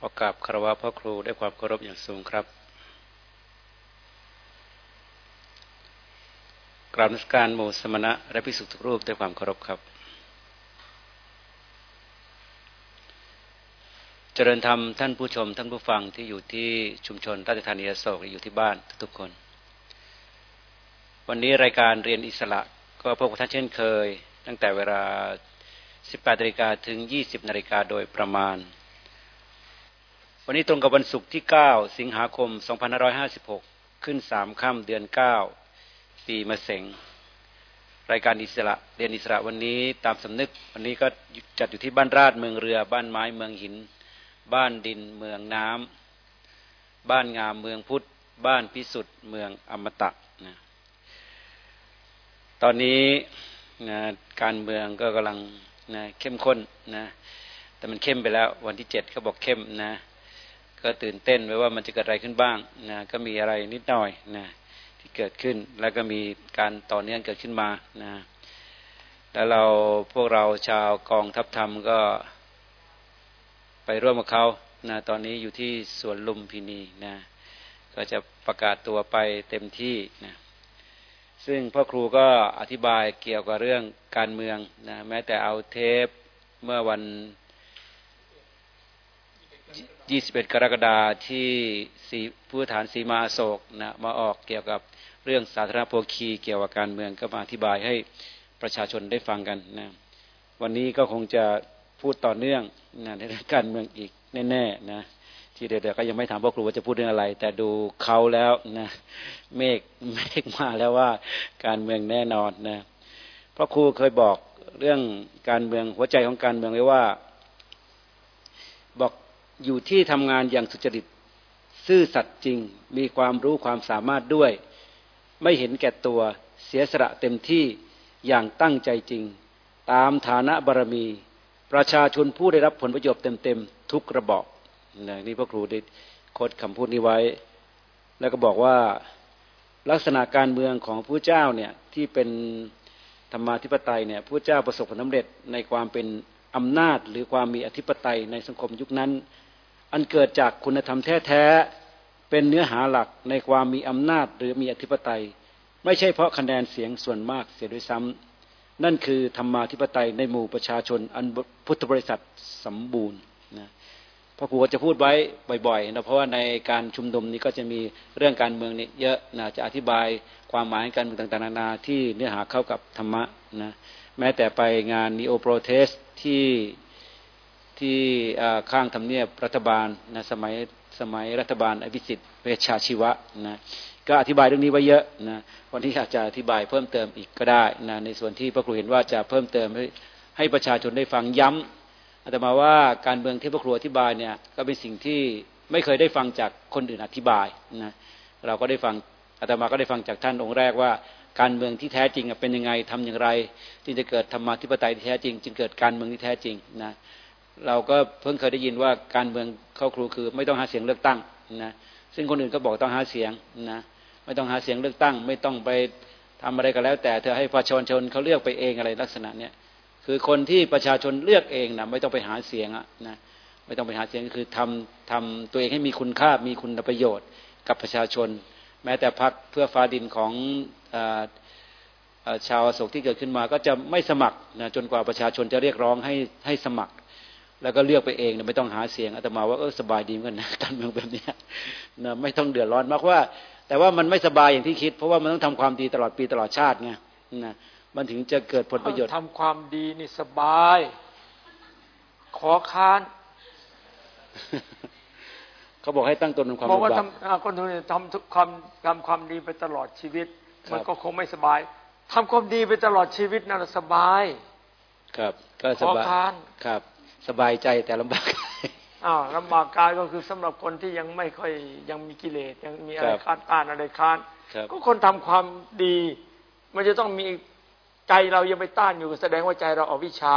ขอกราบคารวะพ่อครูด้วยความเคารพอย่างสูงครับ กราบนักการโมสมณะและพิสุทุกรูปด้วยความเคารพครับ เจริญธรรมท่านผู้ชมท่านผู้ฟังที่อยู่ที่ชุมชนราชธานีโศกอยู่ที่บ้านทุกคน วันนี้รายการเรียนอิสระก็พบกับท่านเช่นเคย ตั้งแต่เวลา 18นาฬิกาถึง 20นาฬิกาโดยประมาณ วันนี้ตรงกับวันศุกร์ที่ 9 สิงหาคม 2556 ขึ้นสามค่ำเดือน 9 ปีมะเสงรายการอิสระเรียนอิสระวันนี้ตามสำนึก วันนี้ก็จัดอยู่ที่บ้านราชเมืองเรือ บ้านไม้เมืองหิน บ้านดินเมืองน้ำบ้านงามเมืองพุทธ บ้านพิสุทธิ์เมืองอมตะนะตอนนี้นะการเมืองก็กำลังนะเข้มข้นนะแต่มันเข้มไปแล้ววันที่เจ็ดเขาบอกเข้มนะ ก็ตื่นเต้นไว้ว่ามันจะเกิดอะไรขึ้นบ้างนะก็มีอะไรนิดหน่อยนะที่เกิดขึ้นแล้วก็มีการต่อเนื่องเกิดขึ้นมานะแล้วเราพวกเราชาวกองทัพธรรมก็ไปร่วมกับเขานะตอนนี้อยู่ที่สวนลุมพินีนะก็จะประกาศตัวไปเต็มที่นะซึ่งพ่อครูก็อธิบายเกี่ยวกับเรื่องการเมืองนะแม้แต่เอาเทปเมื่อวัน 21กรกฎาที่สีผู้ฐานสีมาโศกนะมาออกเกี่ยวกับเรื่องสาธารณโภคีเกี่ยวกับการเมืองก็มาอธิบายให้ประชาชนได้ฟังกันนะวันนี้ก็คงจะพูดต่อเนื่องนะในเรื่องการเมืองอีกแน่ๆนะที่เดี๋ยวก็ยังไม่ถามพ่อครูว่าจะพูดเรื่องอะไร แต่ดูเขาแล้วนะเมฆเมฆมาแล้วว่าการเมืองแน่นอนนะพ่อครูเคยบอกเรื่องการเมืองหัวใจของการเมืองไว้ว่า บอก อยู่ที่ทำงานอย่างสุจริต ซื่อสัตย์จริง มีความรู้ความสามารถด้วย ไม่เห็นแก่ตัวเสียสละเต็มที่อย่างตั้งใจจริง ตามฐานะบารมี ประชาชนผู้ได้รับผลประโยชน์เต็มๆทุกระบอกนี่พ่อครูได้โคดคำพูดนี้ไว้ แล้วก็บอกว่าลักษณะการเมืองของผู้เจ้าเนี่ยที่เป็นธรรมาธิปไตยเนี่ยผู้เจ้าประสบผลสำเร็จในความเป็นอำนาจหรือความมีอธิปไตยในสังคมยุคนั้น อันเกิดจากคุณธรรมแท้ๆเป็นเนื้อหาหลักในความมีอำนาจหรือมีอธิปไตย ไม่ใช่เพราะคะแนนเสียงส่วนมากเสียด้วยซ้ำนั่นคือธรรมาธิปไตยในหมู่ประชาชนอันพุทธบริษัทสมบูรณ์นะพระครูจะพูดไว้บ่อยๆนะเพราะว่าในการชุมนุมนี้ก็จะมีเรื่องการเมืองนี่เยอะนะจะอธิบายความหมายการเมืองต่างๆนานาที่เนื้อหาเข้ากับธรรมะนะแม้แต่ไปงานนีโอโปรเทสที่ ที่ข้างทำเนียบรัฐบาลนะสมัยสมัยรัฐบาลอภิสิทธิ์เวชาชีวะนะก็อธิบายเรื่องนี้ไว้เยอะนะวันนี้อาจจะอธิบายเพิ่มเติมอีกก็ได้นะในส่วนที่พระครูเห็นว่าจะเพิ่มเติมให้ให้ประชาชนได้ฟังย้ำอาตมาว่าการเมืองที่พระครูอธิบายเนี่ยก็เป็นสิ่งที่ไม่เคยได้ฟังจากคนอื่นอธิบายนะเราก็ได้ฟังอาตมาก็ได้ฟังจากท่านองค์แรกว่าการเมืองที่แท้จริงเป็นยังไงทำอย่างไรจึงจะเกิดธรรมาธิปไตยที่แท้จริง จึงเกิดการเมืองที่แท้จริงนะ เราก็เพิ่งเคยได้ยินว่าการเมืองเข้าครูคือ ไม่ต้องหาเสียงเลือกตั้งนะซึ่งคนอื่นก็บอกต้องหาเสียงนะไม่ต้องหาเสียงเลือกตั้ง ไม่ต้องไปทำอะไรก็แล้ว แต่เธอให้ประชาชนเขาเลือกไปเองอะไรลักษณะเนี้ยคือคนที่ประชาชนเลือกเองนะไม่ต้องไปหาเสียงอะนะไม่ต้องไปหาเสียงคือทำทำตัวเองให้มีคุณค่ามีคุณประโยชน์กับประชาชน แม้แต่พักเพื่อฟ้าดินของชาวโศกที่เกิดขึ้นมาก็จะไม่สมัครนะจนกว่าประชาชนจะเรียกร้องให้ให้สมัคร แล้วก็เลือกไปเองเนี่ยไม่ต้องหาเสียงอาตมาว่าเออสบายดีเหมือนกันนะการเมืองแบบนี้นะไม่ต้องเดือดร้อนมากว่า แต่ว่ามันไม่สบายอย่างที่คิด เพราะว่ามันต้องทำความดีตลอดปีตลอดชาติไงนะมันถึงจะเกิดผลประโยชน์ทำความดีนี่สบาย ขอค้านเขาบอกให้ตั้งตนเป็นความบอกว่าทำคนทุนทำทุกความทำความดีไปตลอดชีวิต มันก็คงไม่สบายทำความดีไปตลอดชีวิตนั่นสบาย ครับ ก็สบายครับ สบายใจแต่ลำบากกายอ้าวลำบากกายก็คือสำหรับคนที่ยังไม่ค่อยยังมีกิเลสยังมีอะไรค้านต้านอะไรค้านก็คนทำความดี มันจะต้องมีใจเรายังไปต้านอยู่แสดงว่าใจเราอวิชชา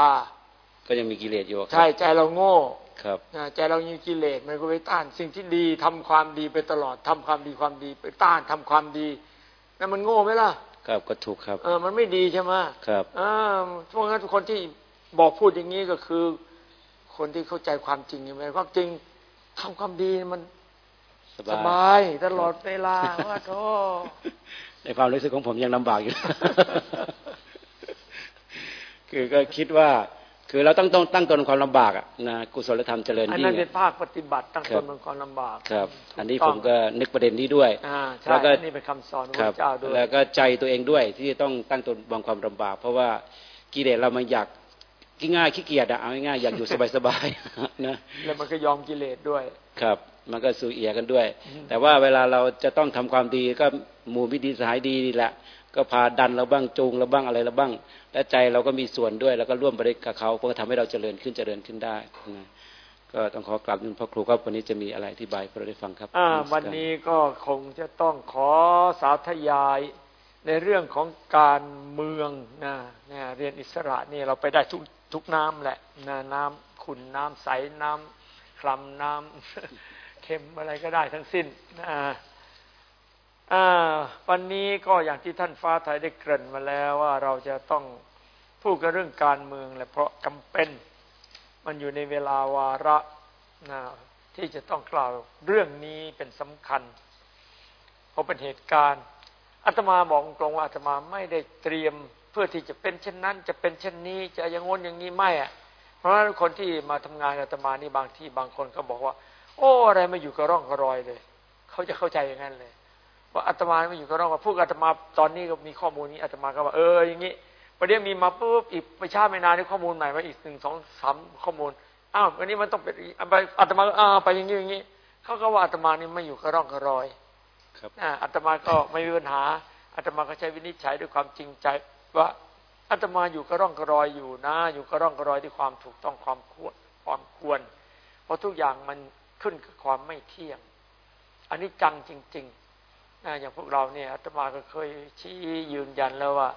ก็ยังมีกิเลสอยู่ใช่ใจเราโง่ครับใจเรามีกิเลสมันก็ไปต้านสิ่งที่ดีทำความดีไปตลอดทำความดีความดีไปต้านทำความดีนั่นมันโง่ไหมล่ะครับก็ถูกครับ เออมันไม่ดีใช่ไหมครับอ่าเพราะงั้นทุกคนที่บอกพูดอย่างนี้ก็คือ คนที่เข้าใจความจริงใช่ไหมความจริงทำความดีมันสบายตลอดเวลาว่าโธ่ในความรู้สึกของผมยังลำบากอยู่ คือก็คิดว่า คือเราต้องต้องตั้งตนความลำบากอะนะกุศลธรรมเจริญยิ่งอันนั้นเป็นภาคปฏิบัติตั้งตนความลำบาก ครับ อันนี้ผมก็นึกประเด็นนี้ด้วยแล้วก็นี่เป็นคำสอนของพระเจ้าด้วยแล้วก็ใจตัวเองด้วยที่ต้องตั้งตนบางความลำบาก เพราะว่ากิเลสเรามันอยากกิ ง่ายขี้เกียจอะเอาง่ายๆอยากอยู่สบายๆนะแล้วมันก็ยอมกิเลสด้วยครับ มันก็สูเอียกันด้วย แต่ว่าเวลาเราจะต้องทำความดีก็หมู่มิดีสหายดีนี่แหละ ก็พาดันเราบ้างจูงเราบ้างอะไรเราบ้าง และใจเราก็มีส่วนด้วย แล้วก็ร่วมบริกับเขาเพื่อทำให้เราเจริญขึ้นเจริญขึ้นได้นะก็ต้องขอกลับนึงพ่อครูครับวันนี้จะมีอะไรอธิบายให้เราได้ฟังครับอ่าวันนี้ก็คงจะต้องขอสาธยายในเรื่องของการเมืองนะเนี่ยเรียนอิสระนี่เราไปได้ทุก ทุกน้ำแหละน้ำขุนน้ำใสน้ำคลำน้ำเค็มอะไรก็ได้ทั้งสิ้นวันนี้ก็อย่างที่ท่านฟ้าไทยได้เกริ่นมาแล้วว่าเราจะต้องพูดกันเรื่องการเมืองแหละเพราะจำเป็น มันอยู่ในเวลาวาระนะที่จะต้องกล่าวเรื่องนี้เป็นสำคัญ เพราะเป็นเหตุการณ์อาตมาบอกตรงว่าอาตมาไม่ได้เตรียม เพื่อที่จะเป็นเช่นนั้น จะเป็นเช่นนี้ จะอย่างงนอย่างนี้ไม่อะเพราะฉะนั้นคนที่มาทำงานอาตมานี่บางที่บางคนก็บอกว่า โอ้อะไรมาอยู่กับร่องกับรอยเลย เขาจะเข้าใจอย่างนั้นเลยว่าอาตมาไม่อยู่กับร่องว่าพูดอาตมาตอนนี้ก็มีข้อมูลนี้อาตมาก็ว่าเอออย่างนี้ประเดี๋ยวมีมาปุ๊บอีกไม่ช้าไม่นานนี่ข้อมูลใหม่มาอีกหนึ่งสองสามข้อมูลอ้าววันนี้มันต้องเป็นอาตมาอ้าวไปอย่างนี้อย่างนี้เขาก็ว่าอาตมานี่ไม่อยู่กับร่องกับรอยครับอาตมาก็ไม่มีปัญหาอาตมาก็ใช้วินิจฉัยด้วยความจริงใจ ว่าอาตมาอยู่กระร่องกระรอยอยู่นะ อยู่กระร่องกระรอยที่ความถูกต้องความควรความควร เพราะทุกอย่างมันขึ้นกับความไม่เที่ยง อันนี้จังจริงๆนะอย่างพวกเราเนี่ยอาตมาก็เคยชี้ยืนยันแล้วว่า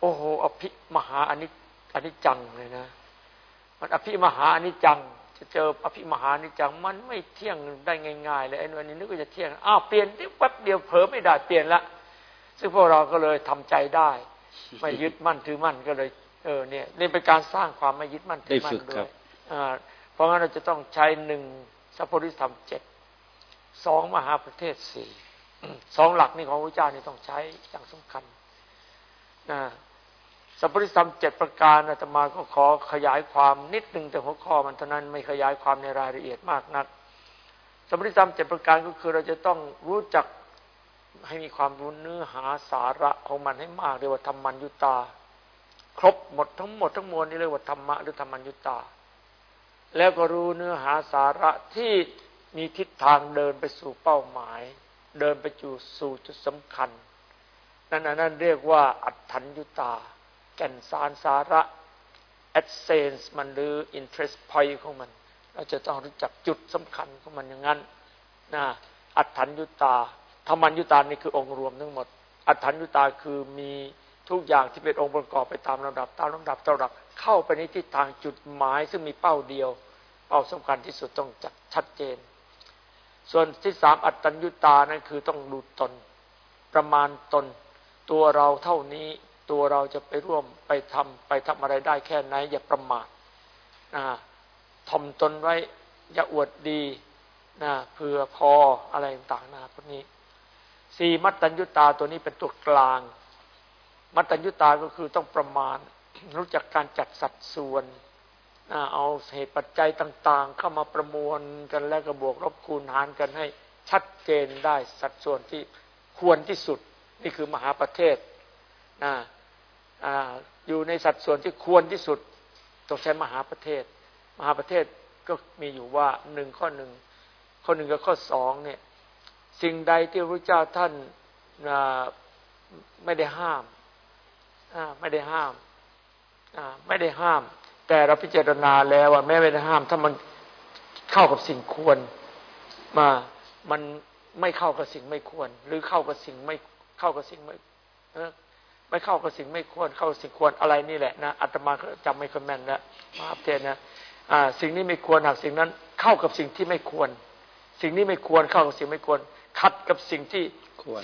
โอ้โหอภิมหาอันนี้อันนี้จังเลยนะ มันอภิมหาอันนี้จัง จะเจออภิมหาอันนี้จัง มันไม่เที่ยงได้ง่ายๆเลยไอ้วันนี้นึกว่าจะเที่ยงอ้าวเปลี่ยนที่แป๊บเดียวเผลอไม่ได้เปลี่ยนละซึ่งพวกเราก็เลยทำใจได้ ไม่ยึดมั่นถือมั่นก็เลย เออเนี่ยนี่เป็นการสร้างความไม่ยึดมั่นถือมั่นด้วยเพราะงั้นเราจะต้องใช้หนึ่งสัพพุริธรรมเจ็ดสองมหาประเทศสี่สองหลักนี่ของพระเจ้านี่ต้องใช้อย่างสำคัญนะสัพพุริธรรมเจ็ดประการอาตมาก็ขอขยายความนิดหนึ่งแต่หัวข้อมันเท่านั้นไม่ขยายความในรายละเอียดมากนักสัพพุริธรรมเจ็ดประการก็คือเราจะต้องรู้จัก ให้มีความรู้เนื้อหาสาระของมันให้มากเรียกว่าธรรมัญยุตา ครบหมดทั้งหมดทั้งมวลนี่เรียกว่าธรรมะหรือธรรมัญยุตา แล้วก็รู้เนื้อหาสาระที่มีทิศทางเดินไปสู่เป้าหมาย เดินไปสู่สู่จุดสำคัญ นั่นนั่นเรียกว่าอัตถัญยุตา แก่นสารสาระ essence มันหรือ interest point ของมัน เราจะต้องรู้จักจุดสำคัญของมันอย่างนั้นนะอัตถัญยุตา ธรรมัญญุตานี่คือองค์รวมทั้งหมด อัฏฐัญญุตาคือมีทุกอย่างที่เป็นองค์ประกอบไปตามลำดับตามลำดับตลอดเข้าไปในทิศทางจุดหมาย ซึ่งมีเป้าเดียว เป้าสำคัญที่สุดต้องจัดชัดเจน ส่วนที่สามอัตตัญญุตานั่นคือต้องดูตน ประมาณตน ตัวเราเท่านี้ตัวเราจะไปร่วมไปทำไปทำอะไรได้แค่ไหน อย่าประมาทนะทำตนไว้อย่าอวดดีนะเพื่อพออะไรต่างๆนะพวกนี้ สี่มัตตัญญุตาตัวนี้เป็นตัวกลาง มัตตัญญุตาก็คือต้องประมาณ รู้จักการจัดสัดส่วนเอาเหตุปัจจัยต่าง ๆ เข้ามาประมวลกันแล้วก็บวกลบคูณหารกันให้ชัดเจนได้สัดส่วนที่ควรที่สุด นี่คือมหาประเทศนะอยู่ในสัดส่วนที่ควรที่สุดต้องใช้มหาประเทศ มหาประเทศก็มีอยู่ว่าหนึ่งข้อหนึ่งข้อหนึ่งกับข้อสองเนี่ย สิ่งใดที่พระเจ้าท่านไม่ได้ห้ามไม่ได้ห้ามไม่ได้ห้าม แต่เราพิจารณาแล้วว่าแม้ไม่ได้ห้าม ถ้ามันเข้ากับสิ่งควรมามันไม่เข้ากับสิ่งไม่ควร หรือเข้ากับสิ่งไม่เข้ากับสิ่งไม่ไม่เข้ากับสิ่งไม่ควร เข้าสิ่งควรอะไรนี่แหละนะอาตมาจำไม่ค่อยแม่นแล้วมาอัปเดตนะสิ่งนี้ไม่ควรหากสิ่งนั้นเข้ากับสิ่งที่ไม่ควร สิ่งนี้ไม่ควรเข้ากับสิ่งไม่ควร ขัดกับสิ่งที่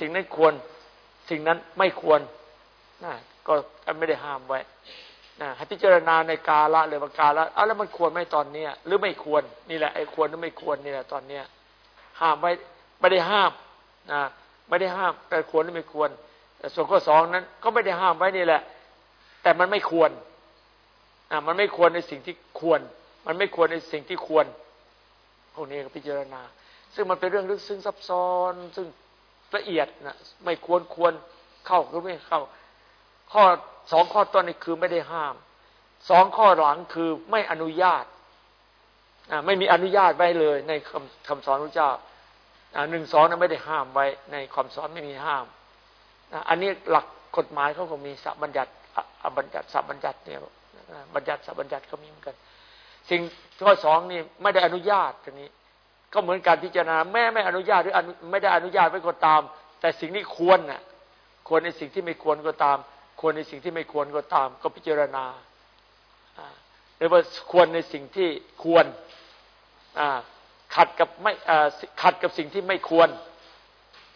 สิ่งนั้นควร สิ่งนั้นไม่ควรนะก็ไม่ได้ห้ามไว้นะให้พิจารณาในกาละเลยว่ากาละเอาแล้วมันควรไหมตอนเนี้ยหรือไม่ควรนี่แหละไอ้ควรหรือไม่ควรนี่แหละตอนเนี้ยห้ามไว้ไม่ได้ห้ามนะไม่ได้ห้าม แต่ควรหรือไม่ควร แต่ส่วนข้อสองนั้น ก็ไม่ได้ห้ามไว้นี่แหละ แต่มันไม่ควรอ่ามันไม่ควรในสิ่งที่ควร มันไม่ควรในสิ่งที่ควรพวกนี้ก็พิจารณา ซึ่งมันเป็นเรื่องลึกซึ้งซับซ้อน ซึ่งละเอียดนะไม่ควรควรเข้าหรือไม่เข้า ข้อสองข้อต้นนี่คือไม่ได้ห้ามสองข้อหลังคือไม่อนุญาตไม่มีอนุญาตไว้เลย ในคำคำสอนพระเจ้าหนึ่งสองนั้นไม่ได้ห้ามไว้ ในความสอนไม่มีห้ามอันนี้หลักกฎหมายเขาก็มีสับัญญัติบัญญัติสับัญญัติเนี่ยบัญญัติสับัญญัติก็มีเหมือนกัน สิ่งข้อสองนี่ไม่ได้อนุญาตตรงนี้ ก็เหมือนการพิจารณาแม่ไม่อนุญาตหรือไม่ได้อนุญาตไว้ก็ตาม แต่สิ่งนี้ควรน่ะควรในสิ่งที่ไม่ควรก็ตาม ควรในสิ่งที่ไม่ควรก็ตาม ก็พิจารณาหรือว่าควรในสิ่งที่ควรขัดกับไม่ขัดกับสิ่งที่ไม่ควร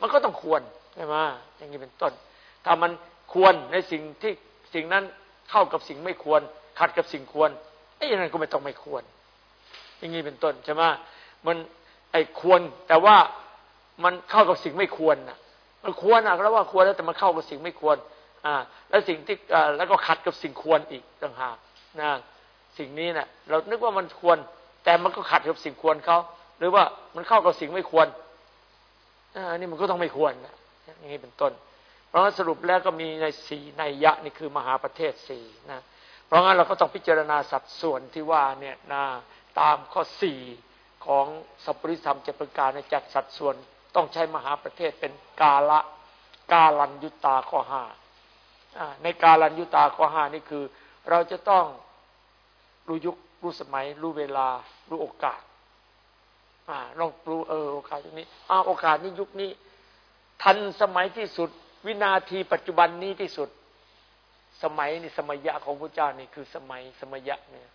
มันก็ต้องควรใช่ไหมอย่างนี้เป็นต้น ถ้ามันควรในสิ่งที่สิ่งนั้นเข้ากับสิ่งไม่ควร ขัดกับสิ่งควรไอ้อย่างนั้นก็ไม่ต้องไม่ควร อย่างนี้เป็นต้นใช่ไหมมัน ไอ้ควร แต่ว่ามันเข้ากับสิ่งไม่ควรนะมันควรนะแล้วว่าควรแล้วแต่มันเข้ากับสิ่งไม่ควร อ่า แล้วสิ่งที่อ่าแล้วก็ขัดกับสิ่งควรอีกต่างหากนะสิ่งนี้เนะ่ยเรานึกว่ามันควร แต่มันก็ขัดกับสิ่งควรเขาหรือว่ามันเข้ากับสิ่งไม่ควรอันนี้มันก็ต้องไม่ควรนะอย่างนี้เป็นต้น เพราะงั้นสรุปแล้วก็มีในสี่ในยะนี่คือมหาประเทศสี่นะ เพราะงั้นเราก็ต้องพิจารณาสัดส่วนที่ว่าเนี่ยนะตามข้อสี่ ของสัพปริธรรมเจประการในจัดสัดส่วนต้องใช้มหาประเทศเป็นกาละกาลันยุตาข้อห้าในกาลันยุตาข้อห้านี่คือ เราจะต้องรู้ยุครู้สมัย รู้เวลา รู้โอกาสลองรู้เออโอกาสตรงนี้อ่าโอกาสนี้ยุคนี้ ทันสมัยที่สุด วินาทีปัจจุบันนี้ที่สุด สมัยนี่สมัยยะของพระเจ้านี่คือสมัยสมัยยะเนี่ย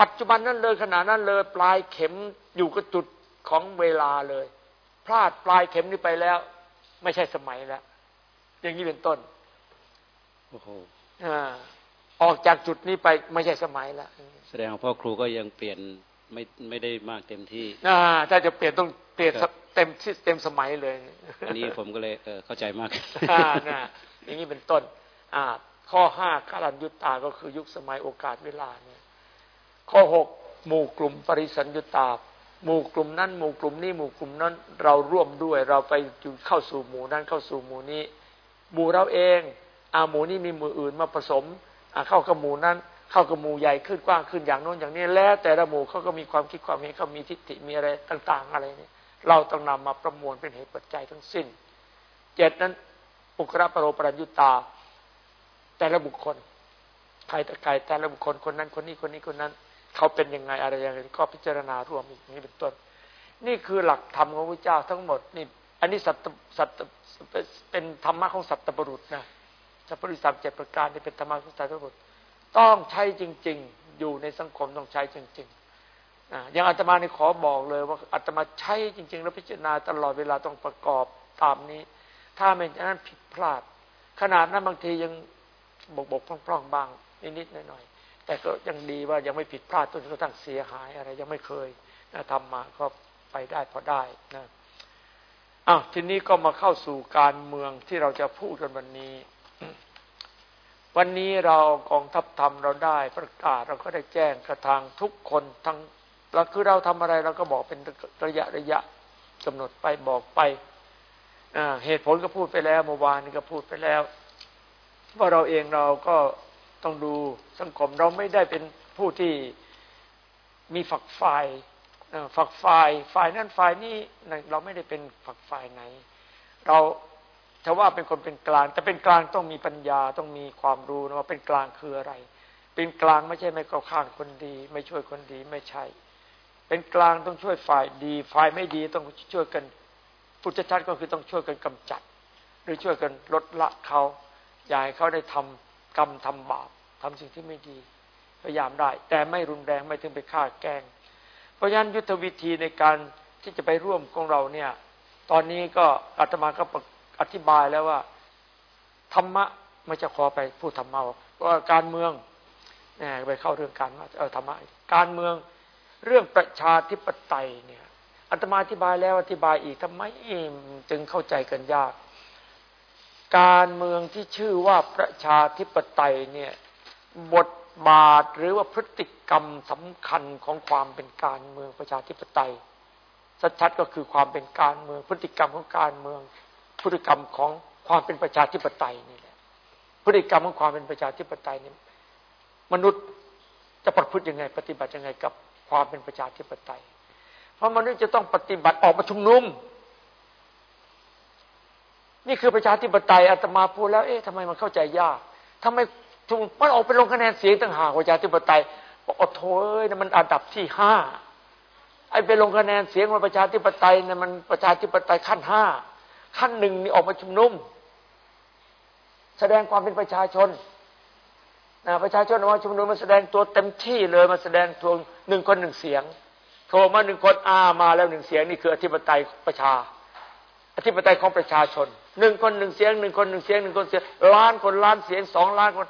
ปัจจุบันนั้นเลยขณะนั้นเลย ปลายเข็มอยู่กับจุดของเวลาเลย พลาดปลายเข็มนี้ไปแล้ว ไม่ใช่สมัยแล้วอย่างนี้เป็นต้นโอ้โหอ่าออกจากจุดนี้ไปไม่ใช่สมัยแล้วแสดงว่าพ่อครูก็ยังเปลี่ยนไม่ไม่ได้มากเต็มที่อ่าถ้าจะเปลี่ยนต้องเปลี่ยนเต็มที่เต็มสมัยเลย อันนี้ผมก็เลยเออเข้าใจมากอ่านะอย่างนี้เป็นต้น อ่า ข้อห้าการันยุตตาก็คือยุคสมัยโอกาสเวลาเนี่ย ข้อหกหมู่กลุ่มปริสัญยุตตาหมู่กลุ่มนั้นหมู่กลุ่มนี้หมู่กลุ่มนั้น เราร่วมด้วย เราไปเข้าสู่หมู่นั้นเข้าสู่หมู่นี้ หมู่เราเองอาหมู่นี้มีหมู่อื่นมาผสมเข้ากับหมู่นั้น เข้ากับหมู่ใหญ่ขึ้นกว้างขึ้นอย่างโน้นอย่างนี้ แล้วแต่ละหมู่เขาก็มีความคิดความเห็นเขามีทิฏฐิมีอะไรต่าง ๆ อะไรเนี่ยเราต้องนำมาประมวลเป็นเหตุปัจจัยทั้งสิ้นเจ็ดนั้นอุกระปรโรปรัญญุตา แต่ละบุคคลใครแต่ใครแต่ละบุคคลคนนั้นคนนี้คนนี้คนนั้น เขาเป็นยังไงอะไรยังไงก็พิจารณารวมอย่างนี้เป็นต้น นี่คือหลักธรรมของพระเจ้าทั้งหมดนี่อันนี้สัตสัตเป็นธรรมะของสัตตบุรุษนะสัพพุริสามเจ็ดประการที่เป็นธรรมะของสาธุบุตรต้องใช้จริง ๆ อยู่ในสังคมต้องใช้จริงๆอย่างอาตมาในขอบอกเลย ว่าอาตมาใช้จริง ๆ แล้วพิจารณาตลอดเวลาต้องประกอบตามนี้ ถ้าไม่อย่างนั้นผิดพลาด ขนาดนั้นบางทียังบกบกพร่องๆบางนิดๆหน่อยๆ แต่ก็ยังดีว่ายังไม่ผิดพลาดจนกระทั่งเสียหายอะไรยังไม่เคยนะทำมาก็ไปได้พอได้นะอ้าวทีนี้ก็มาเข้าสู่การเมืองที่เราจะพูดกันวันนี้ วันนี้เรากองทัพธรรมเราได้ประกาศเราก็ได้แจ้งกระทางทุกคนทั้งเราคือเราทำอะไรเราก็บอกเป็นระยะระยะกำหนดไปบอกไปเหตุผลก็พูดไปแล้วเมื่อวานนี้ก็พูดไปแล้ว ว่าเราเองเราก็ ต้องดูสังคมเราไม่ได้เป็นผู้ที่มีฝักฝ่ายฝักฝ่ายฝ่ายนั้นฝ่ายนี้เราไม่ได้เป็นฝักฝ่ายไหน เราถ้าว่าเป็นคนเป็นกลาง แต่เป็นกลางต้องมีปัญญาต้องมีความรู้นะว่าเป็นกลางคืออะไร เป็นกลางไม่ใช่ไม่เข้าข้างคนดี ไม่ช่วยคนดีไม่ใช่ เป็นกลางต้องช่วยฝ่ายดี ฝ่ายไม่ดีต้องช่วยกันพุทธชาติก็คือต้องช่วยกันกำจัด หรือช่วยกันลดละเขาอย่าให้เขาได้ทำ กรรมทำบาปทำสิ่งที่ไม่ดีพยายามได้ แต่ไม่รุนแรงไม่ถึงไปฆ่าแกล้ง เพราะฉะนั้นยุทธวิธีในการที่จะไปร่วมของเราเนี่ย ตอนนี้ก็อาตมาก็อธิบายแล้วว่าธรรมะไม่จะขอไปพูดธรรมะว่าการเมืองเนี่ยไปเข้าเรื่องการเออธรรมะการเมืองเรื่องประชาธิปไตยเนี่ยอาตมาอธิบายแล้วอธิบายอีกทำไมจึงเข้าใจกันยาก การเมืองที่ชื่อว่าประชาธิปไตยเนี่ยบทบาทหรือว่าพฤติกรรมสำคัญของความเป็นการเมืองประชาธิปไตยชัดๆก็คือความเป็นการเมืองพฤติกรรมของการเมืองพฤติกรรมของความเป็นประชาธิปไตยนี่แหละพฤติกรรมของความเป็นประชาธิปไตยนี่มนุษย์จะประพฤติยังไง ปฏิบัติยังไงกับความเป็นประชาธิปไตย เพราะมนุษย์จะต้องปฏิบัติออกมาชุมนุม นี่คือประชาธิปไตยอาตมาพูดแล้ว เอ๊ะทำไมมันเข้าใจยากทำไมมันออกไปลงคะแนนเสียงต่างหากประชาธิปไตยบอกโอ้โถเอ้ยมันอันดับที่ห้าไอ้ไปลงคะแนนเสียงว่าประชาธิปไตยเนี่ยมันประชาธิปไตยขั้นห้าขั้นหนึ่งนี่ออกมาชุมนุม แสดงความเป็นประชาชนนะประชาชนออกมาชุมนุมมาแสดงตัวเต็มที่เลยมาแสดงทวงหนึ่งคนหนึ่งเสียงโทรมาหนึ่งคนอามาแล้วหนึ่งเสียงนี่คืออธิปไตยประชา อธิปไตยของประชาชน หนึ่งคนหนึ่งเสียงหนึ่งคนหนึ่งเสียงหนึ่งคนเสียงล้านคนล้านเสียงสองล้านคน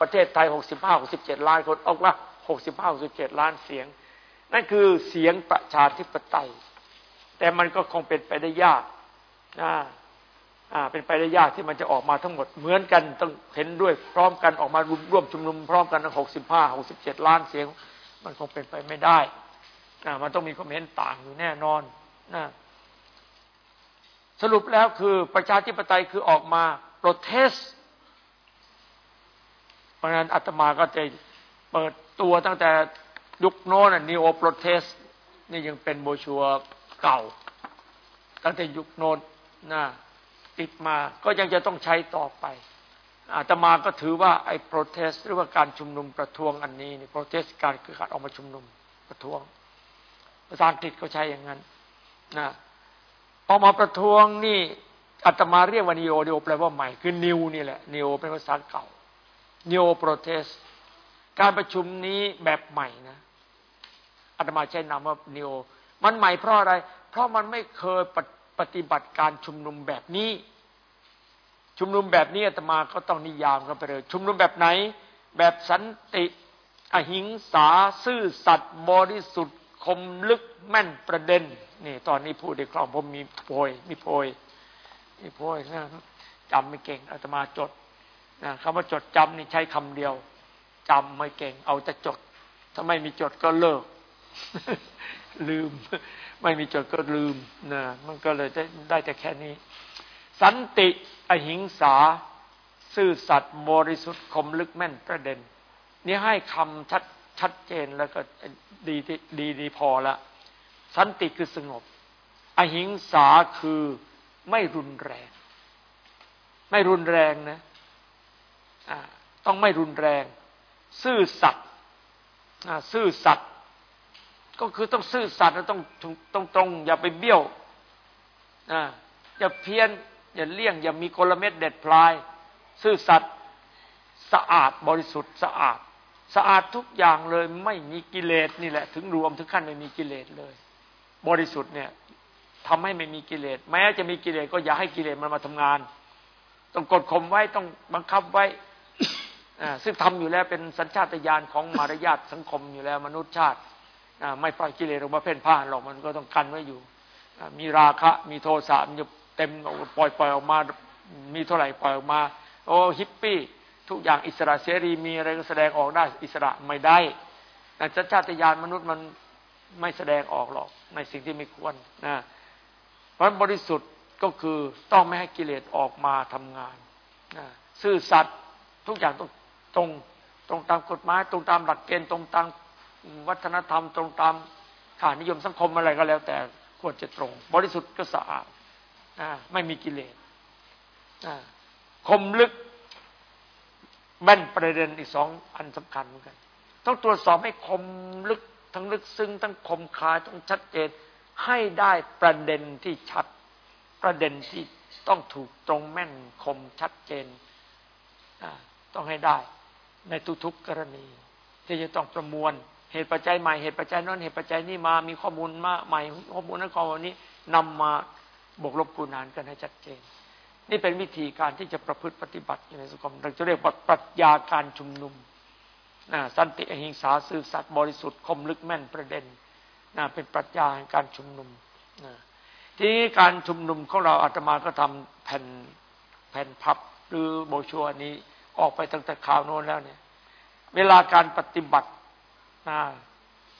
ประเทศไทยหกสิบห้าหกสิบเจ็ดล้านคนออกมาหกสิบห้าหกสิบเจ็ดล้านเสียง นั่นคือเสียงประชาธิปไตย แต่มันก็คงเป็นไปได้ยากนะอ่าเป็นไปได้ยากที่มันจะออกมาทั้งหมดเหมือนกันต้องเห็นด้วยพร้อมกันออกมาร่วมชุมนุมพร้อมกันทั้งหกสิบห้าหกสิบเจ็ดล้านเสียง มันคงเป็นไปไม่ได้นะมันต้องมีความเห็นต่างอยู่แน่นอนนะ สรุปแล้วคือประชาธิปไตยคือออกมาโปรเทสเพราะฉะนั้นอาตมาก็จะเปิดตัวตั้งแต่ยุคโน้น neo protest นี่ยังเป็นโบรชัวร์เก่า ตั้งแต่ยุคโน้นนะติดมาก็ยังจะต้องใช้ต่อไป อาตมาก็ถือว่าไอ้ protest หรือว่าการชุมนุมประท้วงอันนี้นี่ protest การคือการออกมาชุมนุมประท้วงภาษาอังกฤษเขาใช้อย่างนั้นนะ ออกมาประท้วงนี่อาตมาเรียกว่า neo neo แปลว่าใหม่คือ new นี่แหละ neo เป็นภาษาเก่าneo protest การประชุมนี้แบบใหม่นะอาตมาใช้นามว่า neo มันใหม่เพราะอะไร เพราะมันไม่เคยปฏิบัติการชุมนุมแบบนี้ ชุมนุมแบบนี้อาตมาก็ต้องนิยามกันไปเลย ชุมนุมแบบไหน แบบสันติอหิงสา ซื่อสัตย์บริสุทธิ์ คมลึกแม่นประเด็น นี่ ตอนนี้พูดในคลองผมมีโพย มีโพยมีโพยนะจำไม่เก่งอาตมาจดนะคำว่าจดจำนี่ใช้คำเดียวจำไม่เก่ง เอาแต่จด ถ้าไม่มีจดก็เลิก ลืม ไม่มีจดก็ลืมนะมันก็เลยได้ได้แต่แค่นี้ สันติอหิงสา ซื่อสัตย์บริสุทธิ์คมลึกแม่นประเด็น นี่ให้คำชัดชัดเจนแล้วก็ดีดีดีพอละ สันติคือสงบ อหิงสาคือไม่รุนแรง ไม่รุนแรงนะต้องไม่รุนแรง ซื่อสัตย์ซื่อสัตย์ก็คือต้องซื่อสัตย์ต้องตรงตรงอย่าไปเบี้ยวอย่าเพี้ยน อย่าเลี่ยง อย่ามีกลเม็ดเด็ดพลาย ซื่อสัตย์สะอาดบริสุทธิ์สะอาด สะอาดทุกอย่างเลยไม่มีกิเลสนี่แหละ ถึงรวมถึงขั้นไม่มีกิเลสเลย บริสุทธิ์เนี่ยทำให้ไม่มีกิเลสแม้จะมีกิเลสก็อย่าให้กิเลสมันมาทำงาน ต้องกดข่มไว้ต้องบังคับไว้ซึ่งทำอยู่แล้วเป็นสัญชาตญาณของมารยาทสังคมอยู่แล้วมนุษยชาติไม่ปล่อยกิเลสออกมาเพ่นพ่านหรอกมันก็ต้องกันไว้อยู่มีราคะ มีโทสะมันจะเต็มปล่อยปล่อยออกมา มีเท่าไหร่ปล่อยออกมา โอ้ฮิปปี้ทุกอย่างอิสระเสรีมีอะไรก็แสดงออกได้อิสระไม่ได้สัญชาตญาณมนุษย์มัน ไม่แสดงออกหรอกในสิ่งที่ไม่ควรนะเพราะบริสุทธิ์ก็คือต้องไม่ให้กิเลสออกมาทำงานนะซื่อสัตย์ทุกอย่างต้องตรงตรงตามกฎหมายตรงตามหลักเกณฑ์ตรงตามวัฒนธรรม ตรงตามข่านิยมสังคมอะไรก็แล้ว แต่ควรจะตรง บริสุทธิ์ก็สะอาดไม่มีกิเลสคมลึกแม่นประเด็นอีกสองอันสำคัญเหมือนกัน ต้องตรวจสอบให้คมลึก ทั้งลึกซึ้งทั้งคมคายต้องชัดเจน ให้ได้ประเด็นที่ชัด ประเด็นที่ต้องถูกตรงแม่นคมชัดเจนต้องให้ได้ในทุกๆกรณี ที่จะต้องประมวลเหตุปัจจัยใหม่เหตุปัจจัยนั้นเหตุปัจจัยนี้มามีข้อมูลมาใหม่ข้อมูลนั้นข้อมูลนี้นำมาบวกลบคูณหารกันให้ชัดเจน นี่เป็นวิธีการที่จะประพฤติปฏิบัติในสังคมเราจะเรียกว่าปรัชญาการชุมนุม สันติอหิงสาซื่อสัตย์บริสุทธิ์คมลึกแม่นประเด็นเป็นปรัชญาแห่งการชุมนุมทีนี้การชุมนุมของเราอาตมาก็ทำแผ่นแผ่นพับหรือโบชัวนี้ออกไปตั้งแต่ข่าวโน้นแล้วเนี่ย เวลาการปฏิบัติ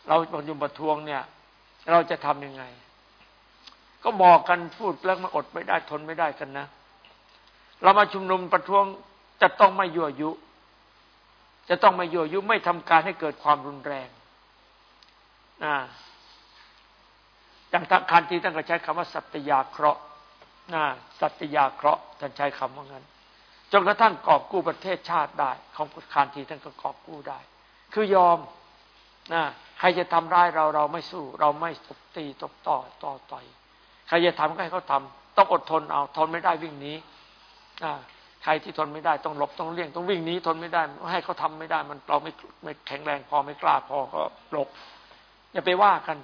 เราบรรยุประท้วงเนี่ย เราจะทำยังไง ก็บอกกันพูดแล้วมันอดไม่ได้ทนไม่ได้กันนะ เรามาชุมนุมประท้วงจะต้องไม่ยั่วยุ จะต้องไม่ยั่วยุไม่ทำการให้เกิดความรุนแรงนะอย่างทางการที่ท่านก็ใช้คำว่า สัตยาเคราะห์นะสัตยาเคราะห์ท่านใช้คำว่างั้นจนกระทั่งกอบกู้ประเทศชาติได้ ของคานทีท่านก็กอบกู้ได้ คือยอมนะใครจะทำร้ายเราเราไม่สู้ เราไม่ตบตีตบต่อต่อต่อยใครจะทำก็ให้เขาทาต้องอดทนเอาทนไม่ได้วิ่งหนี ใครที่ทนไม่ได้ต้องหลบต้องเลี่ยงต้องวิ่งหนีทนไม่ได้ ให้เขาทำไม่ได้ มันเราไม่ไม่แข็งแรงพอไม่กล้าพอก็หลบอย่าไปว่ากัน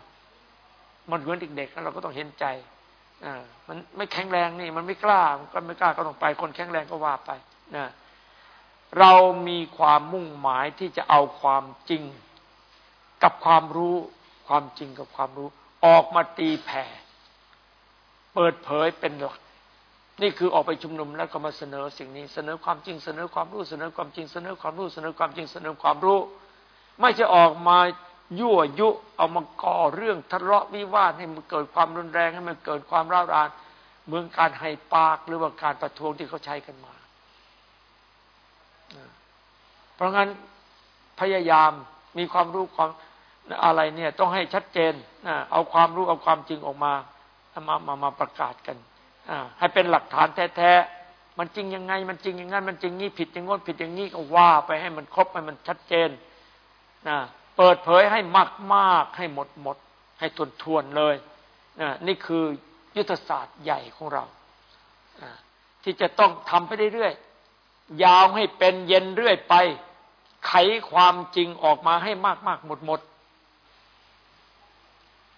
มันเหมือนเด็กๆเราก็ต้องเห็นใจอ่ามันไม่แข็งแรงนี่มันไม่กล้าก็ไม่กล้าก็ต้องไป คนแข็งแรงก็ว่าไปนะเรามีความมุ่งหมายที่จะเอาความจริง กับความรู้ ความจริงกับความรู้ ออกมาตีแผ่ เปิดเผยเป็นหลัก นี่คือออกไปชุมนุมแล้วก็มาเสนอสิ่งนี้เสนอความจริงเสนอความรู้เสนอความจริงเสนอความรู้เสนอความจริงเสนอความรู้ ไม่จะออกมายั่วยุเอามาก่อเรื่องทะเลาะวิวาทให้มันเกิดความรุนแรงให้มันเกิดความร้าวรานเมืองการให้ปากหรือว่าการประท้วงที่เขาใช้กันมา เพราะงั้นพยายามมีความรู้ความอะไรเนี่ยต้องให้ชัดเจนเอาความรู้เอาความจริงออกมามามามาประกาศกัน ให้เป็นหลักฐานแท้ๆ มันจริงยังไง มันจริงอย่างนั้น มันจริงนี้ผิดอย่างงดผิดอย่างนี้ก็ว่าไปให้มันครบให้มันชัดเจนนะเปิดเผยให้มากมากให้หมดหมด ให้ทวนทวนเลยนะนี่คือยุทธศาสตร์ใหญ่ของเรา ที่จะต้องทำไปเรื่อยๆ ยาวให้เป็นเย็นเรื่อยไป ไขความจริงออกมาให้มากมากหมดหมด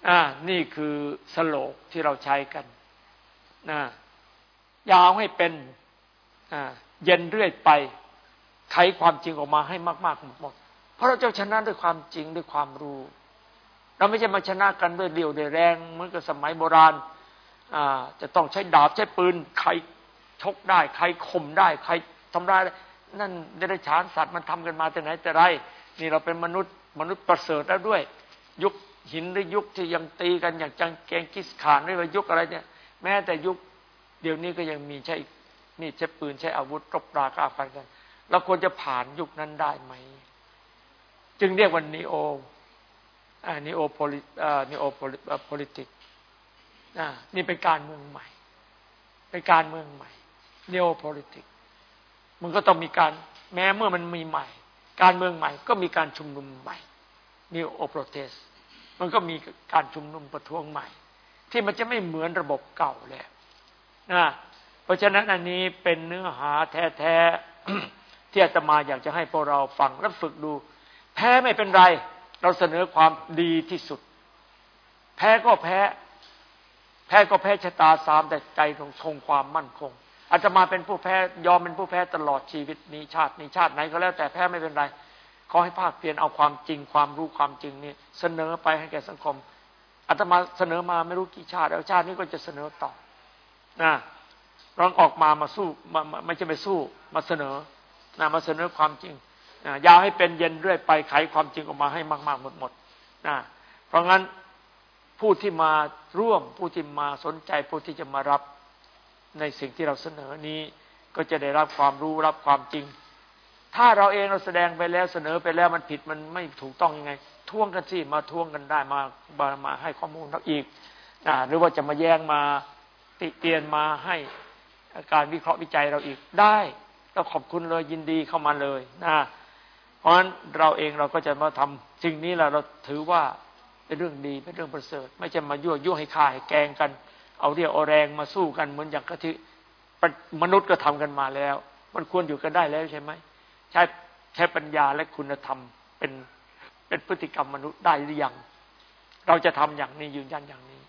อ่านี่คือสโลกที่เราใช้กัน ยาวให้เป็นเย็นเรื่อยไปไขความจริงออกมาให้มากๆหมดหมด เพราะเราจะชนะด้วยความจริงด้วยความรู้ เราไม่ใช่มาชนะกันด้วยเดี่ยวด้วยแรงเหมือนกับสมัยโบราณจะต้องใช้ดาบใช้ปืน ใครชกได้ ใครข่มได้ ใครทำร้ายนั่นเดรัจฉานสัตว์มันทำกันมาแต่ไหนแต่ไร นี่เราเป็นมนุษย์มนุษย์ประเสริฐแล้วด้วย ยุคหินหรือยุคที่ยังตีกันอย่างจังเกงกิสขานหรือว่ายุคอะไรเนี่ย แม้แต่ยุคเดี๋ยวนี้ก็ยังมีใช้มีใช้ปืนใช้อาวุธรบราฆ่าฟันกันเราควรจะผ่านยุคนั้นได้ไหม จึงเรียกว่า neo neo poli neo politic นี่เป็นการเมืองใหม่ เป็นการเมืองใหม่ neo politic มันก็ต้องมีการแม้เมื่อมันมีใหม่ การเมืองใหม่ ก็มีการชุมนุมใหม่ neo protestมันก็มีการชุมนุมประท้วงใหม่ ที่มันจะไม่เหมือนระบบเก่าแล้วนะเพราะฉะนั้นอันนี้เป็นเนื้อหาแท้ๆที่อาตมาอยากจะให้พวกเราฟังและฝึกดู แพ้ไม่เป็นไร เราเสนอความดีที่สุด แพ้ก็แพ้ แพ้ก็แพ้ชะตาสามแต่ใจคงความมั่นคงอาจจะมาเป็นผู้แพ้ยอมเป็นผู้แพ้ตลอดชีวิตนี้ชาตินี้ชาติไหนก็แล้วแต่แพ้ไม่เป็นไรขอให้ภาคเพียรเอาความจริงความรู้ความจริงนี้ เสนอไปให้แก่สังคม อาตมาเสนอมาไม่รู้กี่ชาติแล้วชาตินี้ก็จะเสนอต่อนะลองออกมามาสู้มาไม่ใช่ไปสู้ มาเสนอนะมาเสนอความจริงยาวให้เป็นเย็นเรื่อยไปไขความจริงออกมาให้มาก ๆ หมดหมดนะเพราะงั้นผู้ที่มาร่วมผู้ที่มาสนใจผู้ที่จะมารับในสิ่งที่เราเสนอนี้ ก็จะได้รับความรู้รับความจริง ถ้าเราเองเราแสดงไปแล้วเสนอไปแล้วมันผิดมันไม่ถูกต้องยังไง ทวงกันสิมาทวงกันได้มามามาให้ข้อมูลเราอีกนะหรือว่าจะมาแย้งมาติเตียนมาให้การวิเคราะห์วิจัยเราอีกได้เราขอบคุณเลยยินดีเข้ามาเลยนะเพราะฉะนั้นเราเองเราก็จะมาทำสิ่งนี้แหละเราถือว่าเป็นเรื่องดีเป็นเรื่องประเสริฐ ไม่จะมายั่วยุให้ข่าให้แกงกัน เอาเรียวเอาแรงมาสู้กันเหมือนอย่างกะทิมนุษย์ก็ทำกันมาแล้ว มันควรอยู่กันได้แล้วใช่ไหมใช้ใช้ปัญญาและคุณธรรมเป็น เป็นพฤติกรรมมนุษย์ได้หรือยัง เราจะทำอย่างนี้ยืนยันอย่างนี้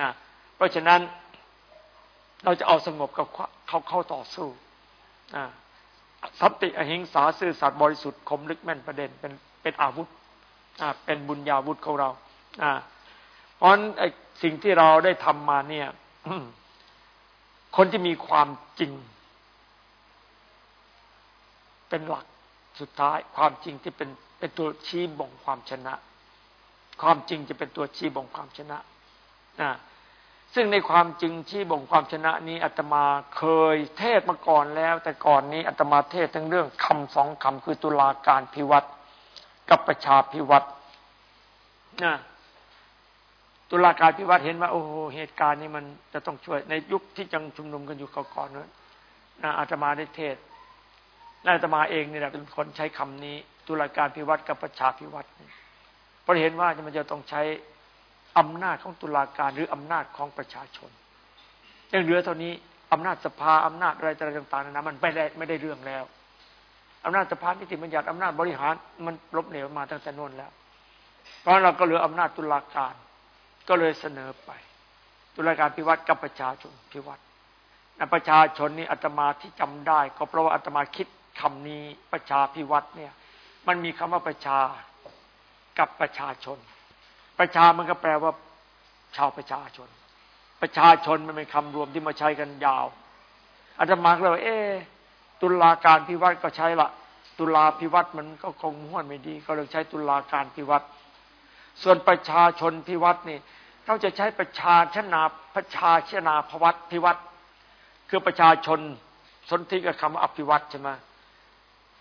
นะเพราะฉะนั้นเราจะเอาสงบกับเขาเข้าต่อสู้นะสันติอหิงสาซื่อสัตย์บริสุทธิ์คมลึกแม่นประเด็นเป็นเป็นอาวุธเป็นบุญญาวุธของเราเพราะไอ้สิ่งที่เราได้ทำมาเนี่ยคนที่มีความจริง เป็นหลักสุดท้ายความจริงที่เป็น เป็นตัวชี้บ่งความชนะ ความจริงจะเป็นตัวชี้บ่งความชนะนะซึ่งในความจริงชี้บ่งความชนะนี้อาตมาเคยเทศมาก่อนแล้ว แต่ก่อนนี้อาตมาเทศทั้งเรื่องคำสองคำคือตุลาการพิวัตรกับประชาพิวัตรนะตุลาการพิวัตรเห็นว่า โอ้โหเหตุการณ์นี้มันจะต้องช่วย ในยุคที่จังชุมนุมกันอยู่ก่อนนั้นนะอาตมาได้เทศและอาตมาเองนี่แหละเป็นคนใช้คำนี้ ตุลาการพิวัตรกับประชาพิวัตรเพราะเห็นว่ามันจะต้องใช้อำนาจของตุลาการหรืออำนาจของประชาชนยังเหลือเท่านี้อำนาจสภาอำนาจอะไรต่างๆนะมันไม่ได้ไม่ได้เรื่องแล้วอำนาจสภานิติบัญญัติอำนาจบริหารมันลบเหลวมาตั้งแต่นนแล้ว เพราะเราก็เหลืออำนาจตุลาการ ก็เลยเสนอไป ตุลาการพิวัตรกับประชาชนพิวัตรประชาชนนี่อาตมาที่จำได้ ก็เพราะว่าอาตมาคิดคำนี้ประชาพิวัตรเนี่ย มันมีคำว่าประชากับประชาชน ประชามันก็แปลว่า ชาวประชาชน ประชาชนมันเป็นคำรวมที่มาใช้กันยาวอาตมาก็เลยเอ๊ตุลาการพิวัตรก็ใช้ละตุลาพิวัตรมันก็คงม้วนไม่ดี ก็เลยใช้ตุลาการพิวัตรส่วนประชาชนพิวัตรนี่เราจะใช้ประชาชนาประชาชนาพวัตพิวัตรคือประชาชนสนธิกับคำว่าอภิวัตใช่ไหม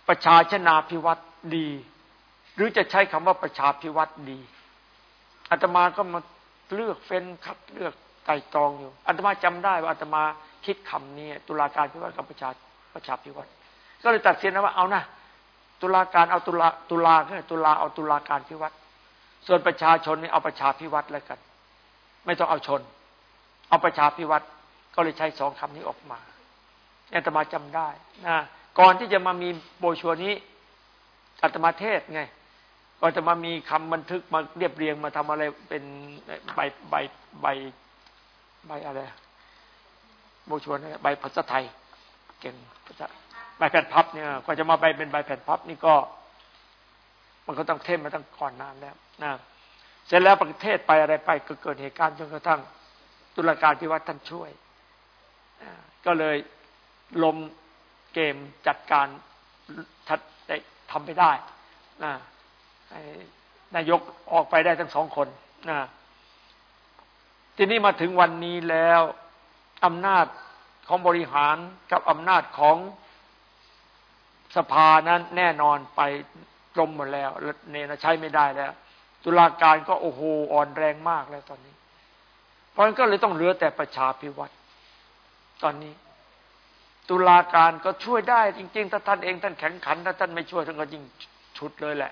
ประชาชนาพิวัตร ดี หรือจะใช้คำว่าประชาพิวัตรดีอาตมาก็มาเลือกเฟ้นคัดเลือกไต่ตรองอยู่อาตมาจำได้ว่าอาตมาคิดคำนี้ตุลาการพิวัตรกับประชาประชาพิวัตรก็เลยตัดสินนะว่าเอานะตุลาการเอาตุลาตุลาคือตุลาเอาตุลาการพิวัตรส่วนประชาชนนี่เอาประชาพิวัตรแล้วกัน ไม่ต้องเอาชน เอาประชาพิวัตรก็เลยใช้สองคำนี้ออกมาอาตมาจำได้นะก่อนที่จะมามีโบชัวนี้ อาตมาเทศไงก็จะมามีคำบันทึกมาเรียบเรียงมาทำอะไรเป็นใบใบใบใบอะไรโบชวนใบภาษาไทย เก่งภาษาใบแผ่นพับเนี่ยกว่าจะมาใบเป็นใบแผ่นพับนี่ก็ มันก็ต้องเทศมาตั้งก่อนนานแล้วนะเสร็จแล้วประเทศไปอะไรไปก็เกิดเหตุการณ์จนกระทั่งตุลาการพิวัตรท่านช่วยก็เลยลมเกมจัดการทัดได้ ทำไปได้นะนายกออกไปได้ทั้งสองคนนะทีนี้มาถึงวันนี้แล้วอำนาจของบริหารกับอำนาจของสภานั้นแน่นอนไปลมหมดแล้วเนนใช้ไม่ได้แล้ว ตุลาการก็โอ้โหอ่อนแรงมากแล้วตอนนี้ เพราะฉะนั้นก็เลยต้องเหลือแต่ประชาพิวัตรตอนนี้ ตุลาการก็ช่วยได้จริง ๆ ถ้าท่านเองท่านแข็งขัน ถ้าท่านไม่ช่วยท่านก็ยิ่งชุดเลยแหละ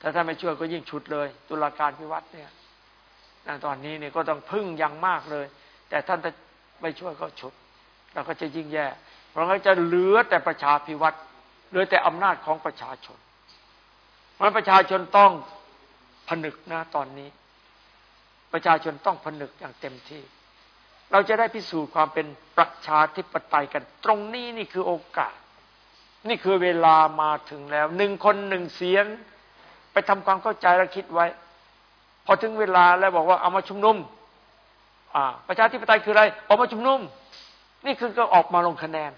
ถ้าท่านไม่ช่วยก็ยิ่งฉุดเลย ตุลาการพิวัตรเนี่ยตอนนี้เนี่ยก็ต้องพึ่งอย่างมากเลย แต่ท่านถ้าไม่ช่วยก็ฉุดเราก็จะยิ่งแย่ เพราะงั้นจะเหลือแต่ประชาพิวัตรเหลือแต่อำนาจของประชาชน เพราะประชาชนต้องผนึกนะตอนนี้ ประชาชนต้องผนึกอย่างเต็มที่ เราจะได้พิสูจน์ความเป็นประชาธิปไตยกัน ตรงนี้นี่คือโอกาส นี่คือเวลามาถึงแล้วหนึ่งคนหนึ่งเสียง ไปทำความเข้าใจและคิดไว้ พอถึงเวลาแล้วบอกว่าเอามาชุมนุมประชาธิปไตยคืออะไร ออกมาชุมนุม นี่คือก็ออกมาลงคะแนน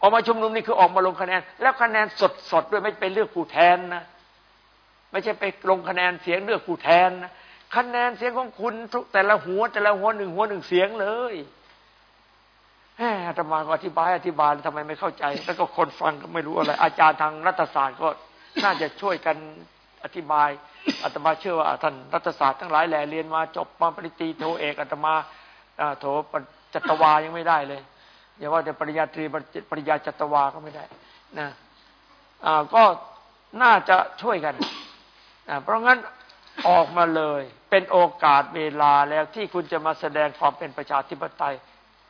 ออกมาชุมนุมนี่คือออกมาลงคะแนน แล้วคะแนนสดสดด้วยไม่เป็นเลือกผู้แทนนะ ไม่ใช่ไปลงคะแนนเสียงเลือกผู้แทนนะ คะแนนเสียงของคุณทุกแต่ละหัวแต่ละหัวหนึ่งหัวหนึ่งเสียงเลยแหมอาตมาก็อธิบายอธิบายทำไมไม่เข้าใจ แล้วก็คนฟังก็ไม่รู้อะไร อาจารย์ทางรัฐศาสตร์ก็น่าจะช่วยกันอธิบายอาตมาเชื่อว่าท่านรัฐศาสตร์ทั้งหลายแหล่เรียนมาจบมาปริญญาโทเอกอาตมาโถจัตวายังไม่ได้เลยอย่าว่าแต่ปริญญาตรีปริญญาจัตวาก็ไม่ได้นะก็น่าจะช่วยกันเพราะงั้น ออกมาเลย เป็นโอกาสเวลาแล้วที่คุณจะมาแสดงความเป็นประชาธิปไตย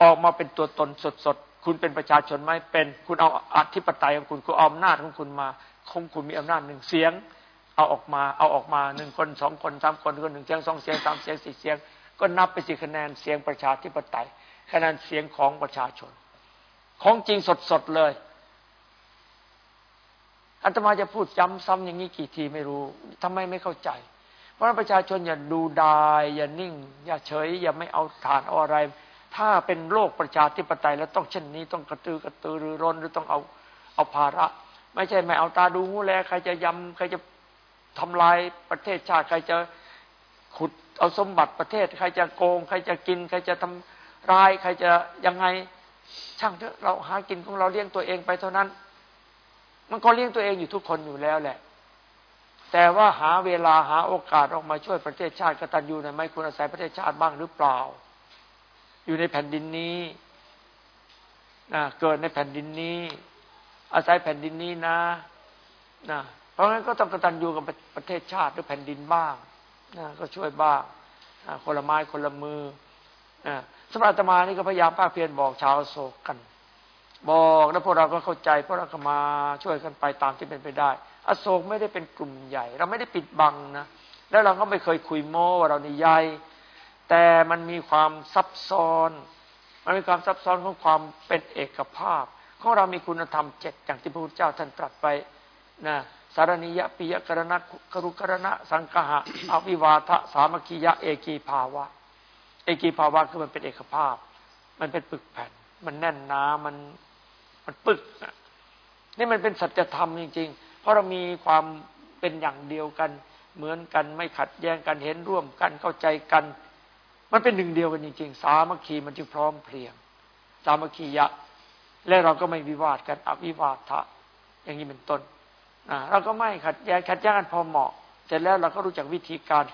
ออกมาเป็นตัวตนสดๆ คุณเป็นประชาชนไหมเป็น คุณเอาอธิปไตยของคุณคุณเอาอำนาจของคุณมาคงคุณมีอำนาจหนึ่งเสียง เอาออกมาเอาออกมาหนึ่งคนสองคนสามคนคนหนึ่งเสียงสองเสียงสามเสียงสี่เสียง ก็นับไปสิคะแนนเสียงประชาธิปไตย คะแนนเสียงของประชาชน ของจริงสดๆเลยอาตมาจะพูดย้ำซ้ำอย่างนี้กี่ทีไม่รู้ทำไมไม่เข้าใจ ราะประชาชนอย่าดูดายอย่านิ่ง อย่าเฉย อย่าไม่เอาฐานเอาอะไร ถ้าเป็นโลกประชาธิปไตยแล้วต้องเช่นนี้ต้องกระตือกระตือรือร้นหรือต้องเอาเอาภาระ ไม่ใช่ไม่เอาตาดูหูแลใครจะยำใครจะทำลายประเทศชาติใครจะขุดเอาสมบัติประเทศ ใครจะโกง ใครจะกิน ใครจะทำร้าย ใครจะยังไงช่างเถอะเราหากินของเราเลี้ยงตัวเองไปเท่านั้น มันก็เลี้ยงตัวเองอยู่ทุกคนอยู่แล้วแหละ แต่ว่าหาเวลาหาโอกาสออกมาช่วยประเทศชาติกตัญญูในไม่คุณอาศัยประเทศชาติบ้างหรือเปล่า อยู่ในแผ่นดินนี้นะเกิดในแผ่นดินนี้ อาศัยแผ่นดินนี้นะนะเพราะงั้นก็ต้องกตัญญูกับประเทศชาติหรือแผ่นดินบ้างนะก็ช่วยบ้างคนละไม้คนละมือนะสมรัตมานี่ก็พยายามภาคเพียรบอกชาวโศกกัน บอกแล้วพวกเราก็เข้าใจพวกเราก็มาช่วยกันไปตามที่เป็นไปได้ อโศกไม่ได้เป็นกลุ่มใหญ่ เราไม่ได้ปิดบังนะแล้วเราก็ไม่เคยคุยโม้ว่าเรานี่ใหญ่แต่มันมีความซับซ้อน มันมีความซับซ้อนของความเป็นเอกภาพของเรามีคุณธรรมเจ็ดอย่างที่พระพุทธเจ้าท่านตรัสไปนะสารนิยปิยกรณะกรุกรณะ สังหะอวิวาทะสามัคคียะเอกีภาวะ เอกีภาวะคือมันเป็นเอกภาพ มันเป็นปึกแผ่น มันแน่นหนามันมันปึกนี่มันเป็นสัจธรรมจริง ๆ เพราะเรามีความเป็นอย่างเดียวกัน เหมือนกันไม่ขัดแย้งกันเห็นร่วมกันเข้าใจกัน มันเป็นหนึ่งเดียวกันจริงๆ สามัคคีมันจึงพร้อมเพรียง สามัคคียะ และเราก็ไม่วิวาทกันอวิวาทะ อย่างนี้เป็นต้นเราก็ไม่ขัดแย้งขัดแย้งกันพอเหมาะเสร็จแล้วเราก็รู้จักวิธีการ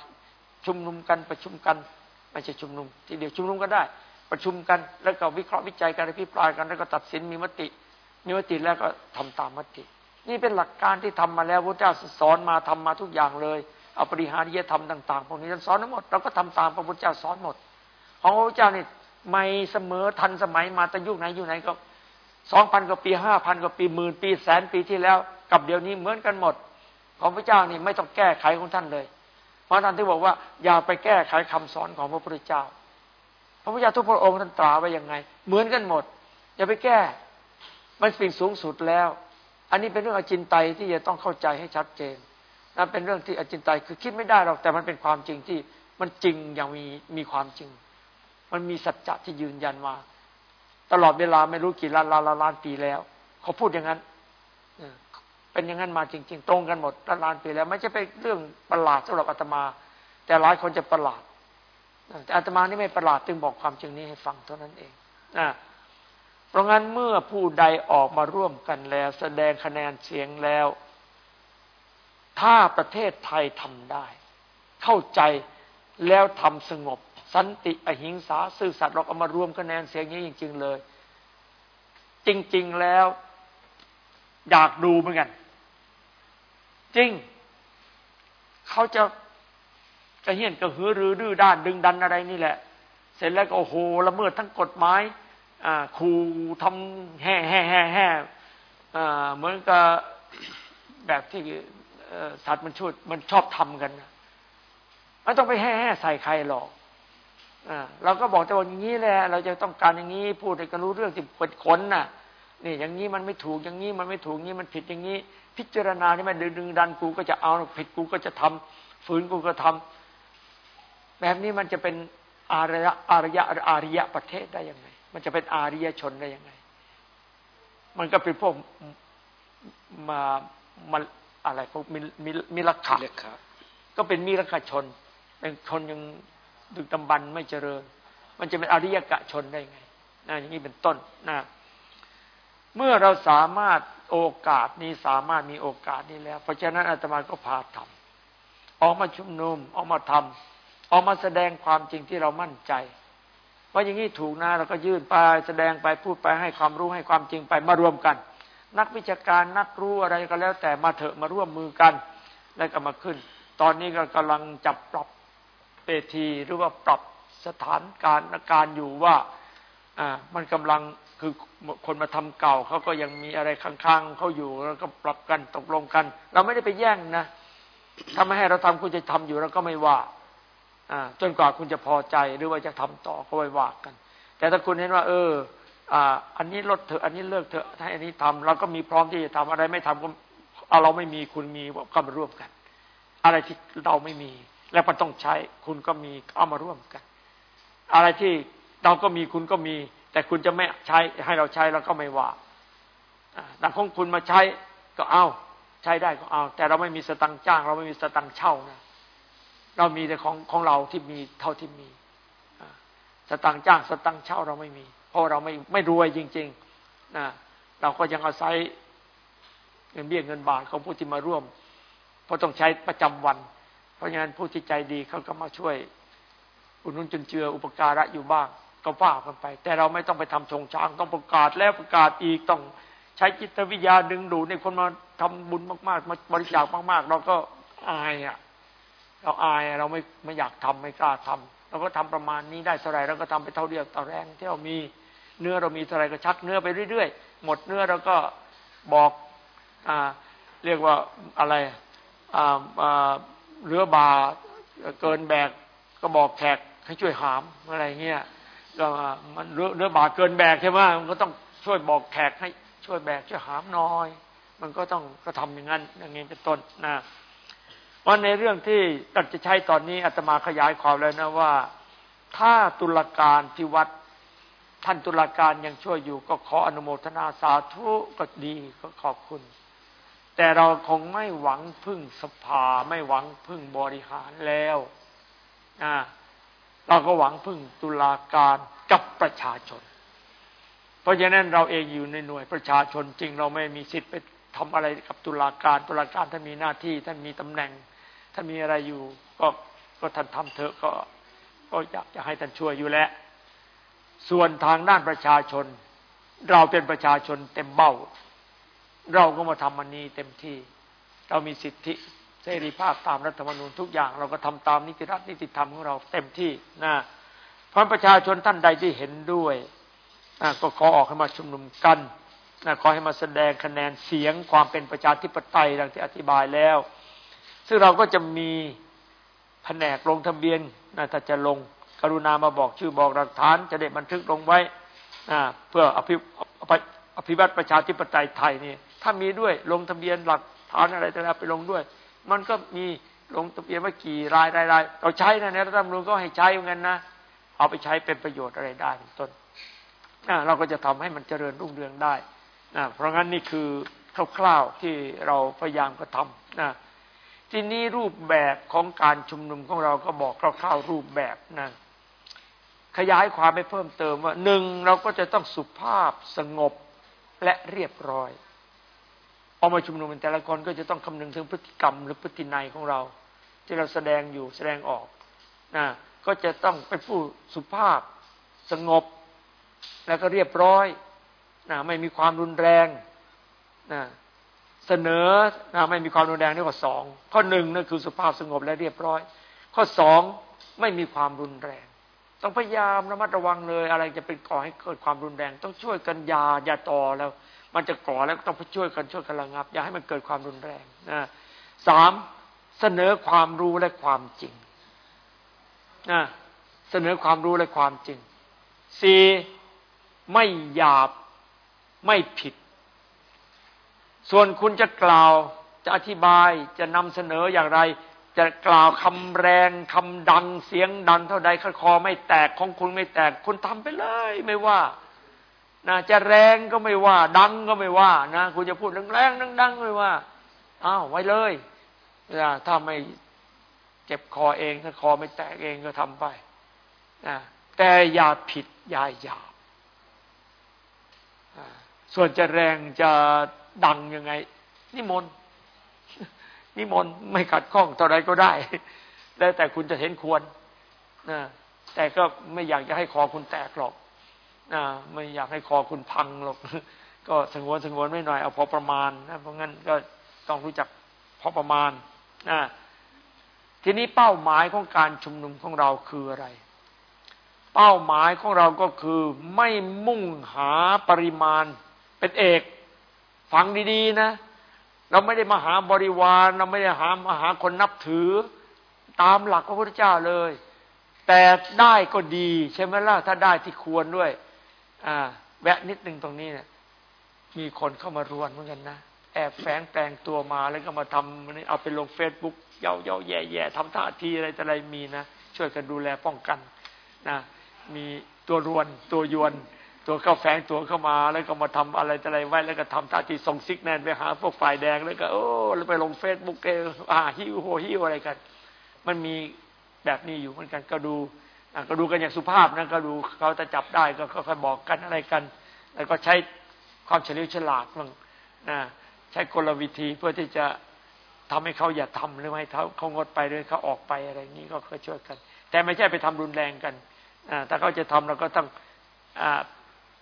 ชุมนุมกันประชุมกันไม่ใช่ชุมนุม ทีเดียวชุมนุมก็ได้ ประชุมกันแล้วก็วิเคราะห์วิจัยกันอภิปรายกันแล้วก็ตัดสินมีมติมีมติแล้วก็ทำตามมติ นี่เป็นหลักการที่ทำมาแล้วพระเจ้าสอนมาทำมาทุกอย่างเลยเอาปริหาริยธรรมต่างๆพวกนี้ท่านสอนทั้งหมดเราก็ทำตามพระพุทธเจ้าสอนหมดของพระพุทธเจ้านี่ไม่เสมอทันสมัยมาแต่ยุคไหนยุคไหนก็สองพันกว่าปีห้าพันกว่าปีหมื่นปีแสนปีที่แล้ว กับเดี๋ยวนี้เหมือนกันหมด ของพระเจ้านี่ไม่ต้องแก้ไขของท่านเลย เพราะท่านที่บอกว่าอย่าไปแก้ไขคำสอนของพระพุทธเจ้า พระพุทธเจ้าทุกพระองค์ท่านตราไว้ยังไง เหมือนกันหมด อย่าไปแก้ มันสิ่งสูงสุดแล้ว อันนี้เป็นเรื่องอจินไตยที่จะต้องเข้าใจให้ชัดเจนนั่นเป็นเรื่องที่อจินไตยคือคิดไม่ได้หรอกแต่มันเป็นความจริงที่มันจริงอย่างมีมีความจริง มันมีสัจจะที่ยืนยันมา ตลอดเวลาไม่รู้กี่ล้านล้านล้านปีแล้ว เขาพูดอย่างนั้นเป็นอย่างนั้นมาจริง ๆ ตรงกันหมดล้านล้านปีแล้วไม่ใช่เป็นเรื่องประหลาดสำหรับอาตมา แต่หลายคนจะประหลาดแต่อาตมานี่ไม่ประหลาดจึงบอกความจริงนี้ให้ฟังเท่านั้นเองนะ เพราะงั้นเมื่อผู้ใดออกมาร่วมกันแล้ว แสดงคะแนนเสียงแล้ว ถ้าประเทศไทยทำได้ เข้าใจแล้วทำสงบ สันติอหิงสาซื่อสัตย์เราเอามารวมคะแนนเสียงนี้จริง ๆ เลย จริง ๆแล้ว อยากดูเหมือนกัน จริง เขาจะกระเฮี้ยนกระหือรือดื้อด้านดึงดันอะไรนี่แหละ เสร็จแล้วก็โอ้โหละเมิดทั้งกฎหมาย ขู่ทำแห่แห่แห่แห่เหมือนกับแบบที่สัตว์มันชุดมันชอบทำกันไม่ต้องไปแห่แห่ใส่ใครหรอกเราก็บอกจะบอกอย่างนี้แหละ เราจะต้องการอย่างนี้พูดให้กันรู้เรื่องที่เปิดขนน่ะนี่อย่างนี้มันไม่ถูกอย่างนี้มันไม่ถูกนี้มันผิดอย่างนี้ พิจารณานี่มันดึงดึงดันกูก็จะเอาผิดกูก็จะทำฝืนกูก็ทำแบบนี้มันจะเป็นอารยะอารยะอารยะประเทศได้ยังไง มันจะเป็นอาริยชนได้ยังไง มันก็เป็นพวกมามาอะไรพวกมีมีมีลักขะก็เป็นมีลักขชน เป็นคนยังดึกดำบรรไม่เจริญ มันจะเป็นอริยกะชนได้ไงนะอย่างนี้เป็นต้นนะเมื่อเราสามารถโอกาสนี้สามารถมีโอกาสนี้แล้ว เพราะฉะนั้นอาตมาก็พาทำออกมาชุมนุมออกมาทำออกมาแสดงความจริงที่เรามั่นใจ ว่าอย่างนี้ถูกนะเราก็ยื่นไปแสดงไปพูดไปให้ความรู้ให้ความจริงไปมารวมกัน นักวิชาการนักรู้อะไรก็แล้ว แต่มาเถอะมาร่วมมือกัน แล้วก็มาขึ้น ตอนนี้ก็กำลังจับปรับเปทีหรือว่าปรับสถานการณ์การอยู่ว่าอ่ามันกำลังคือคนมาทำเก่าเขาก็ยังมีอะไรค้างๆเขาอยู่แล้วก็ปรับกันตกลงกัน เราไม่ได้ไปแย่งนะถ้าไม่ให้เราทำคุณจะทำอยู่เราก็ไม่ว่า จนกว่าคุณจะพอใจหรือว่าจะทำต่อก็ไว้ว่ากัน แต่ถ้าคุณเห็นว่าเอออ,อันนี้ลดเถอะอันนี้เลิกเถอะถ้าอันนี้ทำเราก็มีพร้อมที่จะทำอะไรไม่ทำก็เอาเราไม่มีคุณมีก็มาร่วมกัน อะไรที่เราไม่มี แล้วมันต้องใช้คุณก็มีเอามาร่วมกัน อะไรที่เราก็มีคุณก็มี แต่คุณจะไม่ใช้ให้เราใช้เราก็ไม่ว่าแต่ของคุณมาใช้ก็เอา ใช้ได้ก็เอา แต่เราไม่มีสตังค์จ้าง เราไม่มีสตังค์เช่านะ เรามีแต่ของของเราที่มีเท่าที่มีสตังจ้างสตังเช่าเราไม่มี เพราะเราไม่ไม่รวยจริงๆนะเราก็ยังอาศัยเงินเบี้ยเงินบาทของผู้ที่มาร่วม เพราะต้องใช้ประจำวัน เพราะฉะนั้นผู้ที่ใจดีเขาก็มาช่วย อุนุนจนเจืออุปการะอยู่บ้าง ก็ว่ากันไป แต่เราไม่ต้องไปทำชงช้างต้องประกาศแล้วประกาศอีกต้องใช้จิตวิทยาดึงดูดในคนมาทำบุญมาก ๆ มาบริจาคมาก ๆ เราก็อายอะ เราอายเราไม่ไม่อยากทำไม่กล้าทำเราก็ทำประมาณนี้ได้เท่าไรเราก็ทำไปเท่าเดียวต่อแรงที่เรามีเนื้อเรามีเท่าไรก็ชักเนื้อไปเรื่อยๆ หมดเนื้อเราก็บอกอ่าเรียกว่าอะไรอ่าอ่าเรือบาเกินแบกก็บอกแขกให้ช่วยหามอะไรเงี้ยก็มันเรือเรือบาเกินแบกใช่ไหมมันก็ต้องช่วยบอกแขกให้ช่วยแบกช่วยหามน้อย มันก็ต้องก็ทำอย่างนั้นอย่างนี้เป็นต้นนะ ว่าในเรื่องที่ตัดจะใช้ตอนนี้อาตมาขยายความแล้วนะว่า ถ้าตุลาการที่วัดท่านตุลาการยังช่วยอยู่ก็ขออนุโมทนาสาธุก็ดีก็ขอบคุณ แต่เราคงไม่หวังพึ่งสภาไม่หวังพึ่งบริหารแล้วนะเราก็หวังพึ่งตุลาการกับประชาชน เพราะฉะนั้นเราเองอยู่ในหน่วยประชาชนจริงเราไม่มีสิทธิ์ไปทำอะไรกับตุลาการตุลาการท่านมีหน้าที่ท่านมีตำแหน่ง ท่านมีอะไรอยู่ ก็ก็ท่านทำเถอะก็ ก็อยากจะให้ท่านช่วยอยู่แล้วส่วนทางด้านประชาชน เราเป็นประชาชนเต็มเบ้า เราก็มาทำมันนี้เต็มที่ เรามีสิทธิเสรีภาพตามรัฐธรรมนูญทุกอย่าง เราก็ทำตามนิติรัฐนิติธรรมของเราเต็มที่นะเพราะประชาชนท่านใดที่เห็นด้วยก็ขอออกให้มาชุมนุมกันขอให้มาแสดงคะแนนเสียงความเป็นประชาธิปไตยดังที่อธิบายแล้ว ซึ่งเราก็จะมีแผนกลงทะเบียนนะถ้าจะลงกรุณามาบอกชื่อบอกหลักฐาน จะได้บันทึกลงไว้เพื่ออภิอภิวัตประชาธิปไตยไทยนี่ถ้ามีด้วยลงทะเบียนหลักฐานอะไรต่างๆไปลงด้วย มันก็มีลงทะเบียนว่ากี่รายรายรายเราใช้นะในรัฐธรรมนูญก็ให้ใช้เหมือนกันนะเอาไปใช้เป็นประโยชน์อะไรได้เป็นต้นเราก็จะทำให้มันเจริญรุ่งเรืองได้นะเพราะงั้นนี่คือคร่าวๆที่เราพยายามกระทำนะ ที่นี้รูปแบบของการชุมนุมของเราก็บอกคร่าวๆรูปแบบนะขยายความไปเพิ่มเติมว่าหนึ่งเราก็จะต้องสุภาพสงบและเรียบร้อยออกมาชุมนุมแต่ละคนก็จะต้องคำนึงถึงพฤติกรรมหรือพฤตินัยของเรา ที่เราแสดงอยู่แสดงออกนะก็จะต้องเป็นผู้สุภาพสงบ แล้วก็เรียบร้อยนะไม่มีความรุนแรงนะ เสนอนะไม่มีความรุนแรงนี่ข้อสองข้อหนึ่งนั่นคือสุภาพสงบและเรียบร้อย ข้อสองไม่มีความรุนแรง ต้องพยายามระมัดระวังเลย อะไรจะเป็นก่อให้เกิดความรุนแรง ต้องช่วยกันยายาต่อแล้ว มันจะก่อแล้วต้องช่วยกันช่วยกันระงับ อย่าให้มันเกิดความรุนแรงนะสามเสนอความรู้และความจริงนะเสนอความรู้และความจริงสี่ไม่หยาบไม่ผิด ส่วนคุณจะกล่าวจะอธิบายจะนำเสนออย่างไร จะกล่าวคำแรงคำดังเสียงดังเท่าใดคอไม่แตกของคุณไม่แตก คุณทำไปเลยไม่ว่านะจะแรงก็ไม่ว่า ดังก็ไม่ว่านะคุณจะพูดแรงๆดังๆไม่ว่าอ้าวไว้เลยถ้าไม่เจ็บคอเอง ถ้าคอไม่แตกเองก็ทำไปนะแต่อย่าผิดอย่าหยาบส่วนจะแรงจะ ดังยังไง นิมนต์นิมนต์ไม่ขัดข้องเท่าไรก็ได้ แล้วแต่คุณจะเห็นควรนะแต่ก็ไม่อยากจะให้คอคุณแตกหรอกนะไม่อยากให้คอคุณพังหรอก ก็สงวนสงวนไม่หน่อยเอาพอประมาณนะเพราะงั้นก็ต้องรู้จักพอประมาณนะทีนี้เป้าหมายของการชุมนุมของเราคืออะไร เป้าหมายของเราก็คือไม่มุ่งหาปริมาณเป็นเอก ฟังดีๆนะ เราไม่ได้มาหาบริวาร เราไม่ได้หามาหาคนนับถือ ตามหลักพระพุทธเจ้าเลย แต่ได้ก็ดีใช่ไหมล่ะถ้าได้ที่ควรด้วย อ่า แวะนิดนึงตรงนี้เนี่ยมีคนเข้ามารวนเหมือนกันนะแอบแฝงแปลงตัวมาแล้วก็มาทำเอาไปลงเฟซบุ๊กเย่าเย่าแย่แย่ทำท่าทีอะไรแต่อะไรมีนะช่วยกันดูแลป้องกันนะมีตัวรวนตัวยวน ตัวเข้าแฝงตัวเข้ามา แล้วก็มาทำอะไรอะไรไว้ แล้วก็ทำท่าทีส่ง signal ไปหาพวกฝ่ายแดงแล้วก็โอ้แล้วไปลงเฟซบุ๊กเออ่าฮิวโหฮิวอะไรกัน มันมีแบบนี้อยู่เหมือนกันก็ดูก็ดูกันอย่างสุภาพนะก็ดูเขาจะจับได้ก็ค่อยบอกกันอะไรกัน แล้วก็ใช้ความเฉลียวฉลาดบ้างนะใช้กลวิธีเพื่อที่จะทำให้เขาอย่าทำหรือไม่เขาเขางดไปหรือเขาออกไปอะไรนี้ก็ค่อยช่วยกัน แต่ไม่ใช่ไปทำรุนแรงกันถ้าเขาจะทำเราก็ต้อง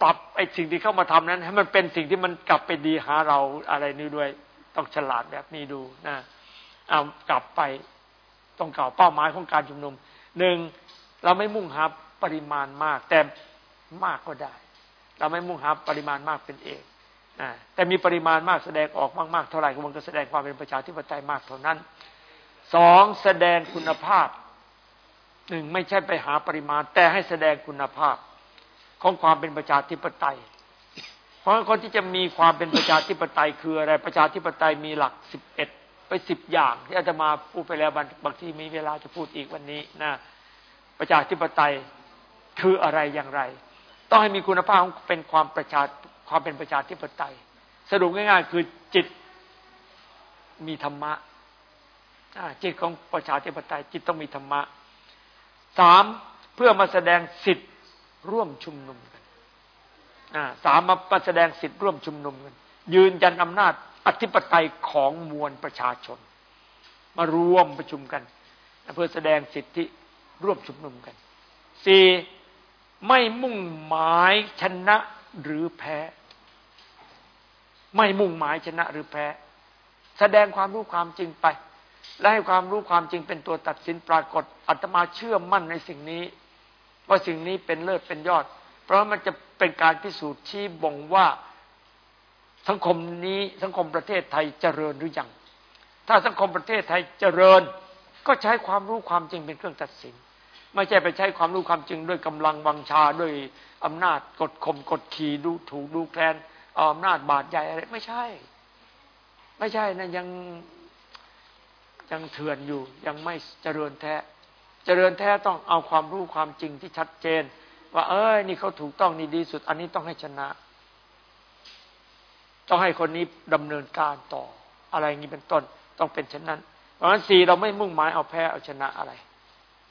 ปรับไอ้สิ่งที่เข้ามาทำนั้น ให้มันเป็นสิ่งที่มันกลับไปดีหาเราอะไรนี้ด้วย ต้องฉลาดแบบนี้ดูนะเอากลับไปต้องกล่าวเป้าหมายของการชุมนุมหนึ่งเราไม่มุ่งหาปริมาณมาก แต่มากก็ได้ เราไม่มุ่งหาปริมาณมากเป็นเองแต่มีปริมาณมากแสดงออกมากๆเท่าไหร่ก็มันก็แสดงความเป็นประชาธิปไตยมากเท่านั้นสองแสดงคุณภาพหนึ่งไม่ใช่ไปหาปริมาณ แต่ให้แสดงคุณภาพ ของความเป็นประชาธิปไตย เพราะคนที่จะมีความเป็นประชาธิปไตยคืออะไร ประชาธิปไตยมีหลักสิบเอ็ดไปสิบอย่าง ที่อาจจะมาพูดไปแล้วบางทีมีเวลาจะพูดอีกวันนี้นะประชาธิปไตยคืออะไรอย่างไร ต้องให้มีคุณภาพเป็นความประชาความเป็นประชาธิปไตย สรุปง่ายๆ คือจิตมีธรรมะจิตของประชาธิปไตย จิตต้องมีธรรมะสามเพื่อมาแสดงสิทธิ ร่วมชุมนุมกันสามมาแสดงสิทธิ์ร่วมชุมนุมกัน ยืนยันอำนาจอธิปไตยของมวลประชาชน มารวมประชุมกันเพื่อแสดงสิทธิร่วมชุมนุมกันสี่ไม่มุ่งหมายชนะหรือแพ้ ไม่มุ่งหมายชนะหรือแพ้ แสดงความรู้ความจริงไป และให้ความรู้ความจริงเป็นตัวตัดสินปรากฏอัตมาเชื่อมั่นในสิ่งนี้ ว่าสิ่งนี้เป็นเลิศเป็นยอด เพราะมันจะเป็นการพิสูจน์ชี้บ่งว่าสังคมนี้สังคมประเทศไทยเจริญหรือยัง ถ้าสังคมประเทศไทยเจริญ ก็ใช้ความรู้ความจริงเป็นเครื่องตัดสิน ไม่ใช่ไปใช้ความรู้ความจริงด้วยกำลังวังชาด้วยอำนาจกดข่มกดขี่ดูถูกดูแคลนเอาอำนาจบาดใหญ่อะไรไม่ใช่ ไม่ใช่นะยังยังเถื่อนอยู่ยังไม่เจริญแท้ เจริญแท้ต้องเอาความรู้ความจริงที่ชัดเจน ว่าเอ้ยนี่เขาถูกต้องนี่ดีสุด อันนี้ต้องให้ชนะ ต้องให้คนนี้ดำเนินการต่อ อะไรอย่างนี้เป็นต้น ต้องเป็นเช่นนั้น เพราะฉะนั้นสี่เราไม่มุ่งหมายเอาแพ้เอาชนะอะไร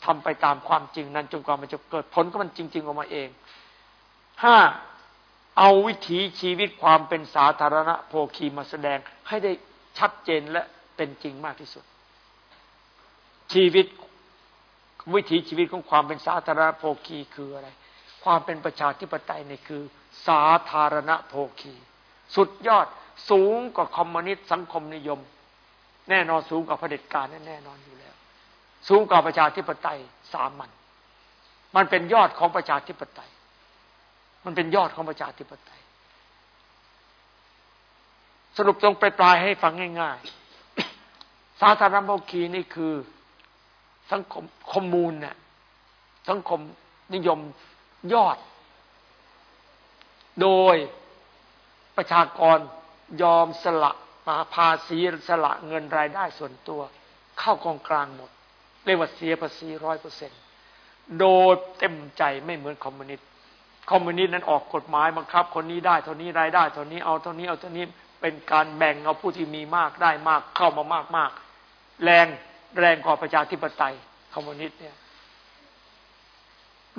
ทำไปตามความจริงนั้นจนกว่ามันจะเกิดผลก็มันจริง ๆ ออกมาเองห้าเอาวิถีชีวิตความเป็นสาธารณะโภคีมาแสดงให้ได้ชัดเจนและเป็นจริงมากที่สุด ชีวิต วิถีชีวิตของความเป็นสาธารณโภคีคืออะไร ความเป็นประชาธิปไตยนี่คือ สาธารณโภคี สุดยอดสูงกว่าคอมมิวนิสต์สังคมนิยม แน่นอนสูงกว่าเผด็จการแน่นอนอยู่แล้ว สูงกว่าประชาธิปไตยสามัญมันเป็นยอดของประชาธิปไตย มันเป็นยอดของประชาธิปไตย สรุปตรงปลายๆให้ฟังง่าย ๆ สาธารณโภคีนี่คือ สังคมคอมมูนเนี่ยสังคมนิยมยอด โดยประชากรยอมสละภาษีสละเงินรายได้ส่วนตัว เข้ากองกลางหมด เรียกว่าเสียภาษีร้อยเปอร์เซ็นโดยเต็มใจไม่เหมือนคอมมิวนิสต์คอมมิวนิสต์นั้นออกกฎหมายบังคับ คนนี้ได้เท่านี้รายได้เท่านี้เอาเท่านี้เอาเท่านี้เป็นการแบ่งเอาผู้ที่มีมากได้มากเข้ามามากมากแรง แรงกว่าประชาธิปไตยคอมมิวนิสต์เนี่ย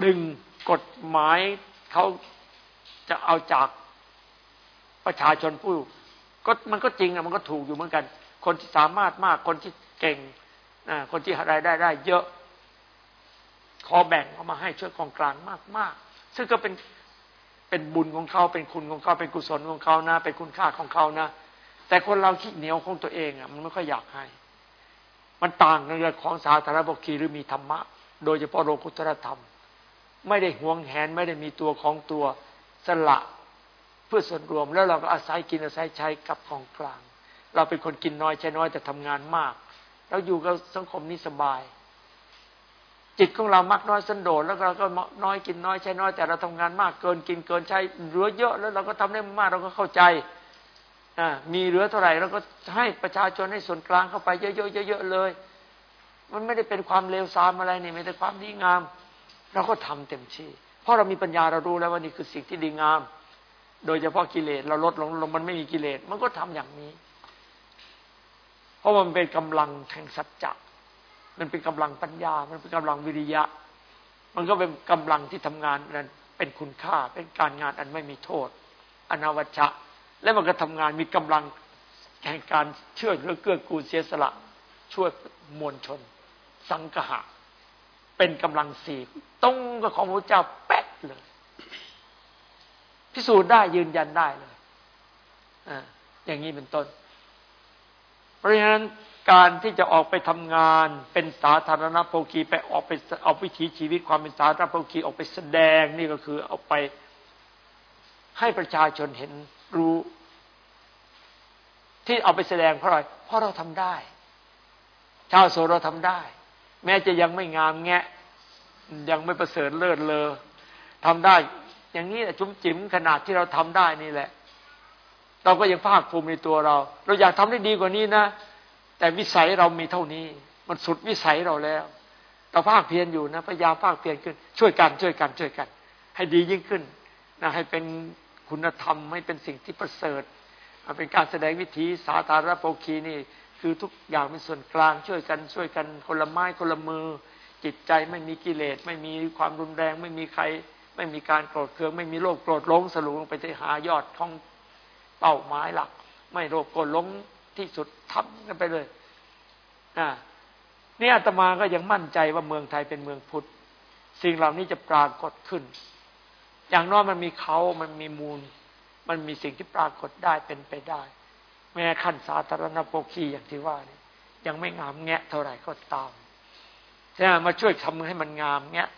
ดึงกฎหมายเขาจะเอาจากประชาชนผู้ก็มันก็จริงอะมันก็ถูกอยู่เหมือนกัน คนที่สามารถมากคนที่เก่งนะคนที่รายได้ได้ เยอะ ขอแบ่งเอามาให้ช่วยกองกลางมากมากซึ่งก็เป็นเป็นบุญของเขาเป็นคุณของเขาเป็นกุศลของเขานะ เป็นคุณค่าของเขานะแต่คนเราขี้เหนียวของตัวเองอะมันไม่ค่อยอยากให้ มันต่างกันเรื่องของสาธารณบกีหรือมีธรรมะ โดยเฉพาะโลกุตรธรรม ไม่ได้ห่วงแหนไม่ได้มีตัวของตัวสละเพื่อส่วนรวมแล้วเราก็อาศัยกินอาศัยใช้กับของกลาง เราเป็นคนกินน้อยใช้น้อยแต่ทำงานมากแล้วอยู่กับสังคมนี้สบาย จิตของเรามักน้อยสันโดษแล้วเราก็น้อยกินน้อยใช้น้อยแต่เราทำงานมากเกินกินเกินใช้เหลือเยอะแล้วเราก็ทำได้มากเราก็เข้าใจ มีเหลือเท่าไหร่เราก็ให้ประชาชนให้ส่วนกลางเข้าไปเยอะๆเยอะๆเลย มันไม่ได้เป็นความเลวทรามอะไรนี่ม่แต่ความดีงาม เราก็ทำเต็มที่ เพราะเรามีปัญญาเรารู้แล้วว่านี่คือสิ่งที่ดีงาม โดยเฉพาะกิเลสเราลดลงลงมันไม่มีกิเลสมันก็ทำอย่างนี้ เพราะมันเป็นกำลังแห่งสัจจะมันเป็นกำลังปัญญา มันเป็นกำลังวิริยะ มันก็เป็นกำลังที่ทำงานนั้นเป็นคุณค่าเป็นการงานอันไม่มีโทษ อนวัชชะ และมันก็ทำงานมีกำลังแห่งการเชื่อเรือเกื้อกูลเสียสละ ช่วยมวลชน สังกหะ เป็นกำลังสี่ตรงกับของพระเจ้าแป๊ะเลย พิสูจน์ได้ยืนยันได้เลยออย่างนี้เป็นต้น เพราะฉะนั้นการที่จะออกไปทำงานเป็นสาธารณโภคีไปออกไปเอาวิถีชีวิตความเป็นสาธารณโภคีออกไปแสดงนี่ก็คือเอาไปให้ประชาชนเห็น รู้ ที่เอาไปแสดงเพราะอะไรเพราะเราทำได้ ชาวโซเราทำได้ แม้จะยังไม่งามแงะ ยังไม่ประเสริฐเลิศเลอทำได้ อย่างนี้แหละจุ๋มจิ๋มขนาดที่เราทำได้นี่แหละ เราก็ยังภาคภูมิในตัวเรา เราอยากทำได้ดีกว่านี้นะ แต่วิสัยเรามีเท่านี้ มันสุดวิสัยเราแล้วเราภาคเพียรอยู่นะพยายามภาคเพียรขึ้น ช่วยกันช่วยกันช่วยกัน ให้ดียิ่งขึ้นนะให้เป็น คุณธรรมให้เป็นสิ่งที่ประเสริฐเป็นการแสดงวิธีสาธารณโภคีนี่ คือทุกอย่างเป็นส่วนกลางช่วยกันช่วยกันคนละไม้คนละมือ จิตใจไม่มีกิเลสไม่มีความรุนแรง ไม่มีใคร ไม่มีการโกรธเคือง ไม่มีโลภโกรธลงสรุปลงไปที่หายอดของเป้าหมายหลัก ไม่โลภโกรธลงที่สุดทำกันไปเลยนี่อาตมาก็ยังมั่นใจว่าเมืองไทยเป็นเมืองพุทธสิ่งเหล่านี้จะปรากฏขึ้น อย่างน้อยมันมีเขามันมีมูล มันมีสิ่งที่ปรากฏได้เป็นไปได้ แม้ขั้นสาธารณโภคีอย่างที่ว่านี่ยังไม่งามแงะเท่าไหร่ก็ตามใช่มาช่วยทำให้มันงามแงะ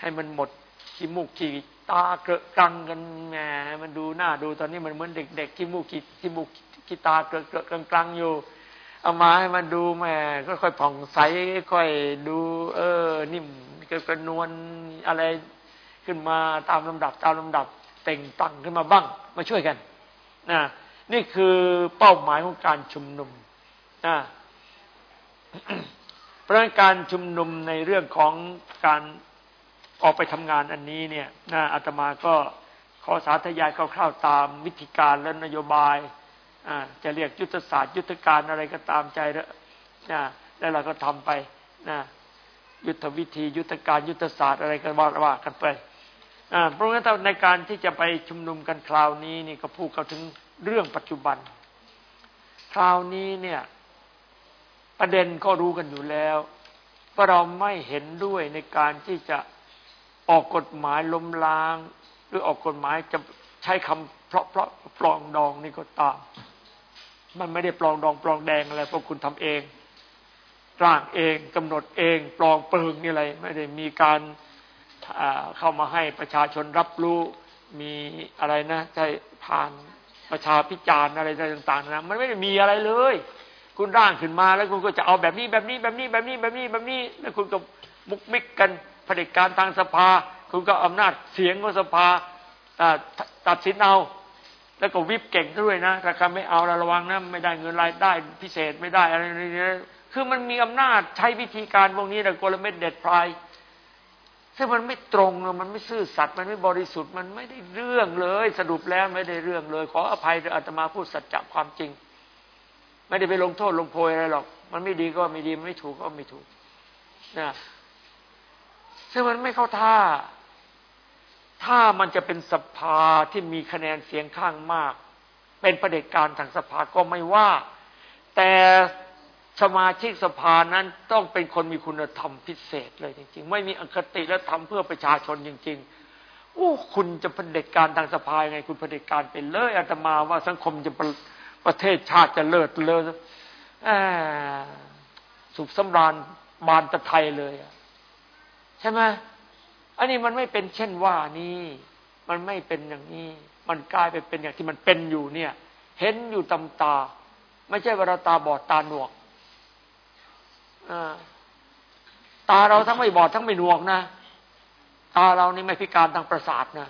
ให้มันหมดขี้มูกขี้ตาเกระกังกันแหมมันดูหน้าดูตอนนี้มันเหมือนเด็กๆขี้มูกขี้ขี้มูกขี้ตาเกระเกระกังๆอยู่เอามาให้มันดูแม่ก็ค่อยผ่องใสค่อยดู เออ นิ่มก็กระนวลอะไร ขึ้นมาตามลำดับตามลำดับเต่งตั้งขึ้นมาบ้าง มาช่วยกันนะนี่คือเป้าหมายของการชุมนุมนะเพราะนั้นการชุมนุมในเรื่องของการออกไปทำงานอันนี้เนี่ยนะอาตมาก็ขอสาธยายคร่าวๆตามวิธีการและนโยบายจะเรียกยุทธศาสตร์ยุทธการอะไรก็ตามใจแล้วนะแล้วเราก็ทำไปนะยุทธวิธียุทธการยุทธศาสตร์อะไรก็ว่าว่ากันไป เพราะงั้นในการที่จะไปชุมนุมกันคราวนี้นี่ก็พูดเขาถึงเรื่องปัจจุบัน คราวนี้เนี่ย ประเด็นก็รู้กันอยู่แล้วว่าเราไม่เห็นด้วยในการที่จะออกกฎหมายล้มล้าง หรือออกกฎหมายจะใช้คำเพราะเพราะปลองดองนี่ก็ตาม มันไม่ได้ปลองดองปลองแดงอะไรเพราะคุณทำเองร่างเองกำหนดเองปลองเปิงนี่อะไร ไม่ได้มีการ เข้ามาให้ประชาชนรับรู้มีอะไรนะใช่ผ่านประชาพิจารณ์อะไรต่างๆนะมันไม่ได้มีอะไรเลย คุณร่างขึ้นมาแล้วคุณก็จะเอาแบบนี้แบบนี้แบบนี้แบบนี้แบบนี้แบบนี้ แล้วคุณก็มุกมิกกันเผด็จการทางสภา คุณก็อำนาจเสียงของสภาตัดสินเอาแล้วก็วิบเก่งด้วยนะถ้าใครไม่เอาระวังนะไม่ได้เงินรายได้พิเศษไม่ได้อะไรนี่คือมันมีอำนาจใช้วิธีการพวกนี้แต่กลเม็ดเด็ดพลาย ซึ่งมันไม่ตรงมันไม่ซื่อสัตย์มันไม่บริสุทธิ์มันไม่ได้เรื่องเลย สรุปแล้วไม่ได้เรื่องเลย ขออภัยอาตมาพูดสัจจะความจริง ไม่ได้ไปลงโทษลงโพยอะไรหรอก มันไม่ดีก็ไม่ดีไม่ถูกก็ไม่ถูกนะซึ่งมันไม่เข้าท่า ถ้ามันจะเป็นสภาที่มีคะแนนเสียงข้างมาก เป็นประเด็จการทางสภาก็ไม่ว่า แต่ สมาชิกสภานั้นต้องเป็นคนมีคุณธรรมพิเศษเลยจริง ๆ ไม่มีอคติและทำเพื่อประชาชนจริง ๆ โอ้คุณจะเผด็จการทางสภาไง คุณเผด็จการเป็นเลยอาตมาว่าสังคมจะประประเทศชาติจะเลิศเลยสุขสำราญบานตะไทยเลยใช่ไหมอันนี้มันไม่เป็นเช่นว่านี้มันไม่เป็นอย่างนี้ มันกลายไปเป็นอย่างที่มันเป็นอยู่เนี่ย เห็นอยู่ตำตา ไม่ใช่ว่าเราตาบอดตาหนวก ตาเราทั้งไม่บอดทั้งไม่หนวกนะ ตาเรานี่ไม่พิการทางประสาทนะ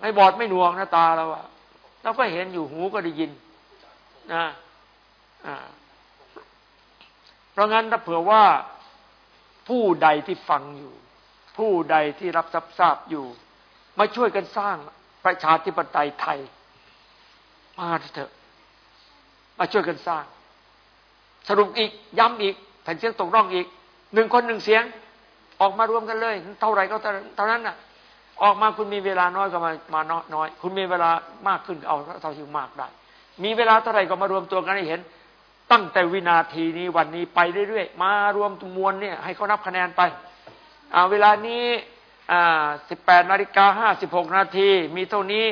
ไม่บอดไม่หนวกนะตาเราอะเราก็เห็นอยู่หูก็ได้ยินนะเพราะงั้นถ้าเผื่อว่าผู้ใดที่ฟังอยู่ ผู้ใดที่รับทราบอยู่ มาช่วยกันสร้างประชาธิปไตยไทย มาเถอะ มาช่วยกันสร้าง สรุปอีกย้ำอีกแผ่นเสียงตกร่องอีกหนึ่งคนหนึ่งเสียง ออกมารวมกันเลย เท่าไรก็เท่านั้นน่ะ ออกมาคุณมีเวลาน้อยก็มามาน้อย คุณมีเวลามากขึ้นเอาเท่าที่มากได้ มีเวลาเท่าไรก็มารวมตัวกันให้เห็น ตั้งแต่วินาทีนี้วันนี้ไปเรื่อยๆมารวมมวลเนี่ย ให้เขานับคะแนนไปอ่าเวลานี้อ่าสิบแปดนาฬิกาห้าสิบหกนาทีมีเท่านี้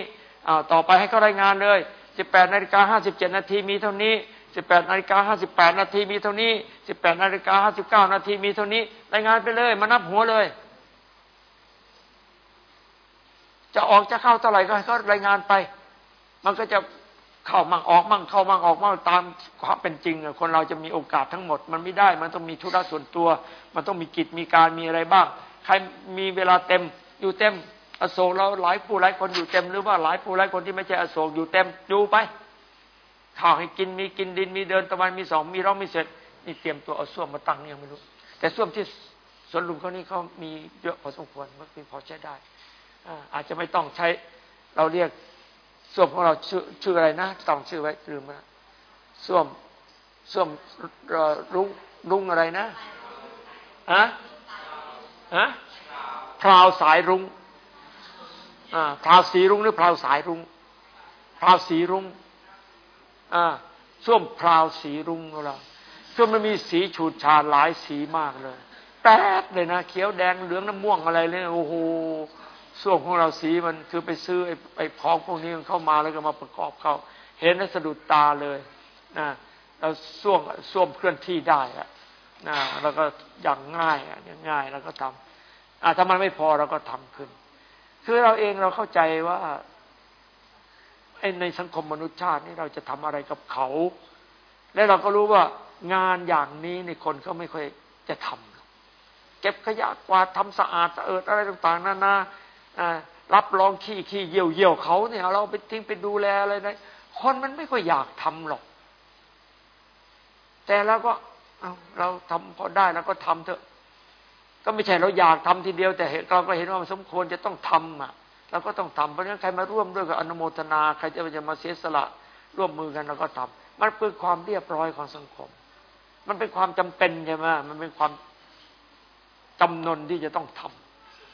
ต่อไปให้เขารายงานเลยสิบแปดนาฬิกาห้าสิบเจ็ดนาทีมีเท่านี้ สิบแปดนาฬิกาห้าสิบแปดนาทีมีเท่านี้สิบแปดนาฬิกาห้าสิบเก้านาทีมีเท่านี้รายงานไปเลย มานับหัวเลย จะออกจะเข้าเท่าไหร่ก็ให้เขารายงานไป มันก็จะเข้ามั่งออกมั่งเข้ามั่งออกมั่งตามความเป็นจริงคนเราจะมีโอกาสทั้งหมด มันไม่ได้ มันต้องมีธุระส่วนตัว มันต้องมีกิจมีการมีอะไรบ้าง ใครมีเวลาเต็มอยู่เต็มอโศกเราหลายผู้หลายคนอยู่เต็มหรือว่าหลายผู้หลายคนที่ไม่ใช่อโศกอยู่เต็มอยู่ไป ข้าวให้กินมีกินดินมีเดินตะวันมีสองมีร้องมีเสร็จนี่เตรียมตัวเอาส้วมมาตั้งยังไม่รู้ แต่ส้วมที่สวนลุงเขานี่เขามีเยอะพอสมควรมันพอใช้ได้อาจจะไม่ต้องใช้เราเรียกส้วมของเราชื่อชื่ออะไรนะต้องชื่อไว้ลืมนะส้วมส้วมรุ้งรุ้งอะไรนะฮะฮะพราวสายรุ้งพราวสีรุ้งหรือพราวสายรุ้งพราวสีรุ้ง ส้วมพราวสีรุ้งของเราส้วมมันมีสีฉูดฉาดหลายสีมากเลย แป๊ดเลยนะเขียวแดงเหลืองน้ำม่วงอะไรเลยโอ้โหส้วมของเราสีมันคือไปซื้อไอ้ไอ้พองพวกนี้มันเข้ามาแล้วก็มาประกอบเข้า เห็นแล้วสะดุดตาเลยนะเราส้วมส้วมเคลื่อนที่ได้อะนะแล้วก็อย่างง่ายอย่างง่ายแล้วก็ทำอ่าถ้ามันไม่พอเราก็ทำขึ้น คือเราเองเราเข้าใจว่า ในสังคมมนุษยชาตินี่เราจะทำอะไรกับเขา และเราก็รู้ว่างานอย่างนี้ในคนเขาไม่ค่อยจะทำเก็บขยะกวาดทำสะอาดสะเอิดอะไรต่างๆนานารับรองขี้ขี้เยี่ยวเยี่ยวเขาเนี่ยเราไปทิ้งไปดูแลอะไรนะคนมันไม่ค่อยอยากทำหรอก แต่เราก็เอาเราทำพอได้แล้วก็ทำเถอะ ก็ไม่ใช่เราอยากทำทีเดียว แต่เราก็เห็นว่ามันสมควรจะต้องทำอะ เราก็ต้องทำเพราะฉะนั้นใครมาร่วมด้วยกับอนุโมทนา ใครจะจะมาเสียสละร่วมมือกันเราก็ทำมันเป็นความเรียบร้อยของสังคม มันเป็นความจำเป็นใช่ไหมมันเป็นความจำนนที่จะต้องท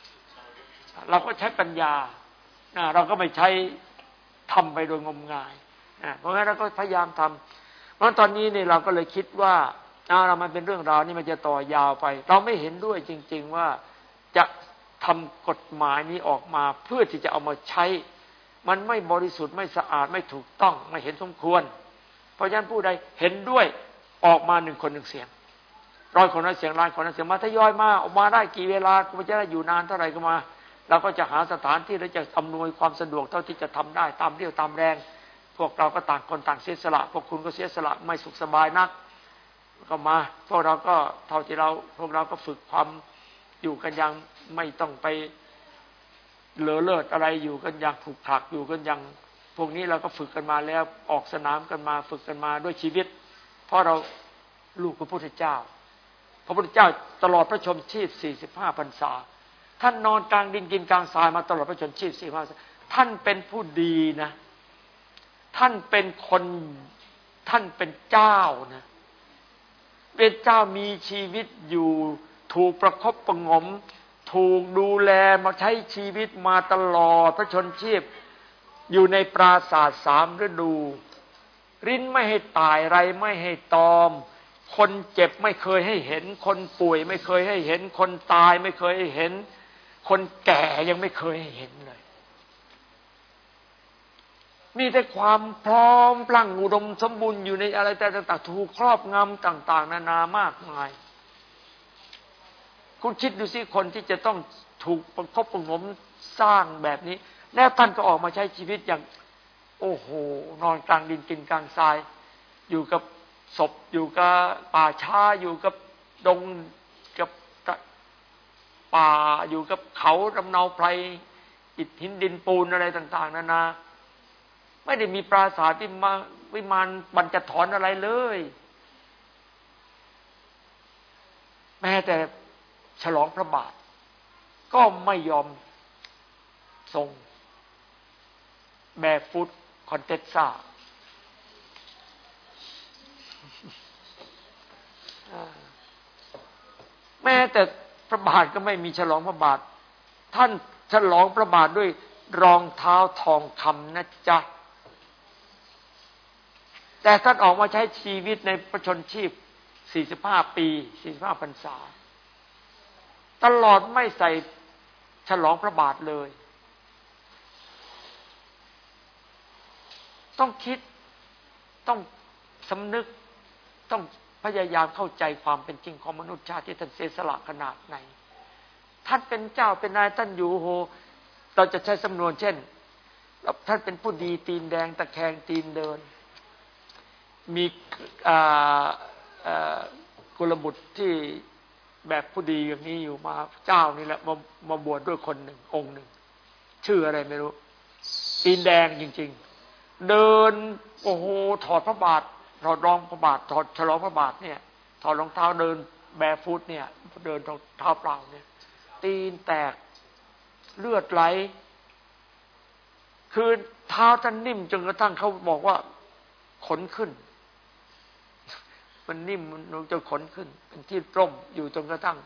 ำเราก็ใช้ปัญญาเราก็ไม่ใช้ทำไปโดยงมงายเพราะงั้นเราก็พยายามทำเพราะตอนนี้เนี่ยเราก็เลยคิดว่าเรามันเป็นเรื่องราวนี่มันจะต่อยาวไป เราไม่เห็นด้วยจริง ๆ ว่าจะ ทำกฎหมายนี้ออกมาเพื่อที่จะเอามาใช้ มันไม่บริสุทธิ์ไม่สะอาดไม่ถูกต้องไม่เห็นสมควร เพราะฉะนั้นผู้ใดเห็นด้วยออกมาหนึ่งคนหนึ่งเสียงร้อยคนนั้นเสียงล้านคนนั้นเสียงมาทยอยมาออกมาได้กี่เวลาก็จะได้อยู่นานเท่าไหร่ก็มาเราก็จะหาสถานที่เราจะอำนวยความสะดวกเท่าที่จะทำได้ตามเรี่ยวตามแรง พวกเราก็ต่างคนต่างเสียสละ พวกคุณก็เสียสละไม่สุขสบายนัก ก็มาพวกเราก็เท่าที่เราพวกเราก็ฝึกความ อยู่กันอย่างไม่ต้องไปเหลือเลิศอะไรอยู่กันอย่างผูกผักอยู่กันอย่างพวกนี้เราก็ฝึกกันมาแล้วออกสนามกันมาฝึกกันมาด้วยชีวิต เพราะเราลูกพระพุทธเจ้า พระพุทธเจ้าตลอดพระชมชีพสี่สิบห้าพรรษา ท่านนอนกลางดินกินกลางทรายมาตลอดพระชนชีพสี่ห้าท่านเป็นผู้ดีนะ ท่านเป็นคนท่านเป็นเจ้านะ เป็นเจ้ามีชีวิตอยู่ ถูกประครบประงม ถูกดูแลมาใช้ชีวิตมาตลอดพระชนชีพ อยู่ในปราศาสสามฤดู ริ้นไม่ให้ตายไรไม่ให้ตอม คนเจ็บไม่เคยให้เห็น คนป่วยไม่เคยให้เห็น คนตายไม่เคยให้เห็น คนแก่ยังไม่เคยให้เห็นเลยมีแต่ความพร้อมพลังอุดมสมบูรณ์อยู่ในอะไรแต่ต่างๆถูกครอบงำต่าง ๆ นานามากมาย คุณคิดดูสิคนที่จะต้องถูกประคบประงมสร้างแบบนี้ แล้วท่านก็ออกมาใช้ชีวิตอย่าง โอ้โห นอนกลางดินกินกลางทราย อยู่กับศพอยู่กับป่าช้าอยู่กับดงกับป่าอยู่กับเขาลำเนาไพรอิฐหินดินปูนอะไรต่าง ๆนานาไม่ได้มีปราสาทวิมาวิมานบรรจถอนอะไรเลย แม้แต่ ฉลองพระบาท ก็ไม่ยอมทรงแบฟุตคอนเทสซาแม้แต่พระบาทก็ไม่มีฉลองพระบาท ท่านฉลองพระบาทด้วยรองเท้าทองคำนะจ๊ะ แต่ท่านออกมาใช้ชีวิตในประชนชีพ 45 ปี 45พรรษา ตลอดไม่ใส่ฉลองพระบาทเลย ต้องคิดต้องสำนึกต้องพยายามเข้าใจความเป็นจริงของมนุษยชาติที่ท่านเสียสละขนาดไหน ท่านเป็นเจ้าเป็นนายท่านอยู่โห เราจะใช้สำนวนเช่น ท่านเป็นผู้ดีตีนแดงตะแคงตีนเดิน มีกุลบุตรที่ แบบผู้ดีอย่างนี้อยู่มาเจ้านี่แหละมามาบวชดด้วยคนหนึ่งองค์หนึ่ง ชื่ออะไรไม่รู้ตีนแดงจริง ๆ เดินโอ้โหถอดพระบาทถอดรองพระบาท ถอดฉลองพระบาทเนี่ย ถอดรองเท้าเดินแบฟุตเนี่ย เดินเท้าเปล่าเนี่ย ตีนแตกเลือดไหล คือเท้าท่านนิ่มจนกระทั่งเขาบอกว่าขนขึ้น มันนิ่มมันจะขนขึ้น เป็นที่ร่มอยู่จนกระทั่ง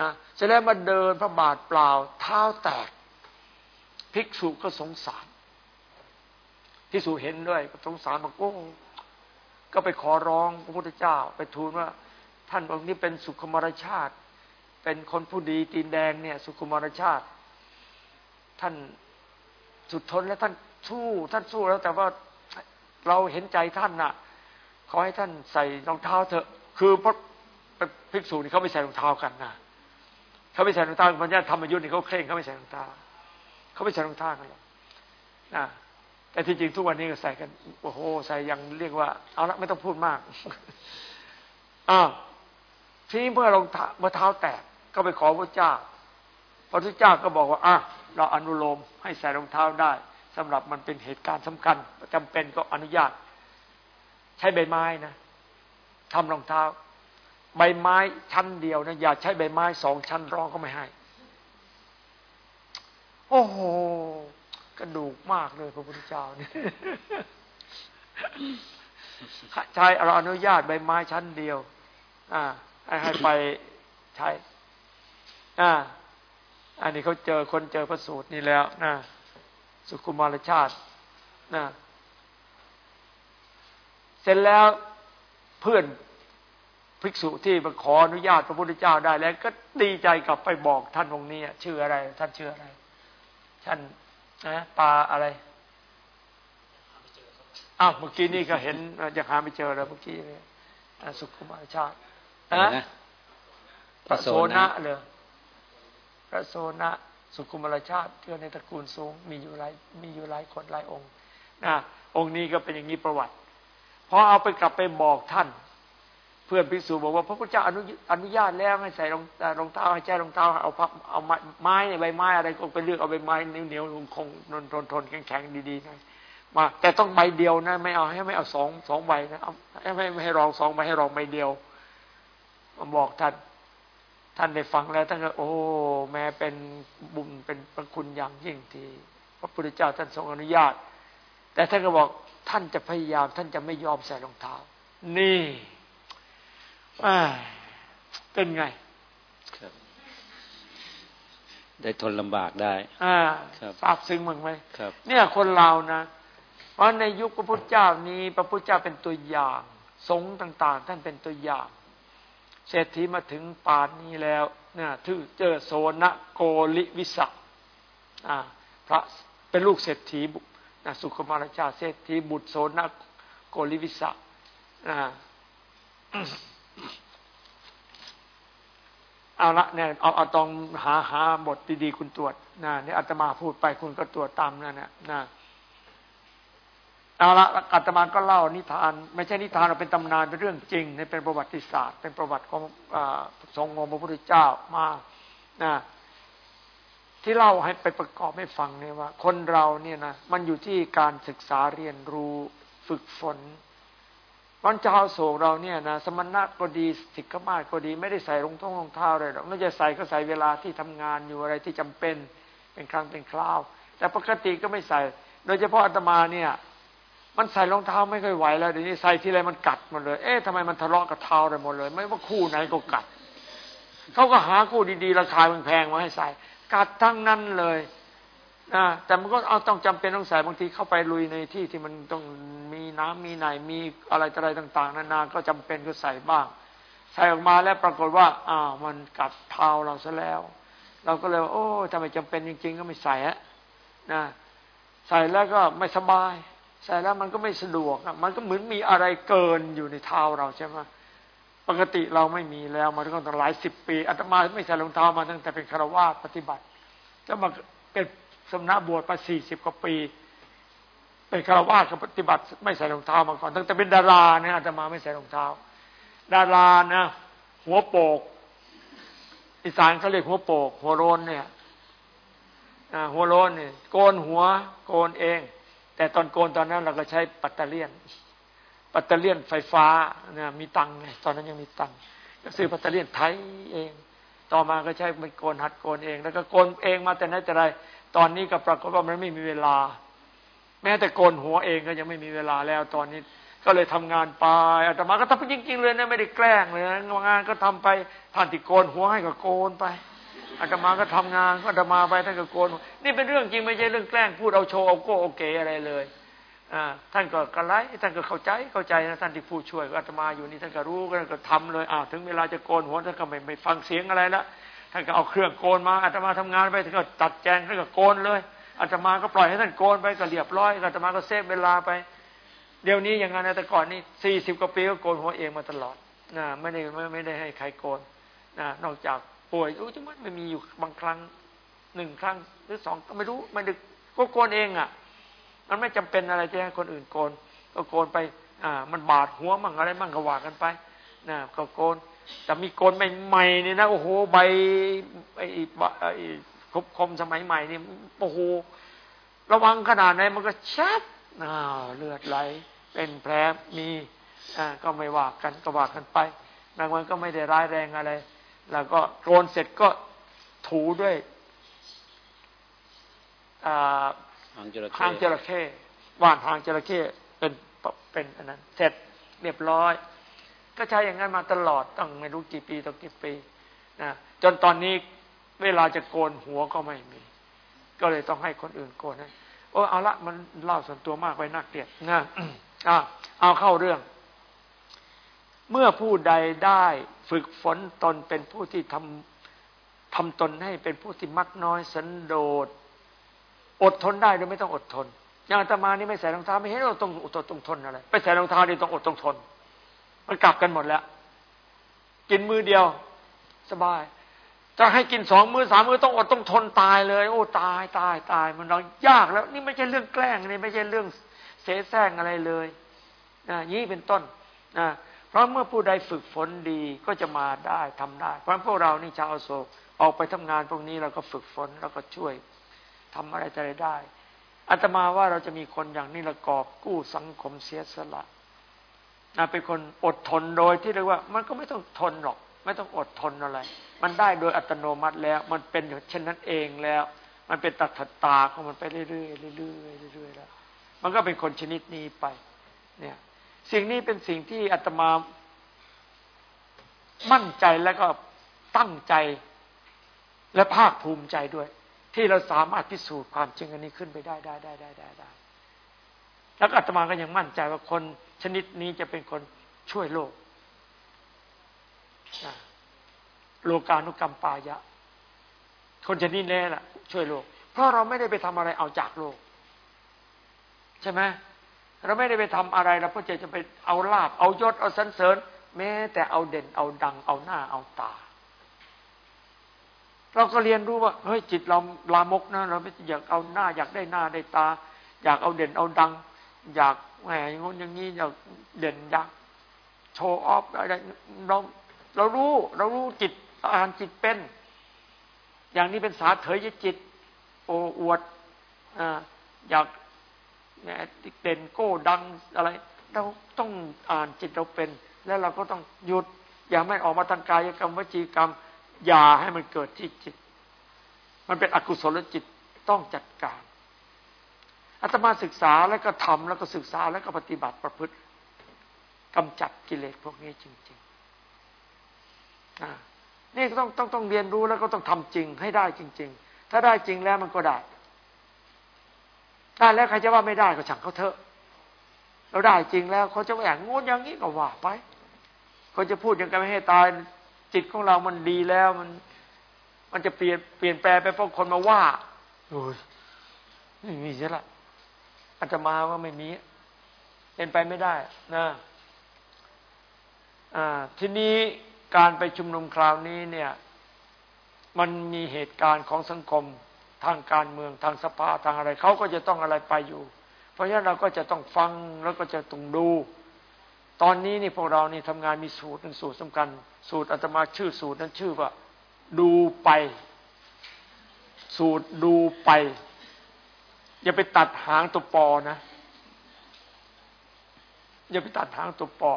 นะเสร็จแล้วมาเดินพระบาทเปล่า เท้าแตก ภิกษุก็สงสารภิกษุเห็นด้วยก็สงสารบอกโอ้ก็ไปขอร้องพระพุทธเจ้า ไปทูลว่า ท่านองค์นี้เป็นสุขมรชาติ เป็นคนผู้ดีตีนแดงเนี่ย สุขมรชาติ ท่านสุดทนแล้วท่านสู้ ท่านสู้แล้วแต่ว่าเราเห็นใจท่านน่ะ ขอให้ท่านใส่รองเท้าเถอะ คือพระภิกษุนี่เขาไม่ใส่รองเท้ากันนะเขาไม่ใส่รองเท้าพระญาติธรรมยุทธ์นี่เขาเคร่งเขาไม่ใส่รองเท้าเขาไม่ใส่รองเท้ากันหรอกนะแต่ที่จริงทุกวันนี้ก็ใส่กันโอ้โหใส่ยังเรียกว่า เอาละไม่ต้องพูดมากอ้าวทีนี้เมื่อรองเท้าเมื่อเท้าแตกก็ไปขอพระเจ้าพระพุทธเจ้าก็บอกว่าอะเราอนุโลมให้ใส่รองเท้าได้สำหรับมันเป็นเหตุการณ์สำคัญจำเป็นก็อนุญาต ใช้ใบไม้นะทำรองเท้า ใบไม้ชั้นเดียวนะอย่าใช้ใบไม้สองชั้นรองก็ไม่ให้ โอ้โหกระดูกมากเลยพระพุทธเจ้านี่ใช้เราอนุญาตใบไม้ชั้นเดียว อ่า ให้ไปใช้อ่า อันนี้เขาเจอคนเจอพระสูตรนี่แล้วนะสุขุมารชาตินะ เสร็จแล้วเพื่อนภิกษุที่มาขออนุญาตพระพุทธเจ้าได้แล้ว ก็ดีใจกลับไปบอกท่านองค์นี้ชื่ออะไร ท่านชื่ออะไร ท่านนะปาอะไรอ้าวเมื่อกี้นี่ก็เห็นยังหาไม่เจอแล้วเมื่อกี้เนี่ยสุขุมารชาตินะพระโสนะเลยพระโสนะสุขุมรชาติเทือในตระกูลสูง มีอยู่หลายมีอยู่หลายคนหลายองค์นะองค์นี้ก็เป็นอย่างนี้ประวัติ พอเอาไปกลับไปบอกท่าน เพื่อนพิสูจบอกว่า พระพุทธเจ้าอนุอนุญาตแล้วให้ใส่รองรองเท้าให้แจ้รองเท้าเอาพับเอาไม้ใบไม้อะไรก็ไปเลือกเอาใบไม้เหนียวเหนียวคงนนทนทนแข็งแข็งดีๆนะมา แต่ต้องใบเดียวนะ ไม่เอาให้ไม่เอาสองสองใบนะเอาให้ไม่ให้รองสองใบให้รองใบเดียวมาบอกท่านท่านได้ฟังแล้วท่านก็โอ้ แม้เป็นบุญเป็นประคุณอย่างยิ่งที่พระพุทธเจ้าท่านทรงอนุญาต แต่ท่านก็บอก ท่านจะพยายาม ท่านจะไม่ยอมใส่รองเท้า นี่เป็นไงได้ทนลำบากได้ อ่าทราบซึ้งมั้งไหมครับ เนี่ยคนเรานะ เพราะในยุคพระพุทธเจ้านี้ พระพุทธเจ้าเป็นตัวอย่าง สงฆ์ต่าง ๆ ท่านเป็นตัวอย่าง เศรษฐีมาถึงป่านนี้แล้วเนี่ยทื่อเจอโซนะโกลิวิสะพระเป็นลูกเศรษฐี นะสุขมารชาเศรษฐีบุตรโซนะโกลิวิสะนะเอาละเนี่ยเอาเอาตองหาหาบทดีๆคุณตรวจนะเนี่ยอาตมาพูดไปคุณก็ตรวจตามนั่นนะนะเอาละอาตมาก็เล่านิทาน ไม่ใช่นิทานเราเป็นตำนานเป็นเรื่องจริงในเป็นประวัติศาสตร์ เป็นประวัติของทรงองค์พระพุทธเจ้ามานะ ที่เล่าให้ไปประกอบให้ฟังเนี่ยว่า คนเราเนี่ยนะมันอยู่ที่การศึกษาเรียนรู้ฝึกฝนวันเจ้าโศกเราเนี่ยนะสมณะก็ดีสิกขมาก็ดี ไม่ได้ใส่รองท้องรองเท้าเลยหรอกไม่จะใส่ก็ใส่เวลาที่ทำงานอยู่อะไรที่จำเป็นเป็นครั้งเป็นคราว แต่ปกติก็ไม่ใส่ โดยเฉพาะอาตมาเนี่ย มันใส่รองเท้าไม่ค่อยไหวแล้วเดี๋ยวนี้ใส่ที่ไรมันกัดหมดเลยเอ๊ะทำไมมันทะเลาะกับเท้าเลยหมดเลย ไม่ว่าคู่ไหนก็กัดเขาก็หาคู่ดีๆราคาแพงๆมาให้ใส่ กัดทั้งนั้นเลยนะแต่มันก็เอาต้องจำเป็นต้องใส่บางทีเข้าไปลุยในที่ที่มันต้องมีน้ำมีไหนมีอะไรอะไรต่าง ๆ นานาก็จำเป็นก็ใส่บ้าง ใส่ออกมาแล้วปรากฏว่าอ้าวมันกัดเท้าเราซะแล้ว เราก็เลยโอ้ทำไมจำเป็นจริง ๆ ก็ไม่ใส่อะนะใส่แล้วก็ไม่สบาย ใส่แล้วมันก็ไม่สะดวกมันก็เหมือนมีอะไรเกินอยู่ในเท้าเราใช่ไหม ปกติเราไม่มีแล้วมาตั้งแต่หลายสิบปีอาตมาไม่ใส่รองเท้ามาตั้งแต่เป็นฆราวาสปฏิบัติก็มาเป็นสมณบวชมาสี่สิบกว่าปี เป็นฆราวาสปฏิบัติไม่ใส่รองเท้ามาก่อน ตั้งแต่เป็นดาราเนี่ยอาตมาไม่ใส่รองเท้า ดารานะ หัวโปก อีสานเขาเรียกหัวโปก หัวโล้นเนี่ยหัวโล้นเนี่ยโกนหัว โกนเอง แต่ตอนโกนตอนนั้นเราก็ใช้ปัตเตอร์เลียน ปัตเตอร์เลียนไฟฟ้าเนี่ยมีตังค์ไงตอนนั้นยังมีตังค์ก็ซื้อปัตเตอร์เลียนไทยเอง ต่อมาก็ใช้มันโกนหัดโกนเอง แล้วก็โกนเองมาแต่ไหนแต่ไรตอนนี้ก็ปรากฏว่ามันไม่มีเวลา แม้แต่โกนหัวเองก็ยังไม่มีเวลาแล้วตอนนี้ก็เลยทำงานไปอาตมาก็ทำไปจริงๆเลยนะไม่ได้แกล้งเลยงานก็ทำไปท่านที่โกนหัวให้ก็โกนไปอาตมาก็ทำงานก็อาตมาไปท่านก็โกน นี่เป็นเรื่องจริงไม่ใช่เรื่องแกล้งพูดเอาโชว์เอาโก้โอเกอะไรเลย ท่านก็กระไรท่านก็เข้าใจเข้าใจนะท่านที่ผู้ช่วยอาตมาอยู่นี่ท่านก็รู้ก็ก็ทำเลยอ้าวถึงเวลาจะโกนหัวท่านก็ไม่ไม่ฟังเสียงอะไรละท่านก็เอาเครื่องโกนมาอาตมาทำงานไปท่านก็ตัดแจงท่านก็โกนเลยอาตมาก็ปล่อยให้ท่านโกนไปก็เรียบร้อยอาตมาก็เซฟเวลาไป เดี๋ยวนี้อย่างไงนแต่ก่อนนี่สี่สิบกว่าปีก็โกนหัวเองมาตลอดนะไม่ได้ไม่ไม่ได้ให้ใครโกนนะนอกจากป่วยโอ้ยมันไม่มีอยู่บางครั้งหนึ่งครั้งหรือสองก็ไม่รู้มันดึกก็โกนเองอะ มันไม่จำเป็นอะไรจะให้คนอื่นโกน ก็โกนไป อ่า มันบาดหัวมั่งอะไรมั่งก็ว่ากันไปนะก็โกน แต่มีโกนใหม่ๆนี่นะโอ้โหใบไอ้ไอ้คบคมสมัยใหม่นี่โอ้โหระวังขนาดไหนมันก็ชัดอ้าวเลือดไหล เป็นแผลมีอ่าก็ไม่ว่ากันก็ว่ากันไปบางวันก็ไม่ได้ร้ายแรงอะไร แล้วก็โกนเสร็จก็ถูด้วยอ่า หางจระเข้หางจระเข้ว่านหางจระเข้เป็นเป็นอันนั้น เสร็จเรียบร้อย ก็ใช้อย่างนั้นมาตลอดตั้งไม่รู้กี่ปีต่อกี่ปีนะจนตอนนี้เวลาจะโกนหัวก็ไม่มี ก็เลยต้องให้คนอื่นโกนให้โอ้เอาละมันเล่าส่วนตัวมากไปนักเกลียดนะอ่าเอาเข้าเรื่อง เมื่อผู้ใดได้ฝึกฝนตนเป็นผู้ที่ทำทำตนให้เป็นผู้ที่มักน้อยสันโดษ อดทนได้โดยไม่ต้องอดทน อย่างอาตมานี่ไม่ใส่รองเท้าไม่เห็นเราต้องอดต้องทนอะไรไปใส่รองเท้านี่ต้องอดต้องทน มันกลับกันหมดแล้ว กินมือเดียวสบายจะให้กินสองมือสามมือต้องอดต้องทนตายเลย โอ้ตายตายตาย มันเรายากแล้ว นี่ไม่ใช่เรื่องแกล้งนี่ไม่ใช่เรื่องเสแสร้งอะไรเลยนะยี่เป็นต้นนะเพราะเมื่อผู้ใดฝึกฝนดีก็จะมาได้ทำได้ เพราะพวกเรานี่ชาวโศกออกไปทำงานพวกนี้เราก็ฝึกฝนแล้วก็ช่วย ทำอะไรจะได้อาตมาว่าเราจะมีคนอย่างนี้ละกอบกู้สังคมเสียสละนะเป็นคนอดทนโดยที่เรียกว่า มันก็ไม่ต้องทนหรอก ไม่ต้องอดทนอะไร มันได้โดยอัตโนมัติแล้ว มันเป็นเช่นนั้นเองแล้ว มันเป็นตัดตาของมันไปเรื่อยๆเรื่อยๆเรื่อยๆแล้ว มันก็เป็นคนชนิดนี้ไป เนี่ย สิ่งนี้เป็นสิ่งที่อาตมา มั่นใจแล้วก็ตั้งใจและภาคภูมิใจด้วย ที่เราสามารถพิสูจน์ความจริงอันนี้ขึ้นไปได้ได้ได้ได้ได้ได้แล้วอาตมาก็ยังมั่นใจว่าคนชนิดนี้จะเป็นคนช่วยโลกโลกานุกรรมปายะ คนชนิดนี้แหละช่วยโลก เพราะเราไม่ได้ไปทำอะไรเอาจากโลก ใช่ไหมเราไม่ได้ไปทำอะไรเราเพื่อจะไปเอาลาบเอายศเอาสันเสริญ แม้แต่เอาเด่นเอาดังเอาหน้าเอาตา เราก็เรียนรู้ว่าเฮ้ยจิตเราลามกนะเราไม่อยากเอาหน้า อยากได้หน้าได้ตา อยากเอาเด่นเอาดัง อยากแหมงงี้อย่างนี้อยากเด่นอยากโชว์ออฟอะไรเราเรารู้เรารู้จิตอ่านจิตเป็น อย่างนี้เป็นสาเถยจิต โอ้อวดอยากแหมเด่นโก้ดังอะไร เราต้องอ่านจิตเราเป็น แล้วเราก็ต้องหยุด อย่าไม่ออกมาทางกายกรรมวจีกรรม อย่าให้มันเกิดที่จิต มันเป็นอกุศลจิตต้องจัดการอาตมาศึกษาแล้วก็ทำแล้วก็ศึกษาแล้วก็ปฏิบัติประพฤติกำจัดกิเลสพวกนี้จริงๆนี่ต้องต้องต้องเรียนรู้แล้วก็ต้องทำจริงให้ได้จริง ๆ ถ้าได้จริงแล้วมันก็ได้ได้แล้วใครจะว่าไม่ได้ก็ช่างเขาเถอะเราได้จริงแล้วเขาจะว่าอย่างงูอย่างนี้ก็ว่าไปเขาจะพูดอย่างไรไม่ให้ตาย จิตของเรามันดีแล้วมัน มันจะเปลี่ยนเปลี่ยนแปลงไปเพราะคนมาว่าโอ้ยไม่มีใช่ละอาจจะมาว่าไม่มีเป็นไปไม่ได้นะทีนี้การไปชุมนุมคราวนี้เนี่ย มันมีเหตุการณ์ของสังคมทางการเมืองทางสภาทางอะไรเขาก็จะต้องอะไรไปอยู่ เพราะฉะนั้นเราก็จะต้องฟังแล้วก็จะต้องดู ตอนนี้นี่พวกเรานี่ทำงานมีสูตรนึ่งสูตรสำคัญ สูตรอาตมาชื่อสูตรนั้นชื่อว่า ดูไป สูตรดูไป อย่าไปตัดหางตัวปอนะ อย่าไปตัดหางตัวปอ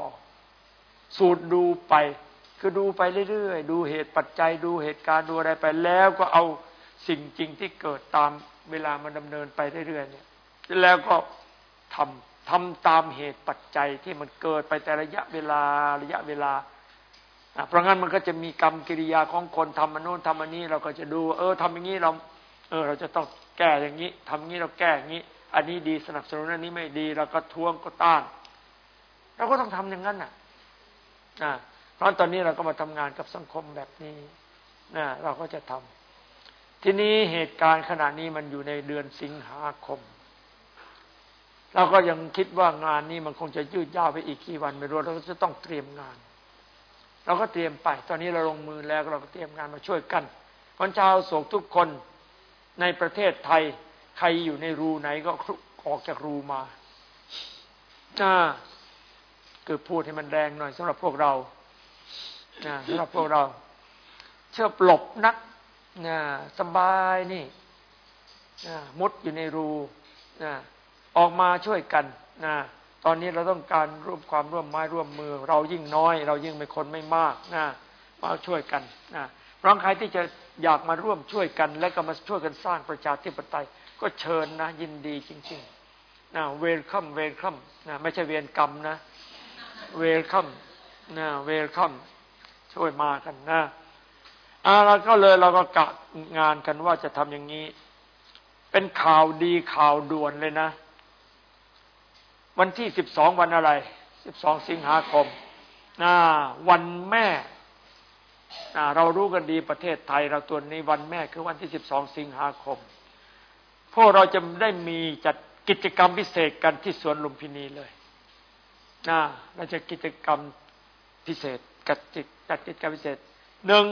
สูตรดูไป คือดูไปเรื่อยๆ ดูเหตุปัจจัยดูเหตุการณ์ดูอะไรไปแล้วก็เอาสิ่งจริงที่เกิดตามเวลามันดำเนินไปเรื่อยๆเนี่ย แล้วก็ทำ ทำตามเหตุปัจจัยที่มันเกิดไปแต่ระยะเวลาระยะเวลาเพราะงั้นมันก็จะมีกรรมกิริยาของคนทำมันโน้นทำมันนี้เราก็จะดู เออทำอย่างนี้เรา เออ เราจะต้องแก้อย่างนี้ทำอย่างนี้เราแก้อย่างนี้ อันนี้ดีสนับสนุนอันนี้ไม่ดีเราก็ทวงก็ต้านเราก็ต้องทำอย่างนั้นน่ะนะเพราะตอนนี้เราก็มาทำงานกับสังคมแบบนี้นะเราก็จะทำทีนี้เหตุการณ์ขณะนี้มันอยู่ในเดือนสิงหาคม เราก็ยังคิดว่างานนี้มันคงจะยืดยาวไปอีกกี่วันไม่รู้เราจะต้องเตรียมงาน เราก็เตรียมไป ตอนนี้เราลงมือแล้วเราก็เตรียมงานมาช่วยกันคนชาวโศกทุกคนในประเทศไทย ใครอยู่ในรูไหนก็ออกจากรูมาอ่าคือพูดให้มันแรงหน่อยสำหรับพวกเราสำหรับพวกเรา เชื่อปลบนักสบายนี่มุดอยู่ในรู ออกมาช่วยกันนะตอนนี้เราต้องการร่วมความร่วมไม้ร่วมมือ เรายิ่งน้อย เรายิ่งเป็นคนไม่มากนะมาช่วยกันนะเพราะใครที่จะอยากมาร่วมช่วยกัน และก็มาช่วยกันสร้างประชาธิปไตย ก็เชิญนะ ยินดีจริงๆนะเวรคัมเวรคัมนะไม่ใช่เวรกรรมนะเวลคัมนะเวลคัมช่วยมากันนะอ่าเราก็เลยเราก็กะงานกันว่าจะทำอย่างนี้ เป็นข่าวดีข่าวด่วนเลยนะ วันที่สิบสองวันอะไรสิบสองสิงหาคมนะวันแม่เรารู้กันดีประเทศไทยเราตัวนี้วันแม่คือวันที่สิบสองสิงหาคม พวกเราจะได้มีจัดกิจกรรมพิเศษกันที่สวนลุมพินีเลยนะเราจะกิจกรรมพิเศษกัดจิตจัดกิจกรรมพิเศษหนึ่ง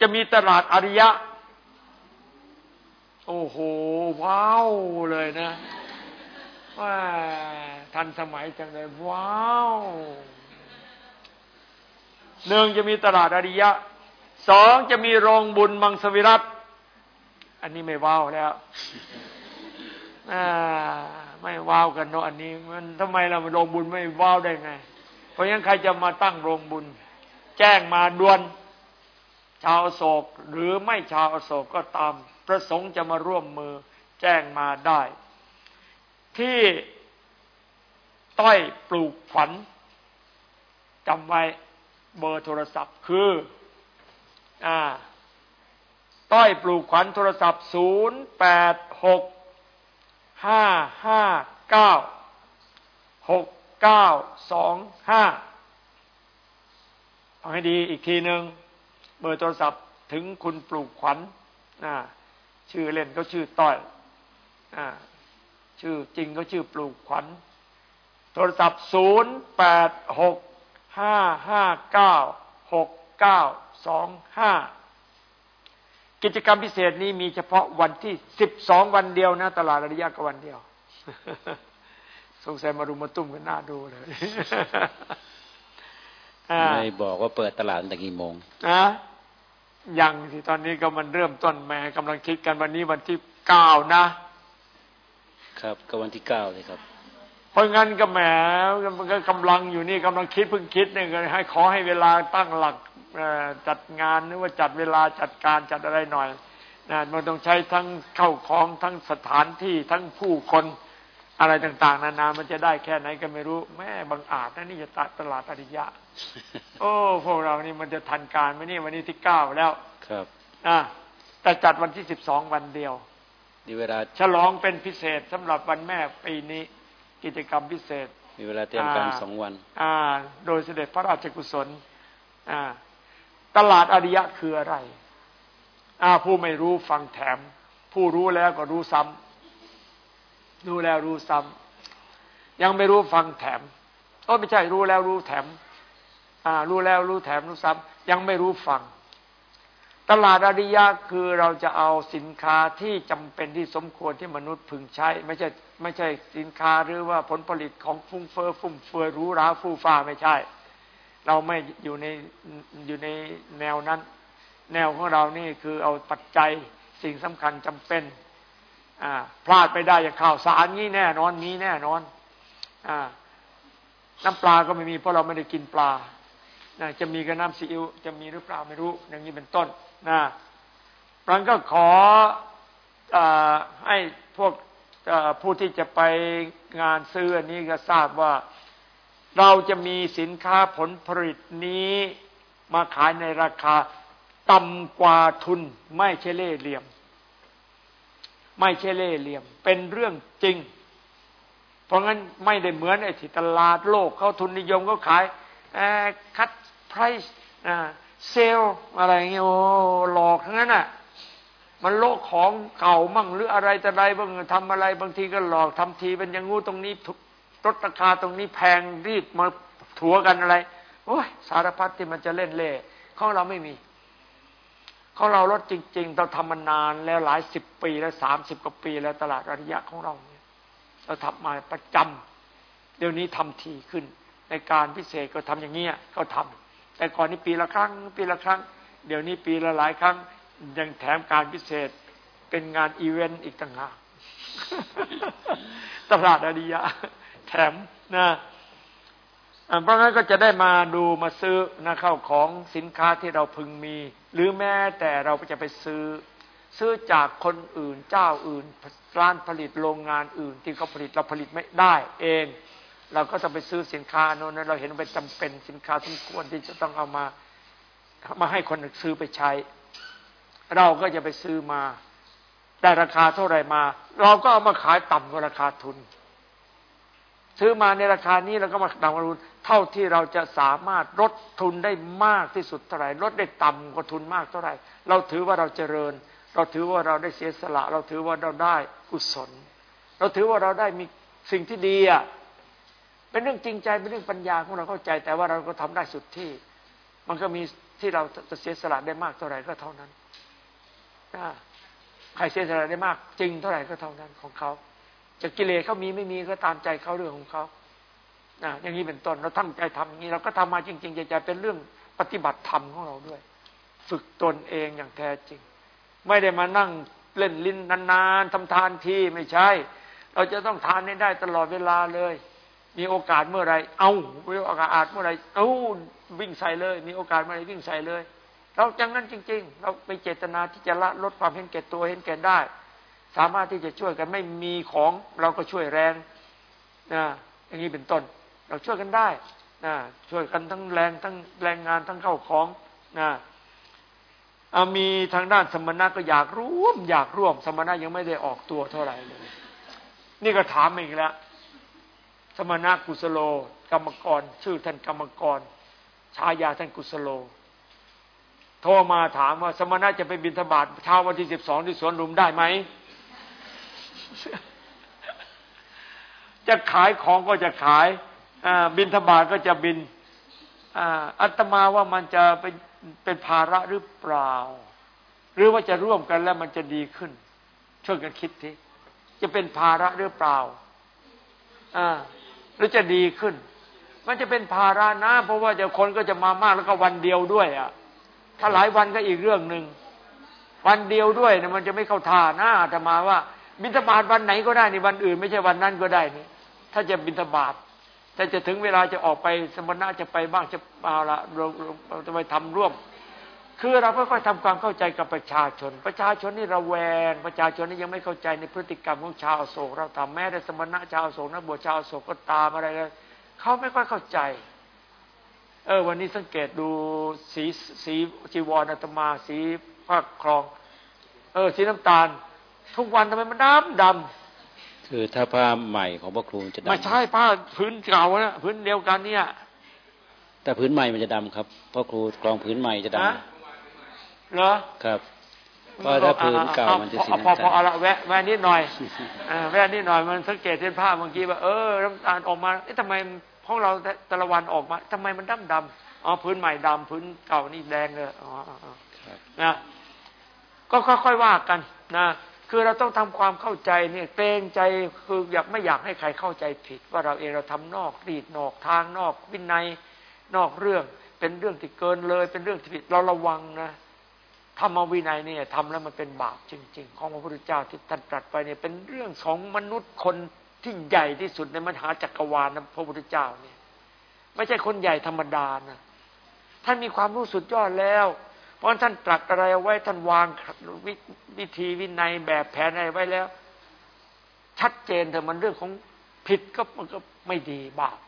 จะมีตลาดอริยะ โอ้โห ว้าวเลยนะ ว่าทันสมัยจังเลยว้าวหนึ่งจะมีตลาดอริยะสองจะมีโรงบุญมังสวิรัตอันนี้ไม่ว้าวแล้วอไม่ว้าวกันเนาะอันนี้ มันทำไมเราโรงบุญไม่ว้าวได้ไง เพราะงั้นใครจะมาตั้งโรงบุญ แจ้งมาด่วน ชาวโศกหรือไม่ชาวโศกก็ตาม ประสงค์จะมาร่วมมือ แจ้งมาได้ ที่ต้อยปลูกฝันจำไว้เบอร์โทรศัพท์คืออ่าต้อยปลูกขวัญโทรศัพท์ศูนย์แปดหกห้าห้าเก้าหกเก้าสองห้าฟังให้ดีอีกทีหนึ่งเบอร์โทรศัพท์ถึงคุณปลูกขวัญชื่อเล่นก็ชื่อต้อยอ ชื่อจริงก็ชื่อปลูกขวัญ โทรศัพท์ศูนย์แปดหกห้าห้าเก้าหกเก้าสองห้ากิจกรรมพิเศษนี้มีเฉพาะวันที่สิบสองวันเดียวนะ ตลาดอริยะก็วันเดียว สงสัยมารุมมาตุ้มกันหน้าดูเลยไม่บอกว่าเปิดตลาดตั้งกี่โมงนะยังที่ตอนนี้ก็มันเริ่มต้นแม่กำลังคิดกันวันนี้วันที่เก้านะ ครับก็วันที่เก้าเลยครับ เพราะงั้นก็แหมมันก็กำลังอยู่นี่กำลังคิดเพิ่งคิดเนี่ยให้ขอให้เวลาตั้งหลักจัดงานหรือว่าจัดเวลาจัดการจัดอะไรหน่อยนะมันต้องใช้ทั้งเข้าของทั้งสถานที่ทั้งผู้คนอะไรต่าง ๆ นานา มันจะได้แค่ไหนก็ไม่รู้ แม่บังอาจนะนี่จะตัดตลาดอริยะ โอ้พวกเรานี่มันจะทันการไหมนี่วันนี้ที่เก้าแล้ว ครับอ่าแต่จัดวันที่สิบสองวันเดียว มีเวลาฉลองเป็นพิเศษสำหรับวันแม่ปีนี้กิจกรรมพิเศษ มีเวลาเตรียมการสองวัน อ่า โดยเสด็จพระราชกุศล อ่า ตลาดอริยะคืออะไร อ่า ผู้ไม่รู้ฟังแถม ผู้รู้แล้วก็รู้ซ้ำรู้แล้วรู้ซ้ำยังไม่รู้ฟังแถมก็ไม่ใช่รู้แล้วรู้แถม อ่า รู้แล้วรู้แถมรู้ซ้ำยังไม่รู้ฟัง ตลาดอริยะคือเราจะเอาสินค้าที่จำเป็นที่สมควรที่มนุษย์พึงใช้ ไม่ใช่ไม่ใช่สินค้าหรือว่าผลผลิตของฟุ้งเฟอ้อฟุ่มเฟือยรู้ราฟู่ฟ้าไม่ใช่ เราไม่อยู่ในอยู่ในแนวนั้น แนวของเรานี่คือเอาปัจจัยสิ่งสำคัญจำเป็นพลาดไปได้อย่างข่าวสารนี้แน่นอนมีแน่นอนอน้ำปลาก็ไม่มีเพราะเราไม่ได้กินปลาจะมีกับน้ำซีอิ๊วจะมีหรือเปล่าไม่รู้ อย่างนี้เป็นต้น นะรังก็ขออให้พวกผู้ที่จะไปงานซื้ออันนี้ก็ทราบว่าเราจะมีสินค้าผลผลิตนี้มาขายในราคาต่ำกว่าทุนไม่ใช่เล่เหลี่ยม ไม่ใช่เล่เหลี่ยม เป็นเรื่องจริง เพราะงั้นไม่ได้เหมือนไอ้ที่ตลาดโลกเขาทุนนิยมเขาขาย cut price sale อะไรเงี้ยโอ้หลอกทั้งนั้นอะ มันโลกของเก่ามั่งหรืออะไรแต่ไรบางทำอะไรบางทีก็หลอกทำทีเป็นอย่างงู้นตรงนี้ลดราคาตรงนี้แพงรีบมาถัวกันอะไรโอ้ยสารพัดที่มันจะเล่นเล่ห์ของเราไม่มีของเราลดจริง ๆ เราทำมานานแล้วหลายสิบปีแล้วสามสิบกว่าปีแล้วตลาดอริยะของเราเนี่ยเราทำมาประจำเดี๋ยวนี้ทำทีขึ้น ในการพิเศษก็ทำอย่างเงี้ยก็ทำ แต่ก่อนนี้ปีละครั้ง ปีละครั้ง เดี๋ยวนี้ปีละหลายครั้ง ยังแถมการพิเศษเป็นงานอีเวนต์อีกต่างหากตลาดอริยะ แถมนะเพราะงั้นก็จะได้มาดูมาซื้อนะเข้าของสินค้าที่เราพึงมี หรือแม้แต่เราจะไปซื้อ ซื้อจากคนอื่นเจ้าอื่นร้านผลิตโรงงานอื่น ที่เขาผลิตเราผลิตไม่ได้เอง เราก็จะไปซื้อสินค้าโน้นเราเห็นเป็นจำเป็นสินค้าสมควรที่จะต้องเอามามาให้คนซื้อไปใช้ เราก็จะไปซื้อมาได้ราคาเท่าไหร่มา เราก็เอามาขายต่ำกว่าราคาทุน ซื้อมาในราคานี้เราก็มาดำรุนเท่าที่เราจะสามารถลดทุนได้มากที่สุดเท่าไหร่ลดได้ต่ำกว่าทุนมากเท่าไหร่ เราถือว่าเราเจริญ เราถือว่าเราได้เสียสละ เราถือว่าเราได้กุศล เราถือว่าเราได้มีสิ่งที่ดีอะ เป็นเรื่องจริงใจเป็นเรื่องปัญญาของเราเข้าใจ แต่ว่าเราก็ทำได้สุดที่ มันก็มีที่เราจะเสียสละได้มากเท่าไหร่ก็เท่านั้นใครเสียสละได้มาก จริงเท่าไหร่ก็เท่านั้นของเขาจะกิเลสเขามีไม่มีก็ตามใจเขาเรื่องของเขานะอย่างนี้เป็นต้นเราตั้งใจทำอย่างนี้ เราก็ทำมาจริงๆใจเป็นเรื่องปฏิบัติธรรมของเราด้วย ฝึกตนเองอย่างแท้จริง ไม่ได้มานั่งเล่นลิ้นนานๆทำทานทีไม่ใช่ เราจะต้องทานให้ได้ตลอดเวลาเลย มีโอกาสเมื่อไร เอามีโอกาสเมื่อไรเอาวิ่งใส่เลย มีโอกาสเมื่อไรวิ่งใส่เลย เราจังนั้นจริง ๆ เราไปเจตนาที่จะละลดความเห็นแก่ตัวเห็นแก่ได้ สามารถที่จะช่วยกันไม่มีของเราก็ช่วยแรงนะอย่างนี้เป็นต้น เราช่วยกันได้นะช่วยกันทั้งแรงทั้งแรงงานทั้งเข้าของนะเอามีทางด้านสมณะก็อยากร่วม อยากร่วม สมณะยังไม่ได้ออกตัวเท่าไหร่เลย นี่ก็ถามอีกแล้ว สมณะกุสโล กรรมกร ชื่อท่านกรรมกรชายาท่านกุสโล โทรมาถามว่า สมณะจะไปบินธบาตเช้าวันที่สิบสองที่สวนลุมได้ไหมจะขายของก็จะขายบินธบาตก็จะบินอัตมาว่ามันจะเป็นเป็นภาระหรือเปล่า หรือว่าจะร่วมกันแล้วมันจะดีขึ้นช่วยกันคิดทีจะเป็นภาระหรือเปล่า หรือจะดีขึ้น มันจะเป็นภาระนะ เพราะว่าจะคนก็จะมามากแล้วก็วันเดียวด้วยอะ ถ้าหลายวันก็อีกเรื่องหนึ่งวันเดียวด้วยเนี่ยมันจะไม่เข้าท่านะอาตมาว่าบิณฑบาตวันไหนก็ได้ในวันอื่น ไม่ใช่วันนั้นก็ได้นี่ ถ้าจะบิณฑบาตแต่จะถึงเวลาจะออกไปสมณะจะไปบ้างจะเอาละเราเราจะไปทำร่วม คือเราค่อยๆทำความเข้าใจกับประชาชน ประชาชนนี่ระแวง ประชาชนนี่ยังไม่เข้าใจในพฤติกรรมของชาวโศกเราทำแม้แต่สมณะชาวโศกนักบวชชาวโศกก็ตามอะไรเลยเขาไม่ค่อยเข้าใจ เออ วันนี้สังเกตดูสีสีจีวรอาตมาสีผ้าครอง เออ สีน้ำตาล ทุกวันทำไมมันดำดำคือถ้าผ้าใหม่ของพระครูจะดำไม่ใช่ผ้าพื้นเก่านะพื้นเดียวกันเนี่ย แต่พื้นใหม่มันจะดำครับพ่อครูกรองพื้นใหม่จะดำ เหรอครับเพราะถ้าพื้นเก่ามันจะสีน้ำตาลพอพอเอาละแวะแวะนิดหน่อยแวะนิดหน่อยมันสังเกตเห็นผ้าเมื่อกี้ว่าเออน้ำตาลออกมาเอ๊ะทำไมพวกเราแต่ละวันออกมาทำไมมันดำดำอ๋อพื้นใหม่ดำพื้นเก่านี่แดงเลยอ๋อนะก็ค่อยๆว่ากันนะคือเราต้องทำความเข้าใจเนี่ยเกรงใจคืออยากไม่อยากให้ใครเข้าใจผิด ว่าเราเองเราทำนอกรีดนอกทางนอกวินัยนอกเรื่อง เป็นเรื่องที่เกินเลย เป็นเรื่องที่ผิดเราระวังนะ ธรรมวินัยเนี่ยทำแล้วมันเป็นบาปจริง ๆ ของพระพุทธเจ้าที่ท่านตรัสไปเนี่ยเป็นเรื่องของมนุษย์คนที่ใหญ่ที่สุดในมหาจักรวาลนะพระพุทธเจ้าเนี่ย ไม่ใช่คนใหญ่ธรรมดานะท่านมีความรู้สุดยอดแล้ว เพราะท่านตรัสอะไรเอาไว้ท่านวางววิธีวินัยแบบแผนอะไรไว้แล้ว ชัดเจนแต่มันเรื่องของผิดก็มันก็ไม่ดีบาป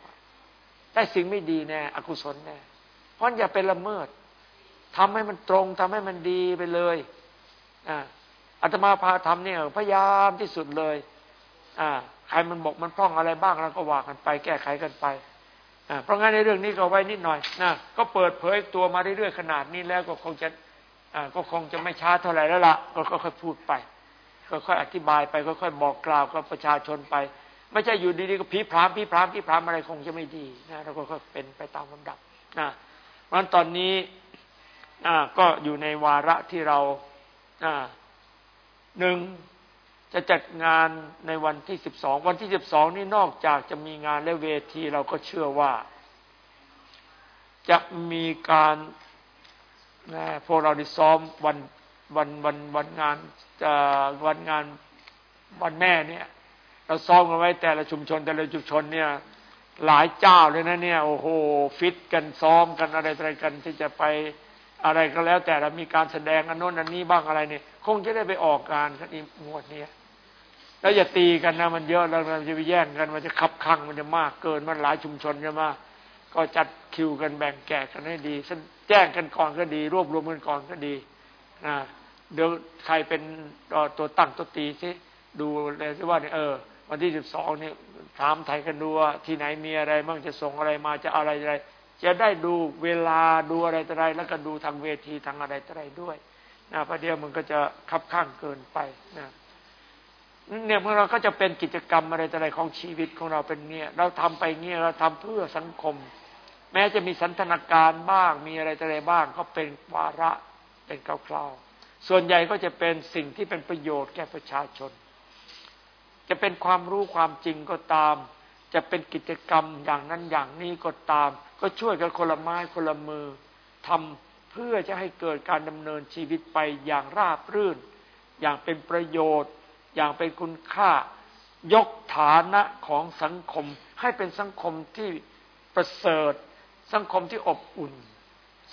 ได้สิ่งไม่ดีแน่อกุศลแน่เพราะอย่าเป็นละเมิด ทำให้มันตรงทำให้มันดีไปเลยอ่าอาตมาพาทำเนี่ย พยายามที่สุดเลยอใครมันบอกมันพร่องอะไรบ้างเราก็ว่ากันไป แก้ไขกันไปเพราะงั้นในเรื่องนี้ก็ไว้นิดหน่อยนะก็เปิดเผยตัวมาเรื่อยๆขนาดนี้แล้วก็คงจะก็คงจะไม่ช้าเท่าไหร่แล้วล่ะก็ค่อยพูดไปค่อยๆอธิบายไปค่อยๆบอกกล่าวกับประชาชนไป ไม่ใช่อยู่ดีๆก็พีพรามพีพรามพีพรามอะไรคงจะไม่ดีนะเราก็ค่อยเป็นไปตามลำดับนะเพราะฉะนั้นตอนนี้ ก็อยู่ในวาระที่เราหนึ่งจะจัดงานในวันที่สิบสองวันที่สิบสองนี่นอกจากจะมีงานและเวทีเราก็เชื่อว่า จะมีการพวกเราได้ซ้อมวันวันวันวันงานวันงานวันแม่เนี่ย เราซ้อมกันไว้แต่ละชุมชนแต่ละชุมชนเนี่ย หลายเจ้าเลยนะเนี่ย โอ้โห ฟิตกันซ้อมกันอะไรอะไรกันที่จะไป อะไรก็แล้ว แต่เรามีการแสดงอันโน้นอันนี้บ้างอะไรเนี่ยคงจะได้ไปออกงานกันอีกงวดนี้แล้วอย่าตีกันนะมันเยอะแล้วมันจะไปแย่งกันมันจะขับคังมันจะมากเกินมันหลายชุมชนจะมาก็จัดคิวกันแบ่งแกะกันให้ดีแจ้งกันก่อนก็ดี รวบรวมกันก่อนก็ดีนะเดี๋ยวใครเป็นตัวตั้งตัวตีซิดูเลยซิว่าเนี่ยเออ วันที่สิบสองนี่ถามไทยกันดูว่าที่ไหนมีอะไรบ้างจะส่งอะไรมาจะอะไรอะไร จะได้ดูเวลาดูอะไรต่ออะไร แล้วก็ดูทางเวทีทางอะไรต่ออะไรด้วยนะประเดี๋ยวมันก็จะคับข้างเกินไปนะเนี่ยเมื่อเราก็จะเป็นกิจกรรมอะไรต่อะไรของชีวิตของเราเป็นเนี่ย เราทำไปเงี้ยเราทำเพื่อสังคม แม้จะมีสันทนาการบ้างมีอะไรต่อะไรบ้าง ก็เป็นวาระเป็นคราวๆส่วนใหญ่ก็จะเป็นสิ่งที่เป็นประโยชน์แก่ประชาชน จะเป็นความรู้ความจริงก็ตาม จะเป็นกิจกรรมอย่างนั้นอย่างนี้ก็ตาม ก็ช่วยกันคนละไม้คนละมือทำเพื่อจะให้เกิดการดำเนินชีวิตไปอย่างราบรื่น อย่างเป็นประโยชน์ อย่างเป็นคุณค่ายกฐานะของสังคม ให้เป็นสังคมที่ประเสริฐ สังคมที่อบอุ่น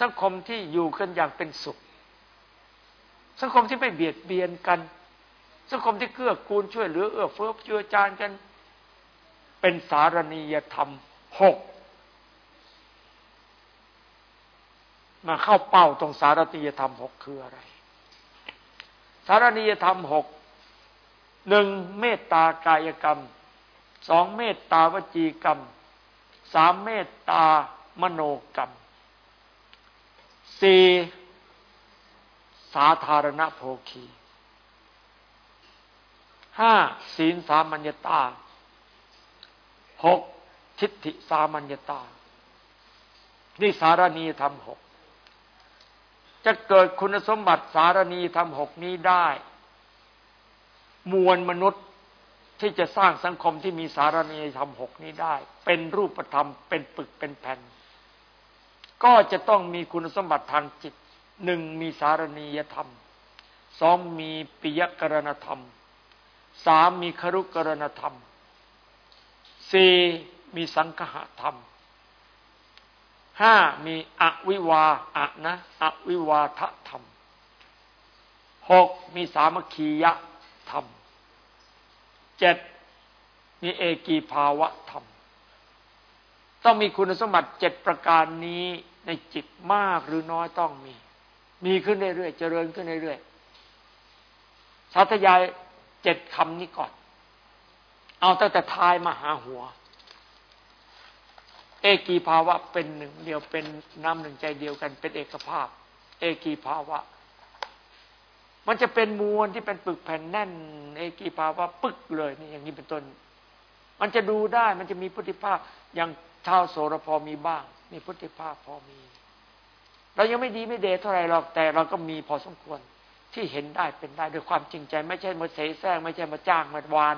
สังคมที่อยู่กันอย่างเป็นสุข สังคมที่ไม่เบียดเบียนกัน สังคมที่เกื้อกูลช่วยเหลือเอื้อเฟื้อเจือจานกัน เป็นสารณียธรรมหกมาเข้าเป้าตรงสารณียธรรมหกคืออะไร สารณียธรรมหกหนึ่งเมตตากายกรรมสองเมตตาวจีกรรมสามเมตตามโนกรรมสี่สาธารณโภคีห้าศีลสามัญญตา หกทิฏฐิสามัญญตา นี่สารณีธรรมหกจะเกิดคุณสมบัติสารณีธรรมหกนี้ได้ มวลมนุษย์ที่จะสร้างสังคมที่มีสารณีธรรมหกนี้ได้ เป็นรูปธรรมเป็นปึกเป็นแผ่น ก็จะต้องมีคุณสมบัติทางจิตหนึ่งมีสารณียธรรมสองมีปิยกรณธรรมสามมีครุกรณธรรม สี่มีสังคหธรรมห้ามีอวิวาอะนะอวิวาทธรรมหกมีสามัคคียะธรรมเจ็ดมีเอกีภาวะธรรม ต้องมีคุณสมบัติเจ็ดประการนี้ในจิตมากหรือน้อยต้องมี มีขึ้นเรื่อยๆเจริญขึ้นเรื่อยๆสาธยายเจ็ดคำนี้ก่อน เอาตั้งแต่ทายมาหาหัว เอกีภาวะเป็นหนึ่งเดียวเป็นน้ำหนึ่งใจเดียวกันเป็นเอกภาพ เอกีภาวะ มันจะเป็นมวลที่เป็นปึกแผ่นแน่น เอกีภาวะปึกเลยนี่อย่างนี้เป็นต้น มันจะดูได้มันจะมีพุทธิภาพอย่างชาวโสรพอมีบ้างมีพุทธิภาพพอมี เรายังไม่ดีไม่เดเท่าไรหรอกแต่เราก็มีพอสมควรที่เห็นได้เป็นได้ด้วยความจริงใจ ไม่ใช่มาเสแสร้งไม่ใช่มาจ้างมาวาน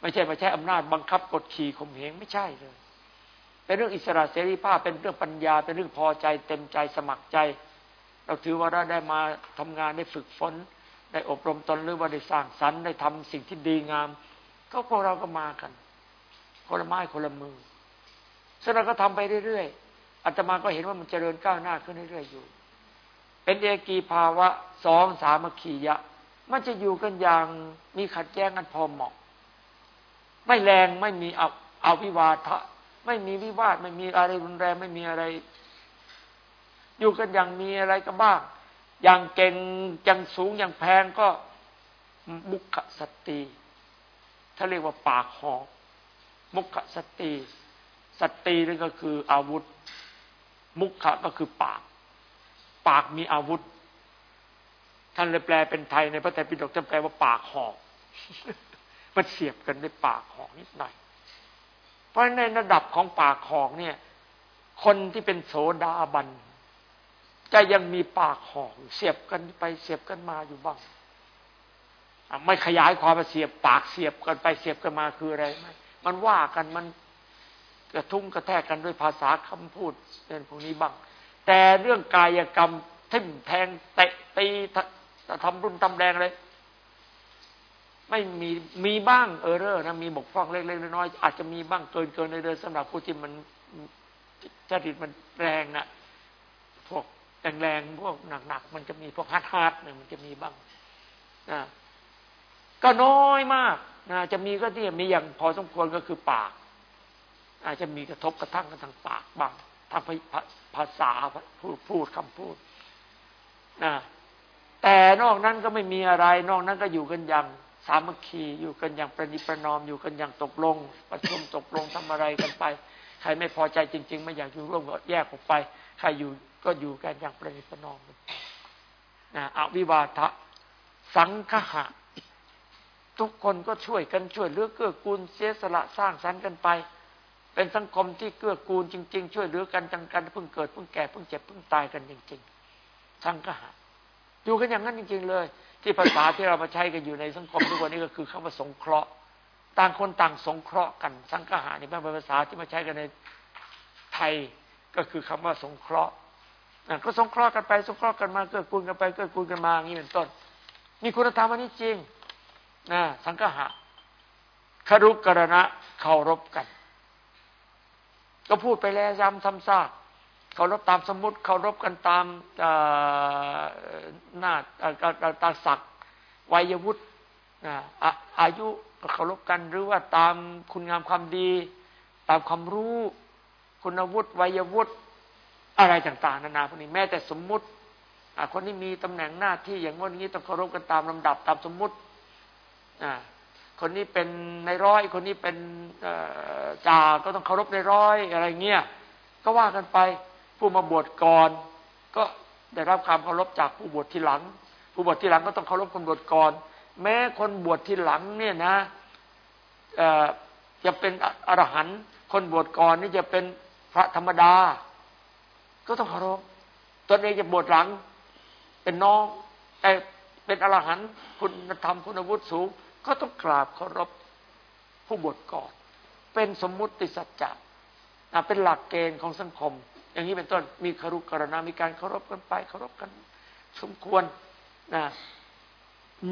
ไม่ใช่มาใช้อำนาจบังคับกดขี่ข่มเหงไม่ใช่เลย เป็นเรื่องอิสระเสรีภาพเป็นเรื่องปัญญา เป็นเรื่องพอใจ เต็มใจสมัครใจ เราถือว่าเราได้มาทำงานได้ฝึกฝนได้อบรมตนหรือว่าได้สร้างสรรค์ได้ทำสิ่งที่ดีงาม ก็พวกเราก็มากัน คนละไม้คนละมือซึ่งเราก็ทำไปเรื่อยๆอาตมาก็เห็นว่ามันเจริญก้าวหน้าขึ้นเรื่อยๆอยู่ เป็นเอกีภาวะสองสามัคคียะ มันจะอยู่กันอย่างมีขัดแย้งกันพอเหมาะ ไม่แรงไม่มีเอาเอาวิวาทะ ไม่มีวิวาทไม่มีอะไรรุนแรงไม่มีอะไร อยู่กันอย่างมีอะไรก็บ้าง อย่างเก่งอย่างสูงอย่างแพงก็มุขสติถ้าเรียกว่าปากหอกมุขสติสตินี่ก็คืออาวุธ มุขะก็คือปาก ปากมีอาวุธ ท่านเลยแปลเป็นไทยในพระไตรปิฎกท่านแปลว่าปากหอก มันเสียบกันด้วยปากหอกนิดหน่อย เพราะในระดับของปากหอกเนี่ย คนที่เป็นโสดาบันจะยังมีปากหอกเสียบกันไปเสียบกันมาอยู่บ้างไม่ขยายความเสียบปากเสียบกันไปเสียบกันมาคืออะไรไหมมันว่ากันมันกระทุ้งกระแทกกันด้วยภาษาคำพูดเป็นพวกนี้บ้าง แต่เรื่องกายกรรมทิ่มแทงเตะตีทำรุนทำแรงเลย ไม่มีมีบ้าง error นะมีบกพร่องเล็กๆน้อยๆอาจจะมีบ้างเกินเกินในเดินสำหรับผู้ที่มันจริตมันแรงนะพวกแรงๆพวกหนักๆมันจะมีพวก hard hard เนี่ยมันจะมีบ้างนะก็น้อยมากนะจะมีก็ที่มีอย่างพอสมควรก็คือปาก อาจจะมีกระทบกระทั่งกันทางปากบ้างทางภาษาพูดพูดคำพูดนะแต่นอกนั้นก็ไม่มีอะไร นอกนั้นก็อยู่กันอย่าง สามัคคีอยู่กันอย่างประนิประนอมอยู่กันอย่างตกลง ประชุมตกลงทำอะไรกันไป ใครไม่พอใจจริง ๆ ไม่อยากอยู่ร่วมก็แยกออกไป ใครอยู่ก็อยู่กันอย่างประนิประนอมนะอวิวาทะสังฆะทุกคนก็ช่วยกันช่วยเหลือเกื้อกูลเสียสละสร้างสรรค์กันไป เป็นสังคมที่เกื้อกูลจริง ๆ ช่วยเหลือกันจังกันเพิ่งเกิดเพิ่งแก่เพิ่งเจ็บเพิ่งตายกันจริง ๆ สังฆะ อยู่กันอย่างนั้นจริง ๆ เลย ที่ภาษาที่เรามาใช้กันอยู่ในสังคมทุกวันนี้ก็คือคำว่าสงเคราะห์ ต่างคนต่างสงเคราะห์กัน สังฆะนี่เป็นภาษาที่มาใช้กันในไทยก็คือคำว่าสงเคราะห์ก็สงเคราะห์กันไปสงเคราะห์กันมาเกื้อกูลกันไปเกื้อกูลกันมาอย่างนี้เป็นต้น มีคุณธรรมอันนี้จริงนะสังฆะคารุกรณะเคารพกัน ก็พูดไปแล้วย้ำซ้ำซาก เคารพตามสมมติเคารพกันตามหน้าตาศักดิ์วัยวุฒิอายุเคารพกันหรือว่าตามคุณงามความดี ตามความรู้ คุณวุฒิวัยวุฒิอะไรต่าง ๆ นานาพวกนี้แม้แต่สมมุติคนที่มีตำแหน่งหน้าที่อย่างงี้นี้ต้องเคารพกันตามลำดับตามสมมุติคนนี้เป็นในร้อย คนนี้เป็นจ่าก็ต้องเคารพในร้อยอะไรเงี้ยก็ว่ากันไป ผู้มาบวชก่อน ก็ได้รับความเคารพจากผู้บวชทีหลัง ผู้บวชทีหลังก็ต้องเคารพคนบวชก่อน แม้คนบวชทีหลังเนี่ยนะจะเป็นอรหันต์คนบวชก่อนนี่จะเป็นพระธรรมดา ก็ต้องเคารพตนเองจะบวชหลัง เป็นน้องแต่เป็นอรหันต์คุณธรรมคุณวุฒิสูง ก็ต้องกราบเคารพผู้บวชก่อน เป็นสมมุติสัจจะเป็นหลักเกณฑ์ของสังคม อย่างนี้เป็นต้นมีคารุกรณามีการเคารพกันไปเคารพกัน สมควรนะ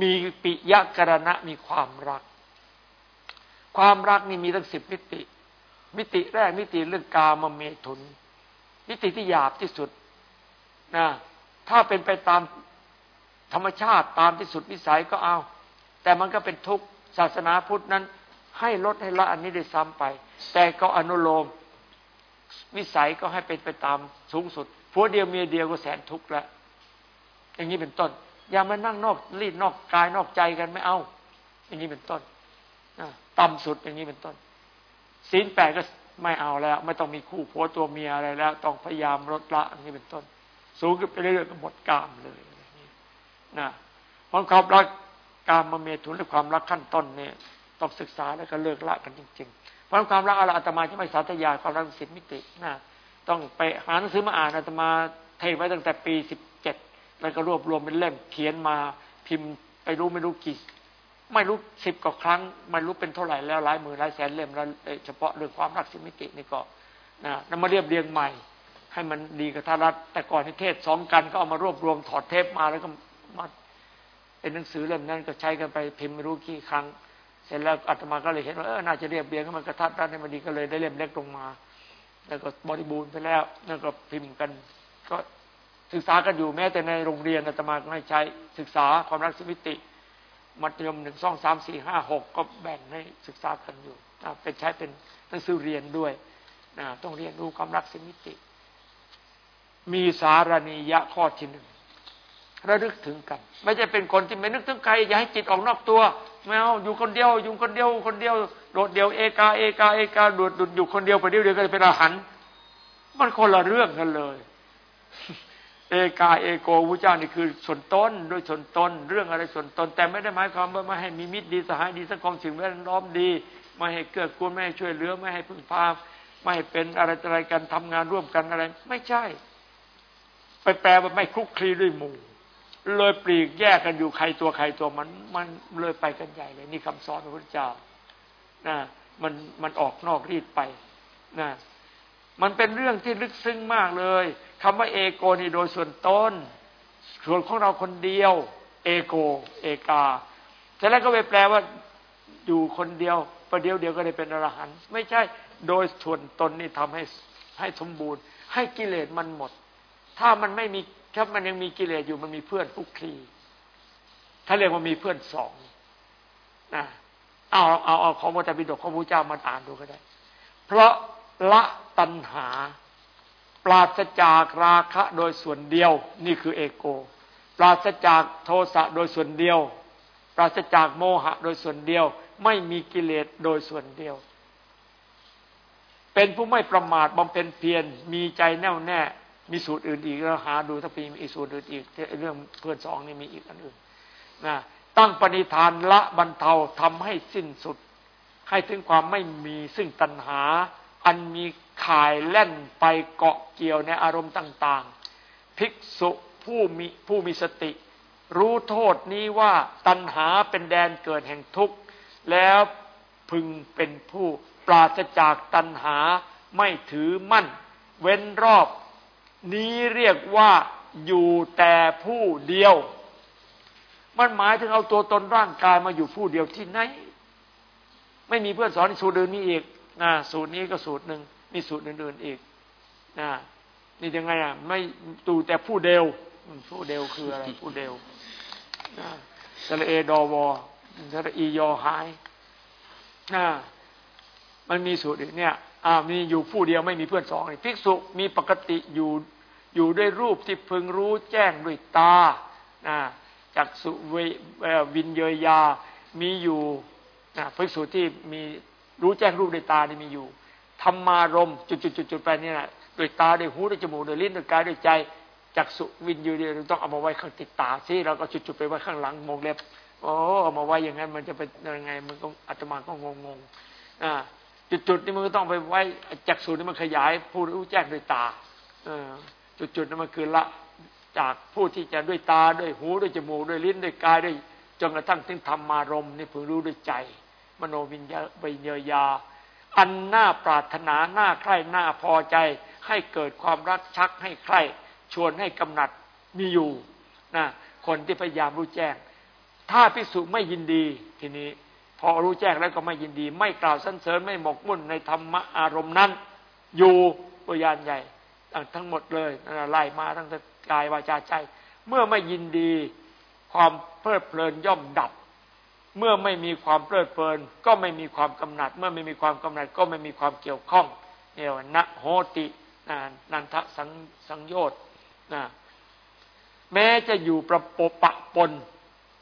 มีปิยกรณะมีความรัก ความรักนี่มีตั้งสิบมิติ มิติแรกมิติเรื่องกามเมตุน มิติที่หยาบที่สุดนะถ้าเป็นไปตามธรรมชาติตามที่สุดวิสัยก็เอา แต่มันก็เป็นทุกข์ศาสนาพุทธนั้น ให้ลดให้ละอันนี้ได้ซ้ำไป แต่ก็อนุโลม วิสัยก็ให้เป็นไปตามสูงสุดผัวเดียวเมียเดียวก็แสนทุกข์แล้วอย่างนี้เป็นต้น อย่ามานั่งนอกรีดนอกกายนอกใจกันไม่เอา อย่างนี้เป็นต้นต่ำสุดอย่างนี้เป็นต้นศีลแปดก็ไม่เอาแล้ว ไม่ต้องมีคู่ผัวตัวเมียอะไรแล้ว ต้องพยายามลดละอย่างนี้เป็นต้น สูงขึ้นไปเรื่อยๆก็หมดกามเลยนะเพราะความรักกามมาเมตุนหรือความรักขั้นต้นเนี่ยต้องศึกษาแล้วก็เลิกละกันจริง ๆ เพราะความรักอะไรอาตมาที่ไม่สาธยายความรักสิบมิตินะต้องไปหาหนังสือมาอ่านอาตมาเทไว้ตั้งแต่ปีสิบเจ็ดแล้วก็รวบรวมเป็นเล่มเขียนมาพิมพ์ไปรู้ไม่รู้กี่ไม่รู้สิบกว่าครั้งไม่รู้เป็นเท่าไหร่แล้วหลายหมื่นหลายแสนเล่มแล้วเฉพาะเรื่องความรักสิบมิตินี่ก็นะนำมาเรียบเรียงใหม่ ให้มันดีกับทารัฐแต่ก่อนที่เทศสองกันก็เอามารวบรวมถอดเทปมาแล้วก็มาเป็นหนังสือเล่มนั้นก็ใช้กันไปพิมพ์ไม่รู้กี่ครั้ง เสร็จแล้วอาตมาก็เลยเห็นว่าเออน่าจะเรียบเรียงให้มันกระทัดรัดให้มันดีก็เลยได้เล่มเล็กลงมา แล้วก็บริบูรณ์ไปแล้วแล้วก็พิมพ์กัน ก็ศึกษากันอยู่แม้แต่ในโรงเรียนอาตมาก็ให้ใช้ศึกษาความรักสมิติ มัธยมหนึ่งสองสามสี่ห้าหกก็แบ่งให้ศึกษากันอยู่เป็นใช้เป็นหนังสือเรียนด้วยต้องเรียนรู้ความรักสมิติ มีสารณียะข้อที่หนึ่ง ระลึกถึงกัน ไม่ใช่เป็นคนที่ไม่นึกถึงใคร อย่าให้จิตออกนอกตัวไม่เอาอยู่คนเดียว อยู่คนเดียว คนเดียวโดดเดียวเอกาเอกาเอกาโดดดุดอยู่คนเดียวไปเดียวเดียวก็จะเป็นอาหารมันคนละเรื่องกันเลย เอกาเอโกพระเจ้านี่คือส่วนต้นโดยส่วนตนเรื่องอะไรส่วนตนแต่ไม่ได้หมายความว่าไม่ให้มีมิตรดีสหายดีสังคมสิ่งแวดล้อมดี ไม่ให้เกื้อกูลไม่ให้ช่วยเหลือไม่ให้พึ่งพาไม่ให้เป็นอะไรอะไรกันทำงานร่วมกันอะไร ไม่ใช่ ไปแปลว่าไม่คลุกคลีด้วยหมู่ เลยปลีกแยกกันอยู่ใครตัวใครตัวมันมันเลยไปกันใหญ่เลย นี่คำสอนพระพุทธเจ้านะมันมันออกนอกรีดไปนะมันเป็นเรื่องที่ลึกซึ้งมากเลยคำว่าเอโกนี่โดยส่วนต้น ส่วนของเราคนเดียว เอโก เอกาแต่แล้วก็ไปแปลว่าอยู่คนเดียวประเดียวเดียวก็ได้เป็นอรหันต์ไม่ใช่โดยส่วนตนนี่ทำให้ให้สมบูรณ์ ให้กิเลสมันหมด ถ้ามันไม่มี ถ้ามันยังมีกิเลสอยู่มันมีเพื่อนคุกคีถ้าเรียกว่ามีเพื่อนสองนะเอาเอาเอาของพระตบิดกของพระเจ้ามาอ่านดูก็ได้ เพราะละตัณหา ปราศจากราคะโดยส่วนเดียว นี่คือเอโก ปราศจากโทสะโดยส่วนเดียว ปราศจากโมหะโดยส่วนเดียว ไม่มีกิเลสโดยส่วนเดียว เป็นผู้ไม่ประมาทบำเพ็ญเพียรมีใจแน่วแน่ มีสูตรอื่นอีกแล้วหาดูถ้ามีอีกสูตรอื่นอีกเรื่องเพื่อนสองนี่มีอีกอันอื่นนะตั้งปณิธานละบรรเทาทำให้สิ้นสุด ให้ถึงความไม่มีซึ่งตัณหา อันมีข่ายแล่นไปเกาะเกี่ยวในอารมณ์ต่าง ๆ ภิกษุผู้มีผู้มีสติ รู้โทษนี้ว่าตัณหาเป็นแดนเกิดแห่งทุกข์ แล้วพึงเป็นผู้ปราศจากตัณหาไม่ถือมั่น เว้นรอบ นี้เรียกว่าอยู่แต่ผู้เดียว มันหมายถึงเอาตัวตนร่างกายมาอยู่ผู้เดียวที่ไหน ไม่มีเพื่อนสอนสูตรอื่นนี้อีกนะสูตรนี้ก็สูตรหนึ่งมีสูตรอื่นๆอีกนะนี่ยังไงอะไม่ตูแต่ผู้เดียวผู้เดียวคืออะไรผู้เดียวนะสระเอดอวอสระอียอหายนะมันมีสูตรอีกเนี่ยอ่ามีอยู่ผู้เดียวไม่มีเพื่อนสองภิกษุมีปกติอยู่ อยู่ด้วยรูปที่พึงรู้แจ้งด้วยตาจากสุวินเยยา มีอยู่ภิกษุที่มีรู้แจ้งรูปด้วยตานี่มีอยู่ธรรมารมจุดๆๆไปนี่แหละด้วยตาด้วยหูด้วยจมูกด้วยลิ้นด้วยกายด้วยใจจากสุวินยูเดียต้องเอามาไว้ข้างติดตาสิเราก็จุดๆไปไว้ข้างหลังมองเล็บโอ้เอามาไว้อย่างนั้นมันจะเป็นยังไงมันก็อาตมาก็งงๆอ่าจุดๆนี่มันก็ต้องไปไว้จากสูนี่มันขยายผู้รู้แจ้งด้วยตา เออ จุดๆนั้นมันคือละจากผู้ที่จะด้วยตาด้วยหูด้วยจมูกด้วยลิ้นด้วยกายด้วยจนกระทั่งถึงธรรมารมณ์นี่เพิ่งรู้ด้วยใจ มโนวิญญาวิญญา อันน่าปรารถนาน่าใคร่น่าพอใจ ให้เกิดความรักชักให้ใคร่ชวนให้กำหนัดมีอยู่นะคนที่พยายามรู้แจ้ง ถ้าพิสุไม่ยินดีทีนี้ พอรู้แจ้งแล้วก็ไม่ยินดี ไม่กล่าวสรรเสริญไม่หมกมุ่นในธรรมอารมณ์นั้น อยู่ปุยานใหญ่ ทั้งหมดเลยไล่มาทั้งกายวาจาใจ เมื่อไม่ยินดีความเพลิดเพลินย่อมดับ เมื่อไม่มีความเพลิดเพลิน ก็ไม่มีความกำหนัด เมื่อไม่มีความกำหนัดก็ไม่มีความเกี่ยวข้องเนี่ยนะโหตินันทสังสังโยชน์นะแม้จะอยู่ประปปะปน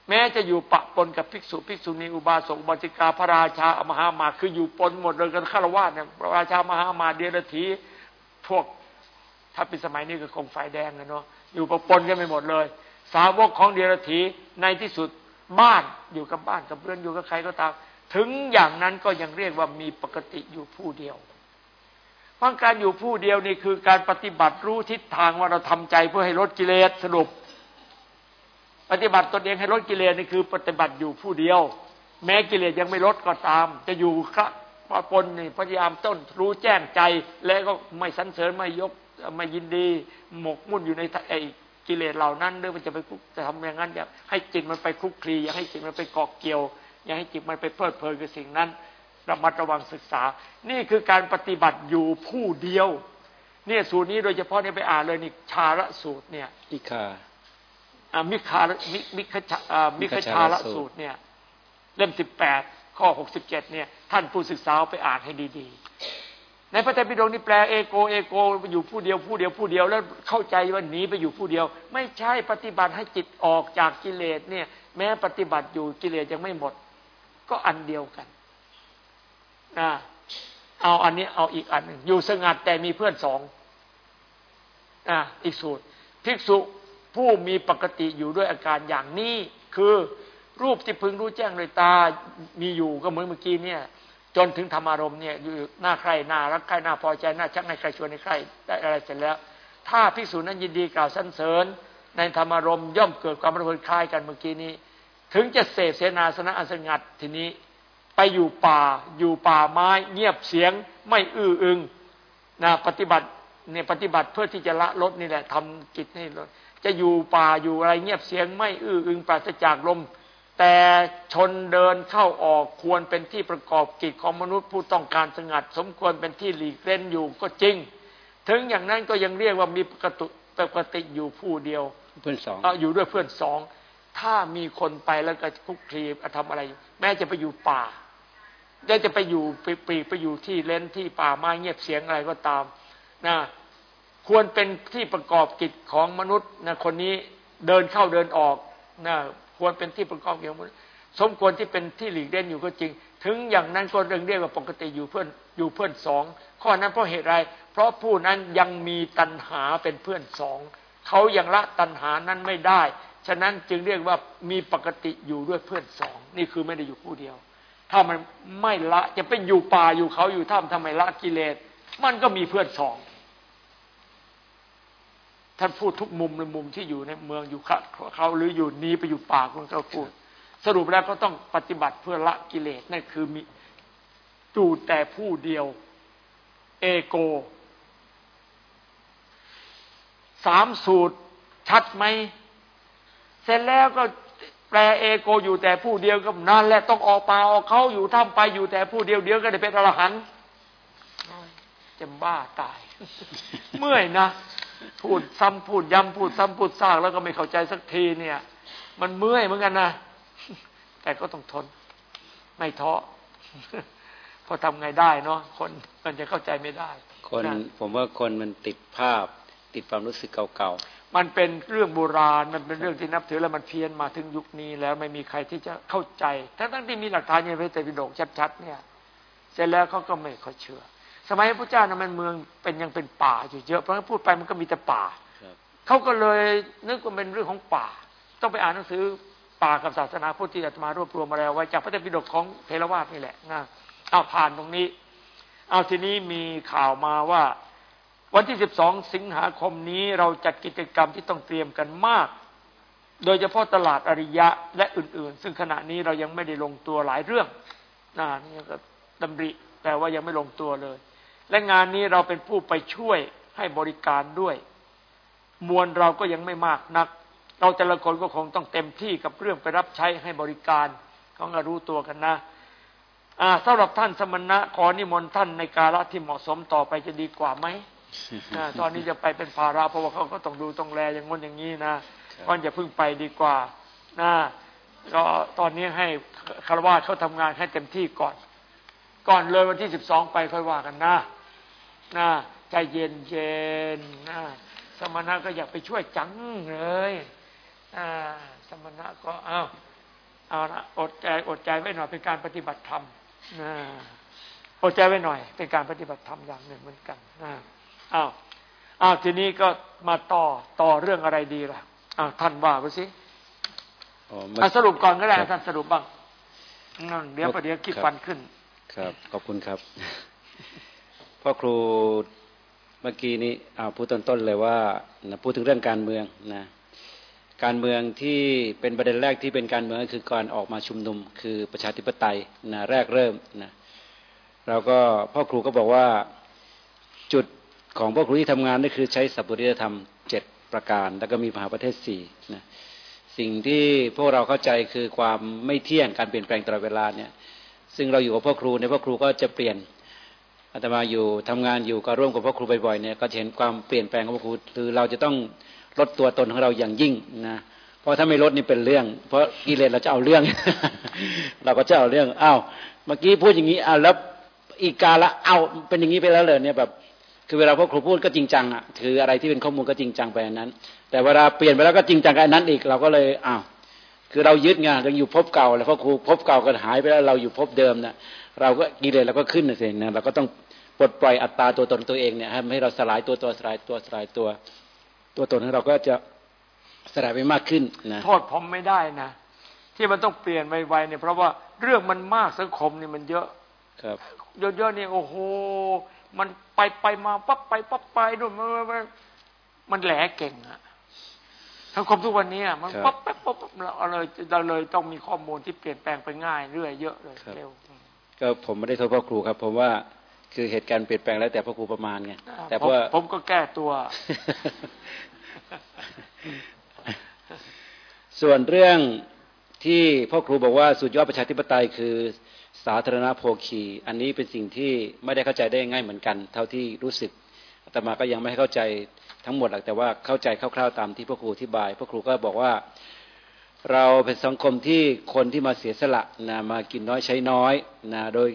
แม้จะอยู่ปะปนกับภิกษุภิกษุณีอุบาสกบัติกาพระราชามหามาคืออยู่ปนหมดเลยกันฆราวาสเนี่ยพระราชามหามาเดียรถีพวก ถ้าเป็นสมัยนี้ก็คงไฟแดงนะเนาะอยู่ประปนกันไปหมดเลย สาวกของเดียรถีในที่สุดบ้านอยู่กับบ้านกับเพื่อนอยู่กับใครก็ตาม ถึงอย่างนั้นก็ยังเรียกว่ามีปกติอยู่ผู้เดียวเพราะการอยู่ผู้เดียวนี่คือการปฏิบัติรู้ทิศทางว่าเราทำใจเพื่อให้ลดกิเลสสรุป ปฏิบัติตนเองให้ลดกิเลสนี่คือปฏิบัติอยู่ผู้เดียว แม้กิเลสยังไม่ลดก็ตาม จะอยู่คระปนนี่พยายามต้นรู้แจ้งใจ แล้วก็ไม่สันเสริญไม่ยก ไม่ยินดี หมกมุ่นอยู่ในไอ้กิเลสเหล่านั้นเรื่องมันจะไปจะทำอย่างนั้นอย่าให้จิตมันไปคุกคลีอย่าให้จิตมันไปเกาะเกี่ยวอย่าให้จิตมันไปเพลิดเพลินกับสิ่งนั้นระมัดระวังศึกษา นี่คือการปฏิบัติอยู่ผู้เดียว เนี่ยสูตรนี้โดยเฉพาะเนี่ยไปอ่านเลยนี่ชาระสูตรเนี่ยอิคาอ่ามิคามิมิคชามิคชาระสูตรเนี่ยเล่มสิบแปดข้อหกสิบเจ็ดเนี่ย ท่านผู้ศึกษาไปอ่านให้ดีๆ ในพระไตรปิฎกนี่แปลเอโกเอโกอยู่ผู้เดียวผู้เดียวผู้เดียวแล้วเข้าใจว่าหนีไปอยู่ผู้เดียว ไม่ใช่ปฏิบัติให้จิตออกจากกิเลสเนี่ย แม้ปฏิบัติอยู่กิเลสยังไม่หมด ก็อันเดียวกันนะเอาอันนี้เอาอีกอันหนึ่งอยู่สงัดแต่มีเพื่อนสองนะอีกสูตร ภิกษุผู้มีปกติอยู่ด้วยอาการอย่างนี้คือรูปที่พึงรู้แจ้งโดยตามีอยู่ก็เหมือนเมื่อกี้เนี่ย จนถึงธรรมารมณ์เนี่ยอยู่หน้าใครหน้ารักใครหน้าพอใจหน้าชักในใครชวนในใครได้อะไรเสร็จแล้ว ถ้าภิกษุนั้นยินดีกล่าวสรรเสริญ ในธรรมารมณ์ย่อมเกิดความระเบิดคลายกันเมื่อกี้นี้ ถึงจะเสพเสนาสนะอันสงัดทีนี้ไปอยู่ป่าอยู่ป่าไม้เงียบเสียงไม่อื้ออึงนะปฏิบัติเนี่ยปฏิบัติเพื่อที่จะละลดนี่แหละทำกิจให้ลดจะอยู่ป่าอยู่อะไรเงียบเสียงไม่อื้ออึงปราศจากลม แต่ชนเดินเข้าออกควรเป็นที่ประกอบกิจของมนุษย์ผู้ต้องการสงัด สมควรเป็นที่หลีกเล่นอยู่ก็จริง ถึงอย่างนั้นก็ยังเรียกว่ามีปกติปกติอยู่ผู้เดียวเพื่อนสองอยู่ด้วยเพื่อนสอง ถ้ามีคนไปแล้วก็คุกคีทำอะไร แม้จะไปอยู่ป่าจะจะไปอยู่ไปปีไปอยู่ที่เล่นที่ป่าไม้เงียบเสียงอะไรก็ตามนะควรเป็นที่ประกอบกิจของมนุษย์นะคนนี้เดินเข้าเดินออกนะ ควรเป็นที่ประกอบกิจของมนุษย์สมควรที่เป็นที่หลีกเล่นอยู่ก็จริง ถึงอย่างนั้นก็เรื่องเรียกว่าปกติอยู่เพื่อนอยู่เพื่อนสองข้อนั้นเพราะเหตุไร เพราะผู้นั้นยังมีตัณหาเป็นเพื่อนสองเขายังละตัณหานั้นไม่ได้ ฉะนั้นจึงเรียกว่ามีปกติอยู่ด้วยเพื่อนสองนี่คือไม่ได้อยู่ผู้เดียว ถ้ามันไม่ละจะไปอยู่ป่าอยู่เขาอยู่ถ้ำทำไมละกิเลส มันก็มีเพื่อนสอง ท่านพูดทุกมุมในมุมที่อยู่ในเมืองอยู่เขาหรืออยู่นี้ไปอยู่ป่าคนเขาพูด สรุปแล้วก็ต้องปฏิบัติเพื่อละกิเลสนั่นคือมีจูแต่ผู้เดียว เอโก สามสูตรชัดไหม เสร็จแล้วก็แปลเอโกอยู่แต่ผู้เดียวก็นั่นแหละต้องออกป่าออกเขาอยู่ถ้ำไปอยู่แต่ผู้เดียวเดียวก็ได้เป็นอรหันต์จะบ้าตาย เมื่อยนะ พูดซ้ำพูดย้ำพูดซ้ำพูดซากแล้วก็ไม่เข้าใจสักทีเนี่ย มันเมื่อยเหมือนกันนะแต่ก็ต้องทน ไม่ท้อพอทำไงได้เนาะคนมันจะเข้าใจไม่ได้ คนผมว่าคนมันติดภาพ ติดความรู้สึกเก่ามันเป็นเรื่องโบราณมันเป็นเรื่องที่นับถือแล้วมันเพี้ยนมาถึงยุคนี้แล้วไม่มีใครที่จะเข้าใจ ทั้งทั้งที่มีหลักฐานในพระเตปิฎกชัดๆเนี่ย เสร็จแล้วเขาก็ไม่ค่อยเชื่อ สมัยพระเจ้านะมันเมืองเป็นยังเป็นป่าอยู่เยอะเพราะพูดไปมันก็มีแต่ป่าเขาก็เลยนึกว่าเป็นเรื่องของป่า ต้องไปอ่านหนังสือป่ากับศาสนาพุทธที่อาตมารวบรวมมาแล้วไว้จากพระเตปิฎกของเทรวาสนี่แหละนะเอาผ่านตรงนี้ เอาทีนี้มีข่าวมาว่า วันที่ 12 สิงหาคมนี้เราจัดกิจกรรมที่ต้องเตรียมกันมาก โดยเฉพาะตลาดอริยะและอื่น ๆ ซึ่งขณะนี้เรายังไม่ได้ลงตัวหลายเรื่องนะนี่ก็ดำริแต่ว่ายังไม่ลงตัวเลย และงานนี้เราเป็นผู้ไปช่วยให้บริการด้วย มวลเราก็ยังไม่มากนัก เราแต่ละคนก็คงต้องเต็มที่กับเรื่องไปรับใช้ให้บริการเขาก็รู้ตัวกันนะอ่าสำหรับท่านสมณะขอนิมนต์ท่านในกาลที่เหมาะสมต่อไปจะดีกว่าไหมตอนนี้จะไปเป็นภาระเพราะว่าเขาก็ต้องดูต้องแลอย่างงนอย่างนี้นะก่อนอย่าพึ่งไปดีกว่านะก็ตอนนี้ให้คารวะเขาทำงานให้เต็มที่ก่อน ก่อนเลยวันที่สิบสองไปค่อยว่ากันนะนะใจเย็นเย็นนะสมณะก็อยากไปช่วยจังเลยอ่าสมณะก็เอาเอาละอดใจอดใจไว้หน่อยเป็นการปฏิบัติธรรมนะอดใจไว้หน่อย เป็นการปฏิบัติธรรมอย่างหนึ่งเหมือนกันนะอ้าวอ้าวทีนี้ก็มาต่อต่อเรื่องอะไรดีล่ะอ้าวท่านว่าไปสิสรุปก่อนก็ได้ท่านสรุปบ้างนั่นเดี๋ยวประเดี๋ยวคิดฟันขึ้น ครับ ขอบคุณครับ พ่อครูเมื่อกี้นี้เอาพูดต้นๆเลยว่าพูดถึงเรื่องการเมืองนะการเมืองที่เป็นประเด็นแรกที่เป็นการเมืองก็คือการออกมาชุมนุม คือประชาธิปไตยนะแรกเริ่มนะเราก็พ่อครูก็บอกว่าจุดของพ่อครูที่ทำงานนี่คือใช้สัพพุริยธรรมเจ็ดประการ แล้วก็มีมหาประเทศสี่นะสิ่งที่พวกเราเข้าใจคือความไม่เที่ยงการเปลี่ยนแปลงตลอดเวลาเนี่ย ซึ่งเราอยู่กับพ่อครูในพ่อครูก็จะเปลี่ยนอาตมาอยู่ทำงานอยู่ก็ร่วมกับพ่อครูบ่อยๆเนี่ยก็เห็นความเปลี่ยนแปลงของพ่อครูคือเราจะต้องลดตัวตนของเราอย่างยิ่งนะเพราะถ้าไม่ลดนี่เป็นเรื่อง เพราะกิเลสเราจะเอาเรื่อง เราก็จะเอาเรื่องอ้าวเมื่อกี้พูดอย่างนี้อ้าวแล้วอีกาละเอาเป็นอย่างนี้ไปแล้วเลยเนี่ยแบบคือเวลาพ่อครูพูดก็จริงจังอะคืออะไรที่เป็นข้อมูลก็จริงจังไปนั้น แต่เวลาเปลี่ยนไปแล้วก็จริงจังกับนั้นอีกเราก็เลยอ้าว คือเรายึดไงยังอยู่พบเก่า แล้วพ่อครูพบเก่าก็หายไปแล้วเราอยู่พบเดิมนะเราก็กิเลสเราก็ขึ้นนะสินะเราก็ต้องปลดปล่อยอัตตาตัวตนตัวเองเนี่ยให้เราสลายตัวตัวสลายตัวสลายตัว ตัวตนของเราก็จะสลายไปมากขึ้นนะโทษผมไม่ได้นะที่มันต้องเปลี่ยนไวๆเนี่ยเพราะว่าเรื่องมันมากสังคมนี่มันเยอะครับเยอะๆนี่โอ้โหมันไปไปมาปั๊บไปปั๊บไปนู่นมันมันแหลเก่งอะ ทั้งคมทุกวันนี้มันปั๊บปั๊บปั๊บเราเลยเราเลยต้องมีข้อมูลที่เปลี่ยนแปลงไปง่ายเรื่อยเยอะเลยเร็วก็ผมไม่ได้โทษพ่อครูครับผมว่าคือเหตุการณ์เปลี่ยนแปลงแล้วแต่พ่อครูประมาณไงแต่เพราะผมก็แก้ตัว ส่วนเรื่องที่พ่อครูบอกว่าสุดยอดประชาธิปไตยคือสาธารณโภคี อันนี้เป็นสิ่งที่ไม่ได้เข้าใจได้ง่ายเหมือนกัน เท่าที่รู้สึกแต่มาก็ยังไม่เข้าใจ ทั้งหมดหรอกแต่ว่าเข้าใจคร่าวๆตามที่พ่อครูอธิบายพ่อครูก็บอกว่าเราเป็นสังคมที่คนที่มาเสียสละนะมากินน้อยใช้น้อยนะโดย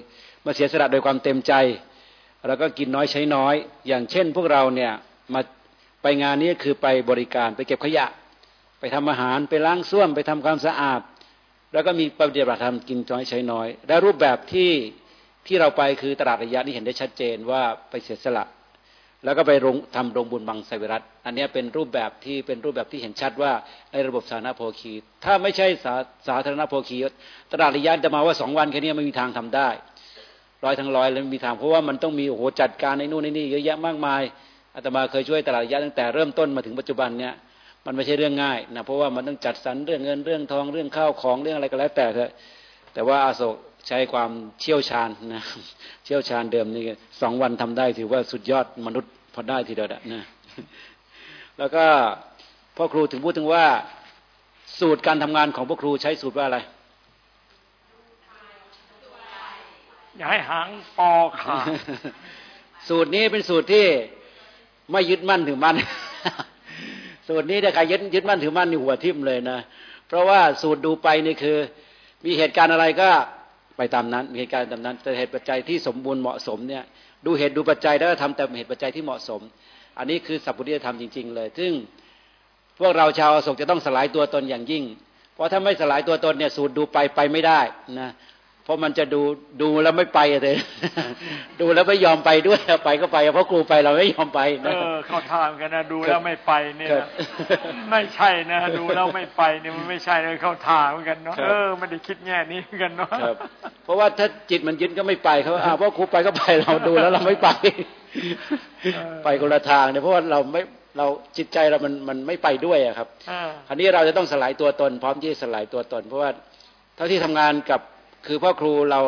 มาเสียสละโดยความเต็มใจ แล้วก็กินน้อยใช้น้อย อย่างเช่น พวกเราเนี่ยมาไปงานนี้คือไปบริการไปเก็บขยะ ไปทำอาหารไปล้างส้วมไปทำความสะอาด แล้วก็มีปฏิบัติธรรมกินน้อยใช้น้อย และรูปแบบที่ที่เราไปคือตลาดระยะนี่เห็นได้ชัดเจนว่าไปเสียสละ แล้วก็ไปทำโรงบุญบังไสวิรัตอันนี้เป็นรูปแบบที่เป็นรูปแบบที่เห็นชัดว่าในระบบสาธารณโภคี ถ้าไม่ใช่สาสาธารณโภคีตลาดระยะจะมาว่าสองวันแค่นี้ไม่มีทางทำได้ร้อยทั้งร้อยแล้วมีทางเพราะว่ามันต้องมีโอ้โหจัดการในนู่นในนี่เยอะแยะมากมายอาตมาเคยช่วยตลาดยะตั้งแต่เริ่มต้นมาถึงปัจจุบันเนี่ยมันไม่ใช่เรื่องง่ายนะเพราะว่ามันต้องจัดสรรเรื่องเงินเรื่องทองเรื่องข้าวของเรื่องอะไรก็แล้วแต่เถอะแต่ว่าอาโศก ใช้ความเชี่ยวชาญนะเชี่ยวชาญเดิมนี่สองวันทำได้ถือว่าสุดยอดมนุษย์พอได้ทีเดียวนะแล้วก็พ่อครูถึงพูดถึงว่า สูตรการทำงานของพ่อครูใช้สูตรว่าอะไรอย่าให้หางปอขาดสูตรนี้เป็นสูตรที่ไม่ยึดมั่นถือมั่นสูตรนี้ถ้าใครยึดยึดมั่นถือมั่นนี่หัวทิ่มเลยนะ เพราะว่าสูตรดูไปนี่คือ มีเหตุการณ์อะไรก็ ไปตามนั้นมีเหตุการณ์ตามนั้น แต่เหตุปัจจัยที่สมบูรณ์เหมาะสมเนี่ยดูเหตุดูปัจจัยแล้วทำแต่เหตุปัจจัยที่เหมาะสม อันนี้คือสัพพุทธธรรมจริง ๆ เลย ซึ่งพวกเราชาวอโศกจะต้องสลายตัวตนอย่างยิ่ง เพราะถ้าไม่สลายตัวตนเนี่ยสูตรดูไปไปไม่ได้นะ เพราะมันจะดูดูแล้วไม่ไปเลย ดูแล้วไม่ยอมไปด้วยไปก็ไปเพราะครูไปเราไม่ยอมไปนะเออเข้าทางกันนะดูแล้วไม่ไปเนี่ยไม่ใช่นะดูแล้วไม่ไปเนี่ยมันไม่ใช่เลยเข้าทางเหมือนกันเนาะเออมันได้คิดแง่นี้กันเนาะเพราะว่าถ้าจิตมันยึดก็ไม่ไปเขาอ่าเพราะครูไปก็ไปเราดูแล้วเราไม่ไป ไปคนละทางเนี่ยเพราะว่าเราไม่เราจิตใจเรามันมันไม่ไปด้วยอะครับคราวนี้เราจะต้องสลายตัวตน พร้อมที่จะสลายตัวตน เพราะว่าเท่าที่ทำงานกับ คือพ่อครูเรา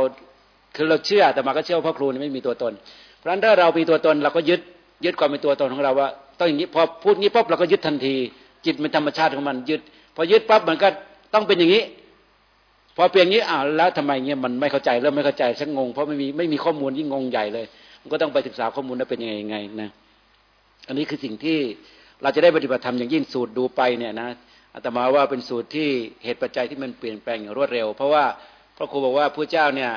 คือเราเชื่อแต่มาก็เชื่อว่าพ่อครูนี่ไม่มีตัวตน เพราะฉะนั้นถ้าเรามีตัวตนเราก็ยึดยึดความเป็นตัวตนของเราว่าต้องอย่างนี้พอพูดงี้ปุ๊บเราก็ยึดทันที จิตมันธรรมชาติของมันยึด พอยึดปั๊บมันก็ต้องเป็นอย่างนี้ พอเปลี่ยนงี้อ้าวแล้วทำไมเงี้ยมันไม่เข้าใจเริ่มไม่เข้าใจชักงงเพราะไม่มีไม่มีข้อมูลยิ่งงงใหญ่เลย มันก็ต้องไปศึกษาข้อมูลว่าเป็นยังไงยังไงนะอันนี้คือสิ่งที่เราจะได้ปฏิบัติธรรมอย่างยิ่งสูตรดูไปเนี่ยนะอาตมาว่าเป็นสูตรที่เหตุปัจจัยที่มันเปลี่ยนแปลงอย่างรวดเร็ว เพราะว่า พระครูบอกว่าพระเจ้าเนี่ย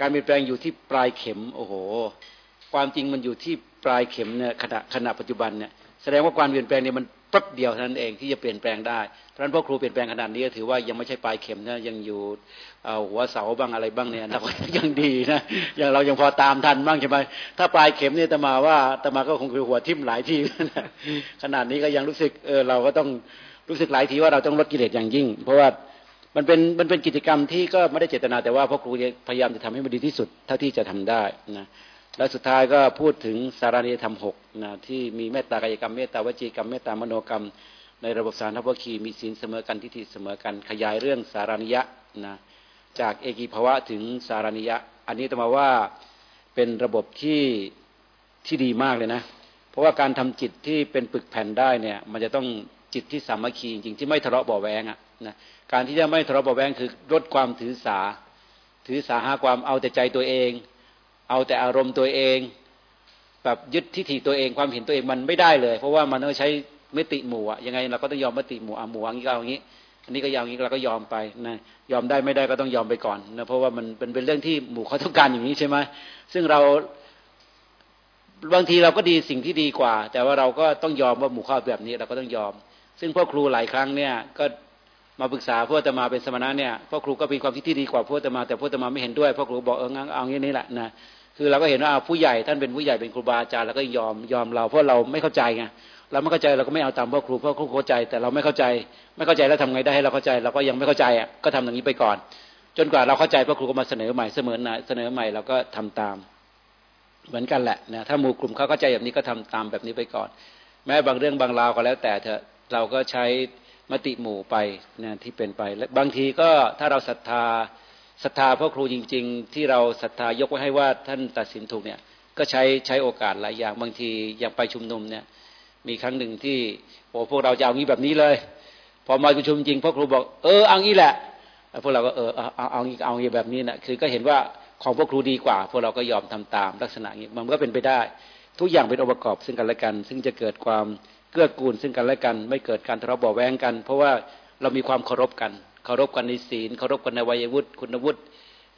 การเปลี่ยนแปลงอยู่ที่ปลายเข็มโอ้โห ความจริงมันอยู่ที่ปลายเข็มเนี่ยขณะขณะปัจจุบันเนี่ยแสดงว่าความเปลี่ยนแปลงเนี่ยมันปั๊บเดียวเท่านั้นเองที่จะเปลี่ยนแปลงได้เพราะฉะนั้นพ่อครูเปลี่ยนแปลงขนาดนี้ถือว่ายังไม่ใช่ปลายเข็มนะยังอยู่หัวเสาบ้างอะไรบ้างเนี่ยเรายังดีนะอย่างเรายังพอตามทันบ้างใช่ไหมถ้าปลายเข็มเนี่ยตมาว่าตมาก็คงคือหัวทิ่มหลายทีขนาดนี้ก็ยังรู้สึกเออเราก็ต้องรู้สึกหลายทีว่าเราต้องลดกิเลสอย่างยิ่ง เพราะว่า มันเป็นมันเป็นกิจกรรมที่ก็ไม่ได้เจตนาแต่ว่าพ่อครูพยายามจะทำให้มันดีที่สุดเท่าที่จะทำได้นะและสุดท้ายก็พูดถึงสารานิธรรมหกนะที่มีเมตตากายกรรมเมตตาวจีกรรมเมตตามโนกรรม ในระบบสารทัพวคีมีศีลเสมอกันทิฏฐิเสมอกันขยายเรื่องสารานิยะนะจากเอกีภาวะถึงสารานิยะ อันนี้ต้องมาว่าเป็นระบบที่ที่ดีมากเลยนะ เพราะว่าการทำจิตที่เป็นปึกแผ่นได้เนี่ย มันจะต้องจิตที่สามัคคีจริงๆที่ไม่ทะเลาะเบาแวงอะนะ การที่จะไม่ทะเลาะเบาแวงคือลดความถือสา ถือสาหาความเอาแต่ใจตัวเอง เอาแต่อารมณ์ตัวเอง แบบยึดทิฏฐิตัวเองความเห็นตัวเองมันไม่ได้เลย เพราะว่ามันต้องใช้มติหมู่อะยังไงเราก็ต้องยอมมติหมู่อะหมู่อย่างนี้ก็อย่างนี้ อันนี้ก็อย่างนี้เราก็ยอมไปนะยอมได้ไม่ได้ก็ต้องยอมไปก่อนนะเพราะว่ามันเป็นเป็นเรื่องที่หมู่เขาต้องการอย่างนี้ใช่ไหมซึ่งเราบางทีเราก็ดีสิ่งที่ดีกว่า แต่ว่าเราก็ต้องยอมว่าหมู่เขาแบบนี้เราก็ต้องยอม ซึ่งพ่อครูหลายครั้งเนี่ยก็ มาปรึกษาพ่อตมาเป็นสมณะเนี่ยพ่อครูก็มีความคิดที่ดีกว่าพ่อตมา แต่พ่อตมาไม่เห็นด้วยพ่อครูบอกเอองั้นเอางี้นี่แหละนะคือเราก็เห็นว่าผู้ใหญ่ท่านเป็นผู้ใหญ่เป็นครูบาอาจารย์แล้วก็ยอมยอมเราเพราะเราไม่เข้าใจไงเราไม่เข้าใจเราก็ไม่เอาตามพ่อครูพ่อครูเข้าใจ แต่เราไม่เข้าใจ ไม่เข้าใจแล้วทำไงได้ให้เราเข้าใจเราก็ยังไม่เข้าใจอะก็ทำอย่างนี้ไปก่อน จนกว่าเราเข้าใจพ่อครูก็มาเสนอใหม่เสมอน่เสนอใหม่เราก็ทำตาม เหมือนกันแหละนะถ้าหมู่กลุ่มเขาเข้าใจแบบนี้ก็ทำตามแบบนี้ไปก่อน แม้บางเรื่องบางราวก็แล้วแต่เถอะเราก็ใช้ มติหมู่ไปนะที่เป็นไปและบางทีก็ถ้าเราศรัทธาศรัทธาพ่อครูจริง ๆ ที่เราศรัทธายกไว้ให้ว่าท่านตัดสินถูกเนี่ยก็ใช้ใช้โอกาสหลายอย่างบางทีอย่างไปชุมนุมเนี่ยมีครั้งหนึ่งที่โอ้พวกเราจะเอางี้แบบนี้เลย พอมาประชุมจริงพ่อครูบอกเออเอางี้แหละพวกเราก็เออเอาเอางี้เอางี้แบบนี้นะคือก็เห็นว่าของพ่อครูดีกว่า พวกเราก็ยอมทำตามลักษณะนี้มันก็เป็นไปได้ ทุกอย่างเป็นองค์ประกอบซึ่งกันและกัน ซึ่งจะเกิดความ เกื้อกูลซึ่งกันและกัน ไม่เกิดการทะเลาะเบาแวงกัน เพราะว่าเรามีความเคารพกัน เคารพกันในศีล เคารพกันในวัยวุฒิคุณวุฒิ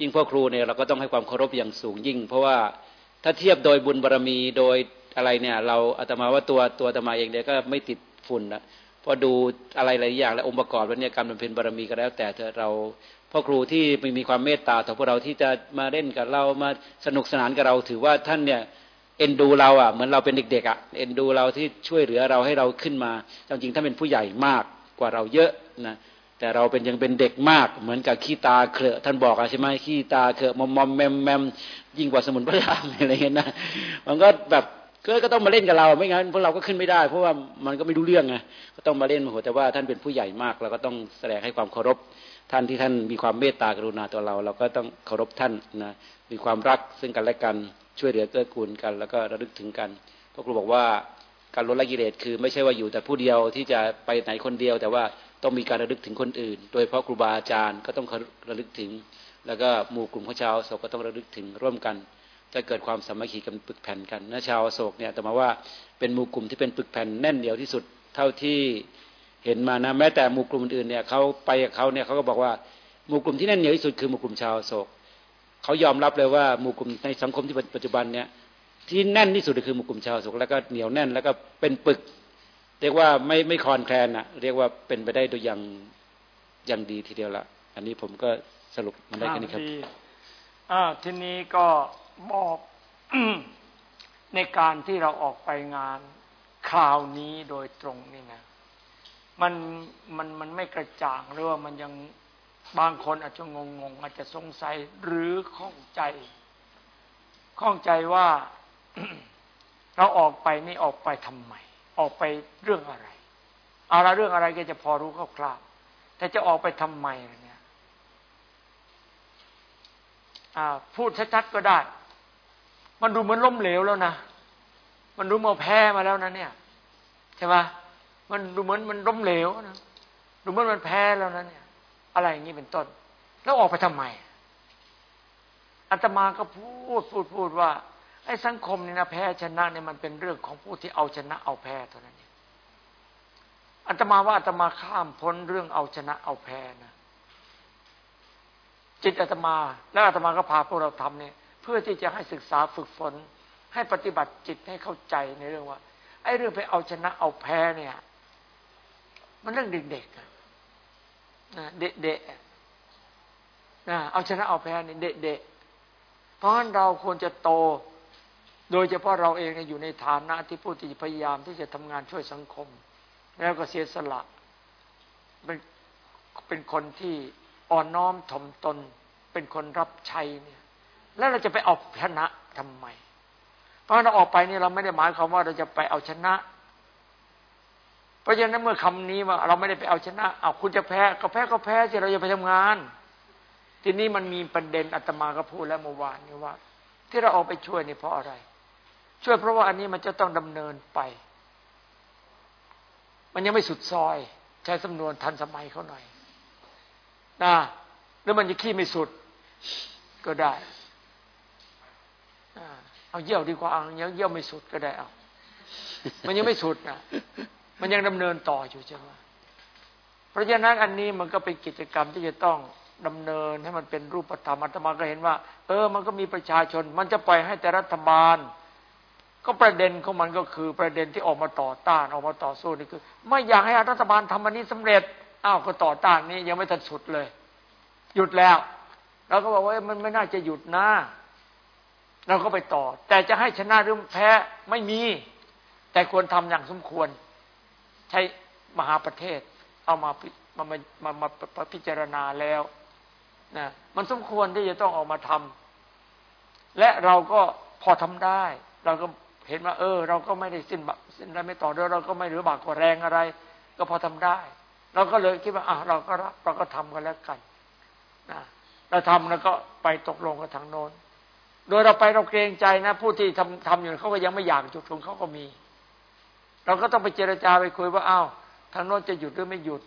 ยิ่งพ่อครูเนี่ยเราก็ต้องให้ความเคารพอย่างสูงยิ่ง เพราะว่าถ้าเทียบโดยบุญบารรมีโดยอะไรเนี่ย เราอาตมาว่าตัวตัวอาตมาเองเนี่ยก็ไม่ติดฝุ่นนะพอดูอะไรหลายอย่างและองค์ประกอบแล้วเนี่ยการบำเพ็ญบารมีก็แล้ว แต่เราพ่อครูที่มีความเมตตาต่อพวกเราที่จะมาเล่นกับเรามาสนุกสนานกับเราถือว่าท่านเนี่ย เอ็นดูเราอะเหมือนเราเป็นเด็กๆอะเอ็นดูเราที่ช่วยเหลือเราให้เราขึ้นมาจริงๆถ้าเป็นผู้ใหญ่มากกว่าเราเยอะนะแต่เราเป็นยังเป็นเด็กมากเหมือนกับขี้ตาเคลอะท่านบอกอะใช่ไหมขี้ตาเคลอะมอมมอมแมมแมมยิ่งกว่าสมุนไพรอะไรเงี้ยนะมันก็แบบก็ก็ต้องมาเล่นกับเราไม่งั้นพวกเราก็ขึ้นไม่ได้ เพราะว่ามันก็ไม่รู้เรื่องไงก็ต้องมาเล่นมาโหแต่ว่าท่านเป็นผู้ใหญ่มากเราก็ต้องแสดงให้ความเคารพท่านที่ท่านมีความเมตตากรุณาต่อเรา เราก็ต้องเคารพท่านนะมีความรักซึ่งกันและกัน ช่วยเหลือเกื้อกูลกัน แล้วก็ระลึกถึงกันพระครูบอกว่าการลดละกิเลสคือไม่ใช่ว่าอยู่แต่ผู้เดียวที่จะไปไหนคนเดียว แต่ว่าต้องมีการระลึกถึงคนอื่น โดยเพราะครูบาอาจารย์ก็ต้องระลึกถึง แล้วก็หมู่กลุ่มของชาวโศกก็ต้องระลึกถึงร่วมกัน จะเกิดความสามัคคีกันปึกแผ่นกันนะชาวโศกเนี่ยแต่มาว่าเป็นหมู่กลุ่มที่เป็นปึกแผ่นแน่นเดียวที่สุดเท่าที่เห็นมานะแม้แต่หมู่กลุ่มอื่นเนี่ยเขาไปกับเขาเนี่ยเขาก็บอกว่าหมู่กลุ่มที่แน่นเหนียวที่สุดคือหมู่กลุ่มชาวโศก เขายอมรับเลยว่าหมู่กลุ่มในสังคมที่ปัจจุบันเนี่ยที่แน่นที่สุดคือหมู่กลุ่มชาวโศกแล้วก็เหนียวแน่นแล้วก็เป็นปึก เรียกว่าไม่ไม่คลอนแคลนอะเรียกว่าเป็นไปได้โดยอย่างอย่างดีทีเดียวละอันนี้ผมก็สรุปมันได้แค่นี้ครับอ่าทีนี้ก็บอกในการที่เราออกไปงานคราวนี้โดยตรงนี่นะมันมันมันไม่กระจ่างหรือว่ามันยัง บางคนอาจจะงงงอาจจะสงสัยหรือข้องใจ ข้องใจว่าเราออกไปนี่ออกไปทำไม ออกไปเรื่องอะไร อะไรเรื่องอะไรก็จะพอรู้คร่าวๆแต่จะออกไปทำไมเนี่ยพูดชัดๆก็ได้ มันดูเหมือนล้มเหลวแล้วนะมันรู้มาแพ้มาแล้วนะเนี่ยใช่ไหมมันดูเหมือนมันล้มเหลวนะดูเหมือนมันแพ้แล้วนะเนี่ย อะไรอย่างนี้เป็นต้น แล้วออกไปทำไมอาตมาก็พูดพูดพูดว่าไอ้สังคมนี่นะแพ้ชนะเนี่ยมันเป็นเรื่องของผู้ที่เอาชนะเอาแพ้เท่านั้นเองอาตมาว่าอาตมาข้ามพ้นเรื่องเอาชนะเอาแพ้นะจิตอาตมา แล้วอาตมาก็พาพวกเราทำเนี่ย เพื่อที่จะให้ศึกษาฝึกฝน ให้ปฏิบัติจิตให้เข้าใจในเรื่องว่า ไอ้เรื่องไปเอาชนะเอาแพ้เนี่ย มันเรื่องเด็กๆะเด็กๆนะเอาชนะเอาแพ้เนี่ยเด็กๆเพราะฉะนั้นเราควรจะโต โดยเฉพาะเราเองอยู่ในฐานะที่ผู้ที่พยายามที่จะทำงานช่วยสังคม แล้วก็เสียสละเป็นเป็นคนที่อ่อนน้อมถ่อมตน เป็นคนรับใช้เนี่ย แล้วเราจะไปเอาชนะทำไม เพราะเราออกไปนี่เราไม่ได้หมายความว่าเราจะไปเอาชนะ เพราะฉะนั้นเมื่อคำนี้ว่าเราไม่ได้ไปเอาชนะเอาคุณจะแพ้ก็แพ้ก็แพ้สิเราจะไปทำงาน ทีนี้มันมีประเด็นอาตมาก็พูดแล้วเมื่อวานนี้ว่า ที่เราออกไปช่วยนี่เพราะอะไร ช่วยเพราะว่าอันนี้มันจะต้องดำเนินไป มันยังไม่สุดซอย ใช้สำนวนทันสมัยเขาหน่อยนะหรือมันจะขี้ไม่สุดก็ได้เอาเยี่ยวดีกว่าเอาเยี่ยวไม่สุดก็ได้เอามันยังไม่สุดนะ มันยังดำเนินต่ออยู่ใช่ไหมเพราะฉะนั้นอันนี้มันก็เป็นกิจกรรมที่จะต้องดำเนินให้มันเป็นรูปธรรมอาตมาก็เห็นว่า เออ มันก็มีประชาชน มันจะปล่อยให้แต่รัฐบาล ก็ประเด็นของมันก็คือประเด็นที่ออกมาต่อต้านออกมาต่อสู้นี่คือ ไม่อยากให้รัฐบาลทำอันนี้สำเร็จอ้าวก็ต่อต้านนี้ยังไม่ทันสุดเลย หยุดแล้วเราก็บอกว่ามันไม่น่าจะหยุดนะเราก็ไปต่อ แต่จะให้ชนะหรือแพ้ไม่มี แต่ควรทำอย่างสมควร ใช้มหาประเทศ เอามามามามามาพิจารณาแล้วนะมันสมควรที่จะต้องออกมาทำและเราก็พอทำได้ เราก็เห็นว่า เออ เราก็ไม่ได้สิ้นสิ้นอะไรไม่ต่อเดือเราก็ไม่เหลือบากกว่าแรงอะไร ก็พอทำได้ เราก็เลยคิดว่าอะเราก็รับเราก็ทำกันแล้วกันนะเราทำแล้วก็ไปตกลงกับทางโน้น โดยเราไปเราเกรงใจนะ ผู้ที่ทำทำอยู่เขาก็ยังไม่อยากจุดของเขาก็มี เราก็ต้องไปเจรจาไปคุยว่าอ้าวทางโน้นจะหยุดหรือไม่หยุด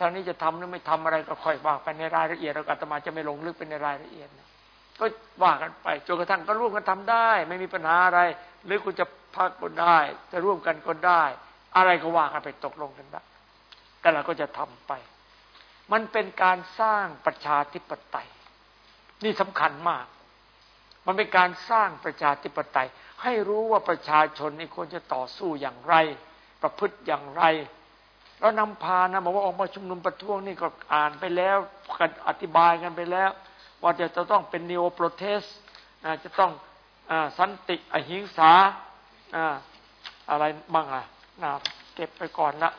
ทางนี้จะทำหรือไม่ทำอะไรก็ค่อยว่าไปในรายละเอียดเราอาตมาจะไม่ลงลึกไปในรายละเอียดก็ว่ากันไปจนกระทั่งก็ร่วมกันทำได้ ไม่มีปัญหาอะไร หรือคุณจะพักก็ได้ จะร่วมกันก็ได้ อะไรก็ว่ากันไปตกลงกันได้แต่เราก็จะทำไป มันเป็นการสร้างประชาธิปไตย นี่สำคัญมาก มันเป็นการสร้างประชาธิปไตย ให้รู้ว่าประชาชนนี่ควรจะต่อสู้อย่างไร ประพฤติอย่างไร แล้วนำพานะบอกว่าออกมาชุมนุมประท้วงนี่ก็อ่านไปแล้วกันอธิบายกันไปแล้ว ว่าจะจะต้องเป็นนิโอโปรเทสจะต้องอสันติอหิงสาอะไรบ้างอะเก็บไปก่อนละ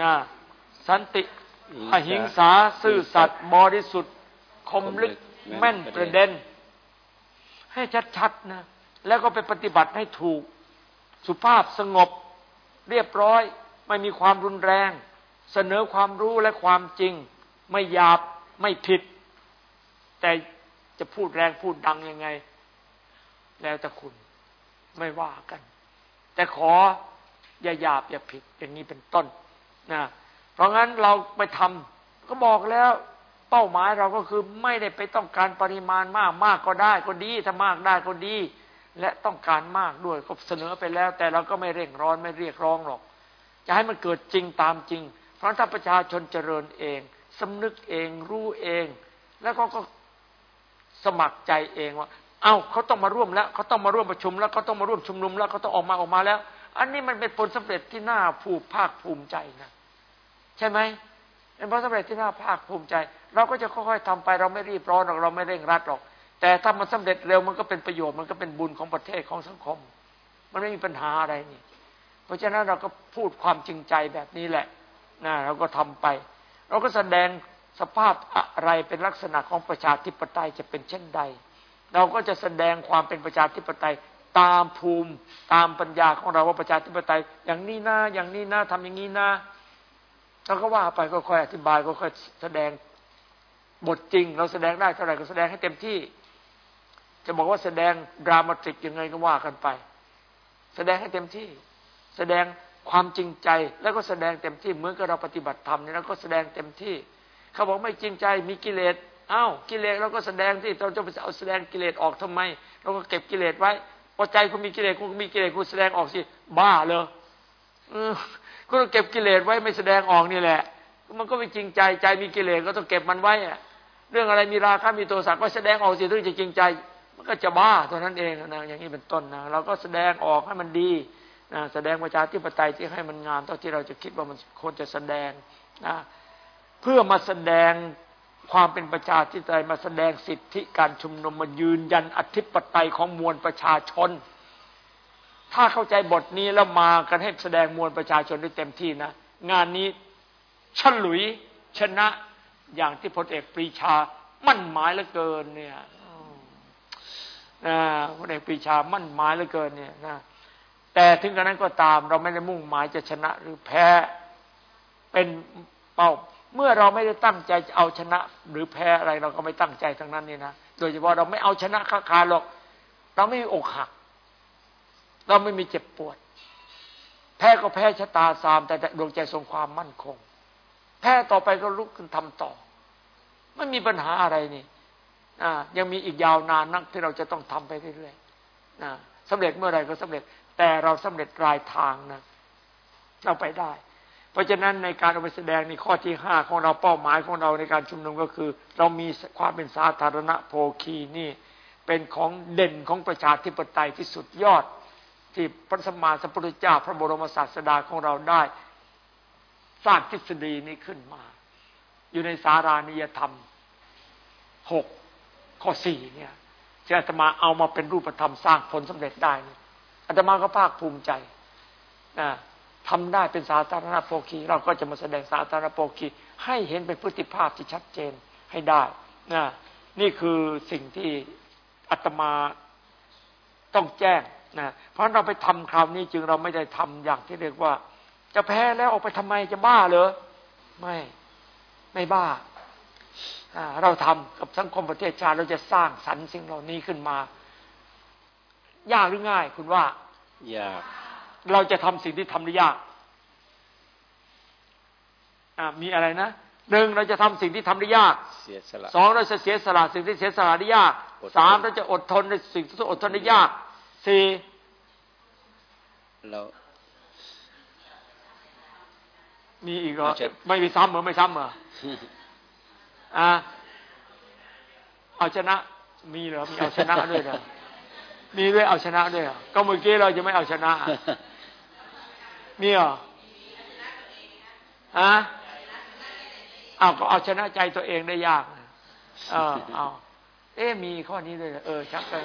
นะสันติอหิงสา ซื่อสัตย์บริสุทธิ์คมลึกแม่นประเด็น ให้ชัดๆนะแล้วก็ไปปฏิบัติให้ถูก สุภาพสงบ เรียบร้อย ไม่มีความรุนแรง เสนอความรู้และความจริง ไม่หยาบไม่ผิด แต่จะพูดแรงพูดดังยังไง แล้วแต่คุณไม่ว่ากัน แต่ขออย่าหยาบอย่าผิดอย่างนี้เป็นต้นนะเพราะงั้นเราไปทำก็บอกแล้ว เป้าหมายเราก็คือไม่ได้ไปต้องการปริมาณมากมากก็ได้ก็ดีถ้ามากได้ก็ดี และต้องการมากด้วยก็เสนอไปแล้ว แต่เราก็ไม่เร่งร้อนไม่เรียกร้องหรอก จะให้มันเกิดจริงตามจริง เพราะถ้าประชาชนเจริญเองสำนึกเองรู้เอง แล้วก็ก็สมัครใจเองว่า เอา้าเขาต้องมาร่วมแล้วเขาต้องมาร่วมประชุมแล้วเขาต้องมาร่วมชุมนุมแล้วเขาต้องออกมาออกมาแล้ว อันนี้มันเป็นผลสำเร็จที่น่าภูมิภาคภูมิใจนะ ใช่ไหม เป็นพระสำเร็จที่น่าภาคภูมิใจ เราก็จะค่อยๆทำไป เราไม่รีบร้อนหรอกเราไม่เร่งรัดหรอก แต่ถ้ามันสำเร็จเร็วมันก็เป็นประโยชน์มันก็เป็นบุญของประเทศของสังคม มันไม่มีปัญหาอะไรนี่ เพราะฉะนั้นเราก็พูดความจริงใจแบบนี้แหละนะเราก็ทำไป เราก็แสดงสภาพอะไรเป็นลักษณะของประชาธิปไตยจะเป็นเช่นใด เราก็จะแสดงความเป็นประชาธิปไตยตามภูมิตามปัญญาของเราว่าประชาธิปไตย อย่างนี้นะอย่างนี้นะทำอย่างนี้นะ เราก็ว่าไปก็ค่อยอธิบายก็ค่อยแสดงบทจริง เราแสดงได้เท่าไหร่ก็แสดงให้เต็มที่ จะบอกว่าแสดงดรามาติกยังไงก็ว่ากันไป แสดงให้เต็มที่ แสดงความจริงใจแล้วก็แสดงเต็มที่เหมือนกับเราปฏิบัติธรรมเนี่ยเราก็แสดงเต็มที่ เขาบอกไม่จริงใจมีกิเลสอ้าวกิเลสเราก็แสดงที่เราจะไปเอาแสดงกิเลสออกทำไม เราก็เก็บกิเลสไว้พอใจคุณมีกิเลสคุณมีกิเลสคุณแสดงออกสิบ้าเลย คุณต้องเก็บกิเลสไว้ไม่แสดงออกนี่แหละ มันก็ไม่จริงใจใจมีกิเลสก็ต้องเก็บมันไว้อะเรื่องอะไรมีราคะมีโทสะก็แสดงออกสิถึงจะจริงใจ มันก็จะบ้าตัวนั้นเองนะอย่างนี้เป็นต้นนะเราก็แสดงออกให้มันดีนะแสดงประชาธิปไตยที่ให้มันงามเท่าที่เราจะคิดว่ามันควรจะแสดงนะเพื่อมาแสดงความเป็นประชาธิปไตยมาแสดงสิทธิการชุมนุมมายืนยันอธิปไตยของมวลประชาชน ถ้าเข้าใจบทนี้แล้วมากันให้แสดงมวลประชาชนได้เต็มที่นะ งานนี้ฉลุยชนะอย่างที่พลเอกปรีชามั่นหมายเหลือเกินเนี่ยนะพลเอกปรีชามั่นหมายเหลือเกินเนี่ยนะแต่ถึงกระนั้นก็ตาม เราไม่ได้มุ่งหมายจะชนะหรือแพ้เป็นเป้า เมื่อเราไม่ได้ตั้งใจจะเอาชนะ หรือแพ้อะไรเราก็ไม่ตั้งใจทั้งนั้นนี่นะโดยเฉพาะเราไม่เอาชนะค้าคาหรอก เราไม่มีอกหัก เราไม่มีเจ็บปวด แพ้ก็แพ้ชะตาสาม แต่ดวงใจทรงความมั่นคง แพ้ต่อไปก็ลุกขึ้นทำต่อ ไม่มีปัญหาอะไรนี่ยังมีอีกยาวนานนักที่เราจะต้องทำไปเรื่อยๆสำเร็จเมื่อไรก็สำเร็จ แต่เราสำเร็จรายทางนะเราไปได้ เพราะฉะนั้นในการเอาไปแสดงในข้อที่ห้าของเราเป้าหมายของเราในการชุมนุมก็คือ เรามีความเป็นสาธารณโภคีนี่ เป็นของเด่นของประชาธิปไตยที่สุดยอด ที่พระสมมาสัมพุทธเจ้า พระบรมศาสดาของเราได้สร้างทฤษฎีนี้ขึ้นมา อยู่ในสารานิยธรรมหกข้อสี่เนี่ยที่อาตมาเอามาเป็นรูปธรรมสร้างผลสำเร็จได้นี่อาตมาก็ภาคภูมิใจนะทำได้เป็นสาธารณโภคีเราก็จะมาแสดงสาธารณโภคีให้เห็นเป็นพฤติภาพที่ชัดเจนให้ได้นะนี่คือสิ่งที่อาตมาต้องแจ้ง นะเพราะเราไปทำคราวนี้จึงเราไม่ได้ทำอย่างที่เรียกว่า จะแพ้แล้วออกไปทำไมจะบ้าเหรอไม่ไม่บ้าเราทำกับสังคมประเทศชาติเราจะสร้างสรรค์สิ่งเหล่านี้ขึ้นมา ยากหรือง่าย คุณว่ายากเราจะทำสิ่งที่ทำได้ยากมีอะไรนะหนึ่งเราจะทำสิ่งที่ทำได้ยากสองเราจะเสียสละสิ่งที่เสียสละได้ยากสามเราจะอดทนในสิ่งที่อดทนได้ยาก สี่เรามีอีกเหรอไม่มีซ้ำเหรอไม่ซ้ำเหรออ่าเอาชนะมีเหรอมีเอาชนะด้วยเหรอมีด้วยเอาชนะด้วยก็เมื่อกี้เราจะไม่เอาชนะมีเหรอฮะเอาก็เอาชนะใจตัวเองได้ยาก เออเอา เอ๊มีข้อนี้ด้วยเออชักกัน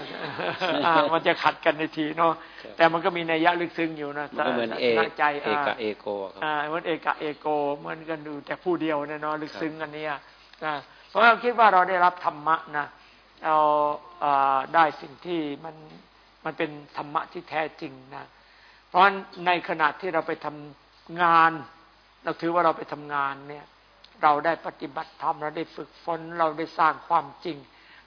มันจะขัดกันในทีเนาะแต่มันก็มีนัยยะลึกซึ้งอยู่นะมันก็เหมือนเอใจเอกเอโกครับอ่าเหมือนเอกเอโกเหมือนกันดูแต่ผู้เดียวเนี่ยเนาะลึกซึ้งอันนี้นะเพราะเราคิดว่าเราได้รับธรรมะนะเราได้สิ่งที่มันมันเป็นธรรมะที่แท้จริงนะเพราะในขณะที่เราไปทำงาน เราถือว่าเราไปทำงานเนี่ย เราได้ปฏิบัติธรรมเราได้ฝึกฝนเราได้สร้างความจริง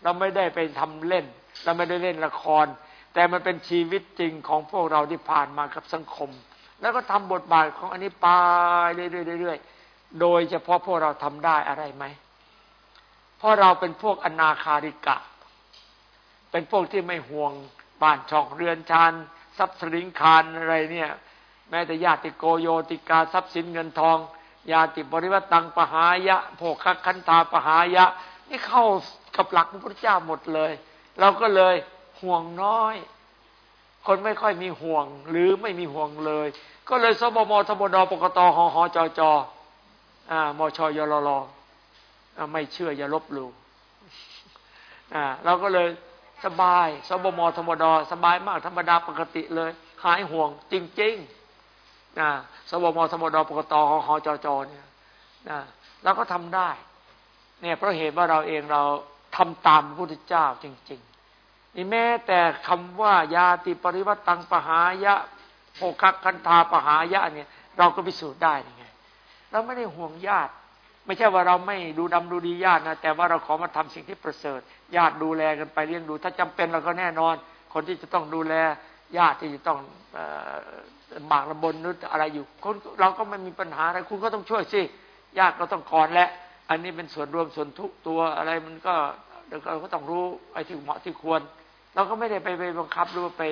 เราไม่ได้ไปทำเล่น เราไม่ได้เล่นละคร แต่มันเป็นชีวิตจริงของพวกเราที่ผ่านมากับสังคม แล้วก็ทำบทบาทของอันนี้ไปเรื่อยๆโดยเฉพาะพวกเราทำได้อะไรไหมเพราะเราเป็นพวกอนาคาริกะ เป็นพวกที่ไม่ห่วงบ้านช่องเรือนชานทรัพย์สินคารอะไรเนี่ย แม้แต่ญาติโกโยติกาทรัพย์สินเงินทองญาติบริวัตังปหายะโภคคันธาปหายะ นี่เข้า กับหลักพระพุทธเจ้าหมดเลย เราก็เลยห่วงน้อย คนไม่ค่อยมีห่วง หรือไม่มีห่วงเลย ก็เลยสบมทบดปกตหอหจจอ่ามชยลลไม่เชื่ออย่าลบหลู่อ่าเราก็เลยสบาย สบมธรรมดาสบายมากธรรมดาปกติเลย หายห่วงจริงๆนะสบมธรรมดาปกตหอหจจเนี่ยนะเราก็ทำได้ เนี่ยเพราะเหตุว่าเราเองเรา ทำตามพระพุทธเจ้าจริง ๆ นี่แม้แต่คำว่ายาติปริวัตังปหายะโภคคันธาปหายะเนี่ย เราก็พิสูจน์ได้ยังไง เราไม่ได้ห่วงญาติ ไม่ใช่ว่าเราไม่ดูดำดูดีญาตินะแต่ว่าเราขอมาทำสิ่งที่ประเสริฐ ญาติดูแลกันไปเลี้ยงดู ถ้าจำเป็นเราก็แน่นอน คนที่จะต้องดูแลญาติที่จะต้องบากระบนนึกอะไรอยู่คนเราก็ไม่มีปัญหาอะไรคุณก็ต้องช่วยสิญาติก็ต้องก่อนแหละ อันนี้เป็นส่วนรวมส่วนทุกตัวอะไรมันก็เราก็ต้องรู้ไอ้ที่เหมาะที่ควร เราก็ไม่ได้ไปไปบังคับหรือว่าไป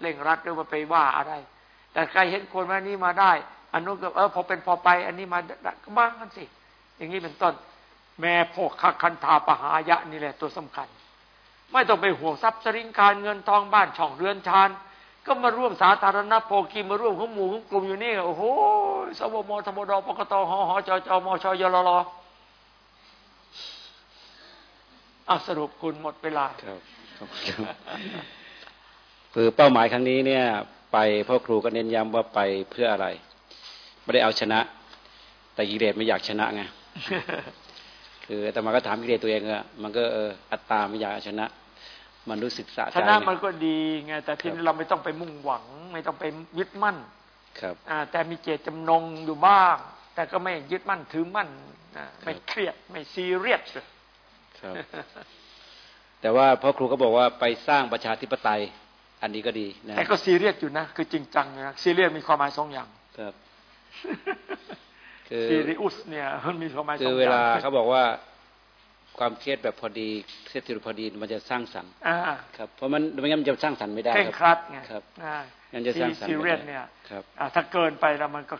เร่งรัดหรือว่าไปว่าอะไร แต่ใครเห็นคนว่านี้มาได้ อันนู้นก็เออพอเป็นพอไป อันนี้มาก็บ้างกันสิ อย่างนี้เป็นต้น แม่พกคันธาปหายะนี่แหละตัวสำคัญ ไม่ต้องไปห่วงทรัพย์สินการเงินทองบ้านช่องเรือนชานก็มาร่วมสาธารณโภคีมาร่วมของหมู่ของกลุ่มอยู่นี่โอ้โหสวมธรรมดปกตหหจจมชยลล อาสรุปคุณหมดเวลาครับคือเป้าหมายครั้งนี้เนี่ย ไปพ่อครูก็เน้นย้ำว่าไปเพื่ออะไร ไม่ได้เอาชนะ แต่กิเลสไม่อยากชนะไงคือแต่มาก็ถามกิเลสตัวเองอะมันก็เอออัตตาไม่อยากชนะ มันรู้สึกสะใจชนะมันก็ดีไงแต่ทีนี้เราไม่ต้องไปมุ่งหวัง ไม่ต้องไปยึดมั่น ครับ อ่า แต่มีเจตจำนงอยู่บ้าง แต่ก็ไม่ยึดมั่นถือมั่นไม่เครียดไม่ซีเรียส ครับ แต่ว่าพ่อครูก็บอกว่าไปสร้างประชาธิปไตย อันนี้ก็ดีนะแต่ก็ซีเรียสอยู่นะ คือจริงจังนะซีเรียสมีความหมายสองอย่างครับคือซีริอุสเนี่ยมันมีความหมายคือเวลาเขาบอกว่าความเครียดแบบพอดีเครียดที่พอดีมันจะสร้างสรรค์ครับเพราะมันไม่งั้นมันจะสร้างสรรค์ไม่ได้เคร่งครัดไงครับงั้นจะสร้างสรรค์ซีเรียสเนี่ยครับถ้าเกินไปแล้วมันก็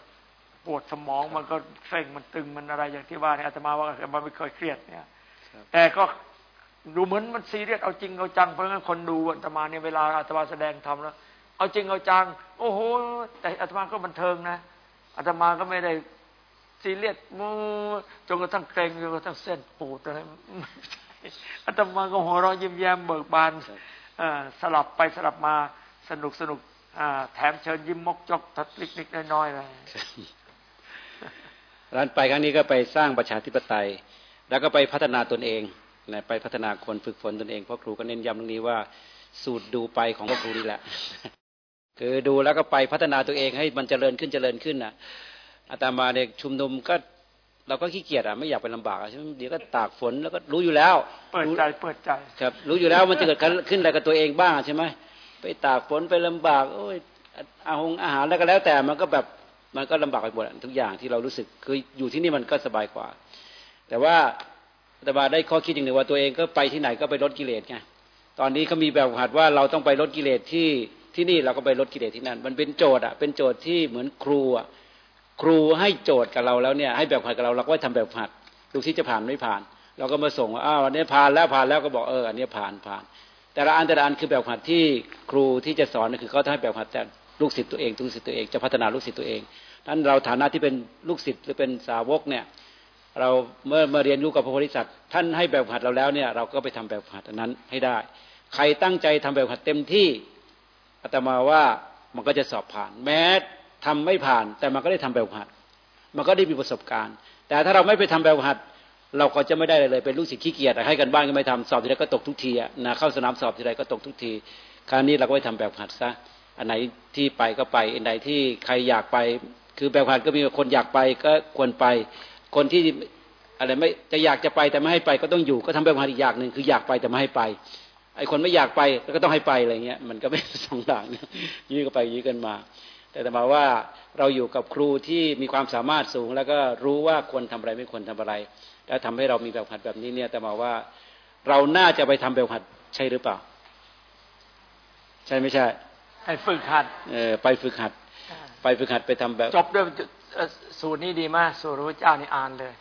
ปวดสมองมันก็เคร่งมันตึงมันอะไรอย่างที่ว่าเนี่ยอาตมาว่ามันไม่เคยเครียดเนี่ย แต่ก็ดูเหมือนมันซีเรียสเอาจริงเอาจังเพราะงั้นคนดูอาตมาเนี่ยเวลาอาตมาแสดงทำแล้ว เอาจริงเอาจัง โอ้โห แต่อาตมาก็บันเทิงนะอาตมาก็ไม่ได้ซีเรียสมือจนกระทั่งเกรงจนกระทั่งเส้นปูดอะไรอาตมาก็หัวเราะยิ้มแย้มเบิกบานสลับไปสลับมาสนุกสนุกแถมเชิญยิ้มมกจกทัดเล็กๆน้อยๆเลยร้านไปครั้งนี้ก็ไปสร้างประชาธิปไตย แล้วก็ไปพัฒนาตนเองนะไปพัฒนาคนฝึกฝนตนเองเพราะครูก็เน้นย้ำตรงนี้ว่า สูตรดูไปของพ่อครูนี่แหละ คือดูแล้วก็ไปพัฒนาตัวเองให้มันเจริญขึ้นเจริญขึ้นน่ะอาตมาเนี่ยชุมนุมก็เราก็ขี้เกียจอะไม่อยากไปลำบากใช่ไหมเดี๋ยวก็ตากฝนแล้วก็รู้อยู่แล้ว เปิดใจเปิดใจครับรู้อยู่แล้วมันจะเกิดขึ้นอะไรกับตัวเองบ้างใช่ไหมไปตากฝนไปลำบากโอ้ยอาหงอาหารแล้วก็แล้วแต่มันก็แบบมันก็ลำบากไปหมดทุกอย่างที่เรารู้สึกคืออยู่ที่นี่มันก็สบายกว่า แต่ว่าแต่ว่าได้ข้อคิดอย่างหนึ่งว่าตัวเองก็ไปที่ไหนก็ไปลดกิเลสไงตอนนี้เขามีแบบหัดว่าเราต้องไปลดกิเลสที่ที่นี่เราก็ไปลดกิเลสที่นั่น มันเป็นโจทย์อะเป็นโจทย์ที่เหมือนครูอะครูให้โจทย์กับเราแล้วเนี่ยให้แบบหัดกับเราเราก็ทำแบบหัดดูที่จะผ่านไม่ผ่าน เราก็มาส่งว่าอ้าวอันนี้ผ่านแล้วผ่านแล้วก็บอกเอออันนี้ผ่านผ่าน แต่ละอันแต่ละอันคือแบบหัดที่ครูที่จะสอนคือเขาให้แบบหัดแต่ลูกศิษย์ตัวเองลูกศิษย์ตัวเองจะพัฒนาลูกศิษย์ตัวเองนั้นเราฐานะที่เป็นลูกศิษย์หรือเป็นสาวกเนี่ย เราเมื่อมาเรียนรู้กับพระโพธิสัตว์ท่านให้แบบหัดเราแล้วเนี่ยเราก็ไปทำแบบหัดนั้นให้ได้ ใครตั้งใจทำแบบหัดเต็มที่อาตมาว่ามันก็จะสอบผ่าน แม้ทำไม่ผ่าน แต่มันก็ได้ทำแบบหัด มันก็ได้มีประสบการณ์ แต่ถ้าเราไม่ไปทำแบบหัด เราก็จะไม่ได้เลยเป็นลูกศิษย์ขี้เกียจให้กันบ้านก็ไม่ทำสอบทีไรก็ตกทุกทีนะเข้าสนามสอบทีไรก็ตกทุกที คราวนี้เราก็ไปทำแบบหัดซะอันไหนที่ไปก็ไปอันไหนที่ใครอยากไป คือแบบหัดก็มีคนอยากไปก็ควรไป คนที่อะไรไม่จะอยากจะไปแต่ไม่ให้ไปก็ต้องอยู่ก็ทำแบบหัดอีกอย่างหนึ่งคืออยากไปแต่ไม่ให้ไปไอ้คนไม่อยากไปแล้วก็ต้องให้ไปอะไรเงี้ยมันก็ไม่สองอย่างยื้อกันไปยื้อกันมา แต่แต่มาว่าเราอยู่กับครูที่มีความสามารถสูง แล้วก็รู้ว่าควรทำอะไรไม่ควรทำอะไร แล้วทำให้เรามีแบบหัดแบบนี้เนี่ยแต่มาว่าเราน่าจะไปทำแบบหัดใช่หรือเปล่า ใช่ไม่ใช่ไปฝึกหัดเออไปฝึกหัด ไปฝึกหัดไปทำแบบจบด้วย สูตรนี้ดีมาก สูตรพระเจ้านี่อ่านเลย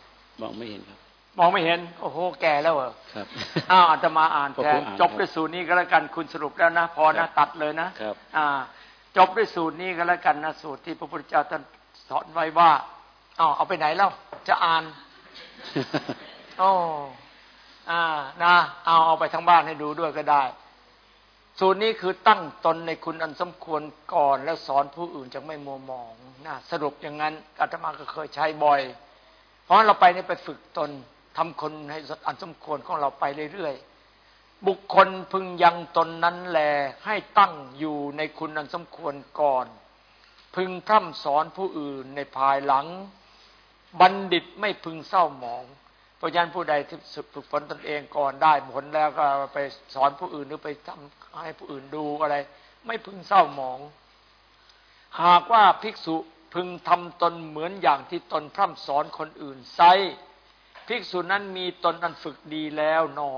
มองไม่เห็นครับ มองไม่เห็น โอ้โห แก่แล้วเหรอครับอ้าวอาตมาอ่านแทนจบด้วยสูตรนี้ก็แล้วกันคุณสรุปแล้วนะ พอนะตัดเลยนะครับ อ่า จบด้วยสูตรนี้ก็แล้วกันนะสูตรที่พระพุทธเจ้าท่านสอนไว้ว่าอ๋อเอาไปไหนแล้วจะอ่านโอ้อ่านะเอาเอาไปทั้งบ้านให้ดูด้วยก็ได้ สูตรนี้คือตั้งตนในคุณอันสมควรก่อน แล้วสอนผู้อื่นจะไม่มัวมองนะสรุปอย่างนั้นอาตมาก็เคยใช้บ่อย เพราะเราไปนี่ไปฝึกตนทำคนให้อันสมควรของเราไปเรื่อยๆบุคคลพึงยังตนนั้นแลให้ตั้งอยู่ในคุณอันสมควรก่อน พึงพร่ำสอนผู้อื่นในภายหลัง บัณฑิตไม่พึงเศร้าหมอง เพราะฉะนั้นผู้ใดที่ฝึกฝนตนเองก่อนได้ผลแล้วก็ไปสอนผู้อื่นหรือไปทำให้ผู้อื่นดูอะไร ไม่พึงเศร้าหมอง หากว่าภิกษุพึงทำตนเหมือนอย่างที่ตนพร่ำสอนคนอื่นไซภิกษุนั้นมีตนอันฝึกดีแล้วหนอ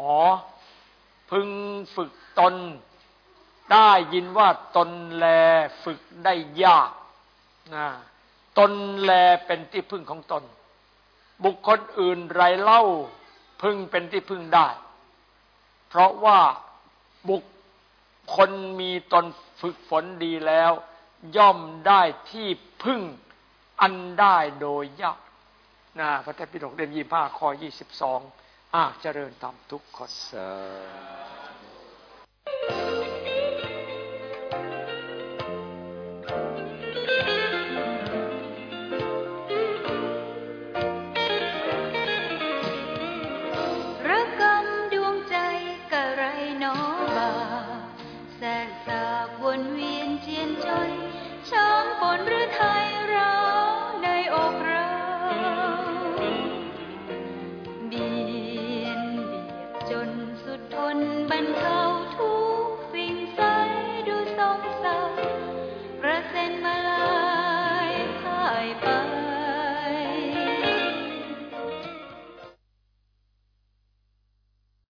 พึงฝึกตนได้ยินว่าตนแลฝึกได้ยากนะตนแลเป็นที่พึ่งของตน บุคคลอื่นไรเล่าพึ่งเป็นที่พึ่งได้ เพราะว่าบุคคลมีตนฝึกฝนดีแล้ว ย่อมได้ที่พึ่งอันได้โดยยากนะพระเทพปิฎกเล่มยี่ห้าข้อยี่สิบสองอาเจริญธรรมทุกคน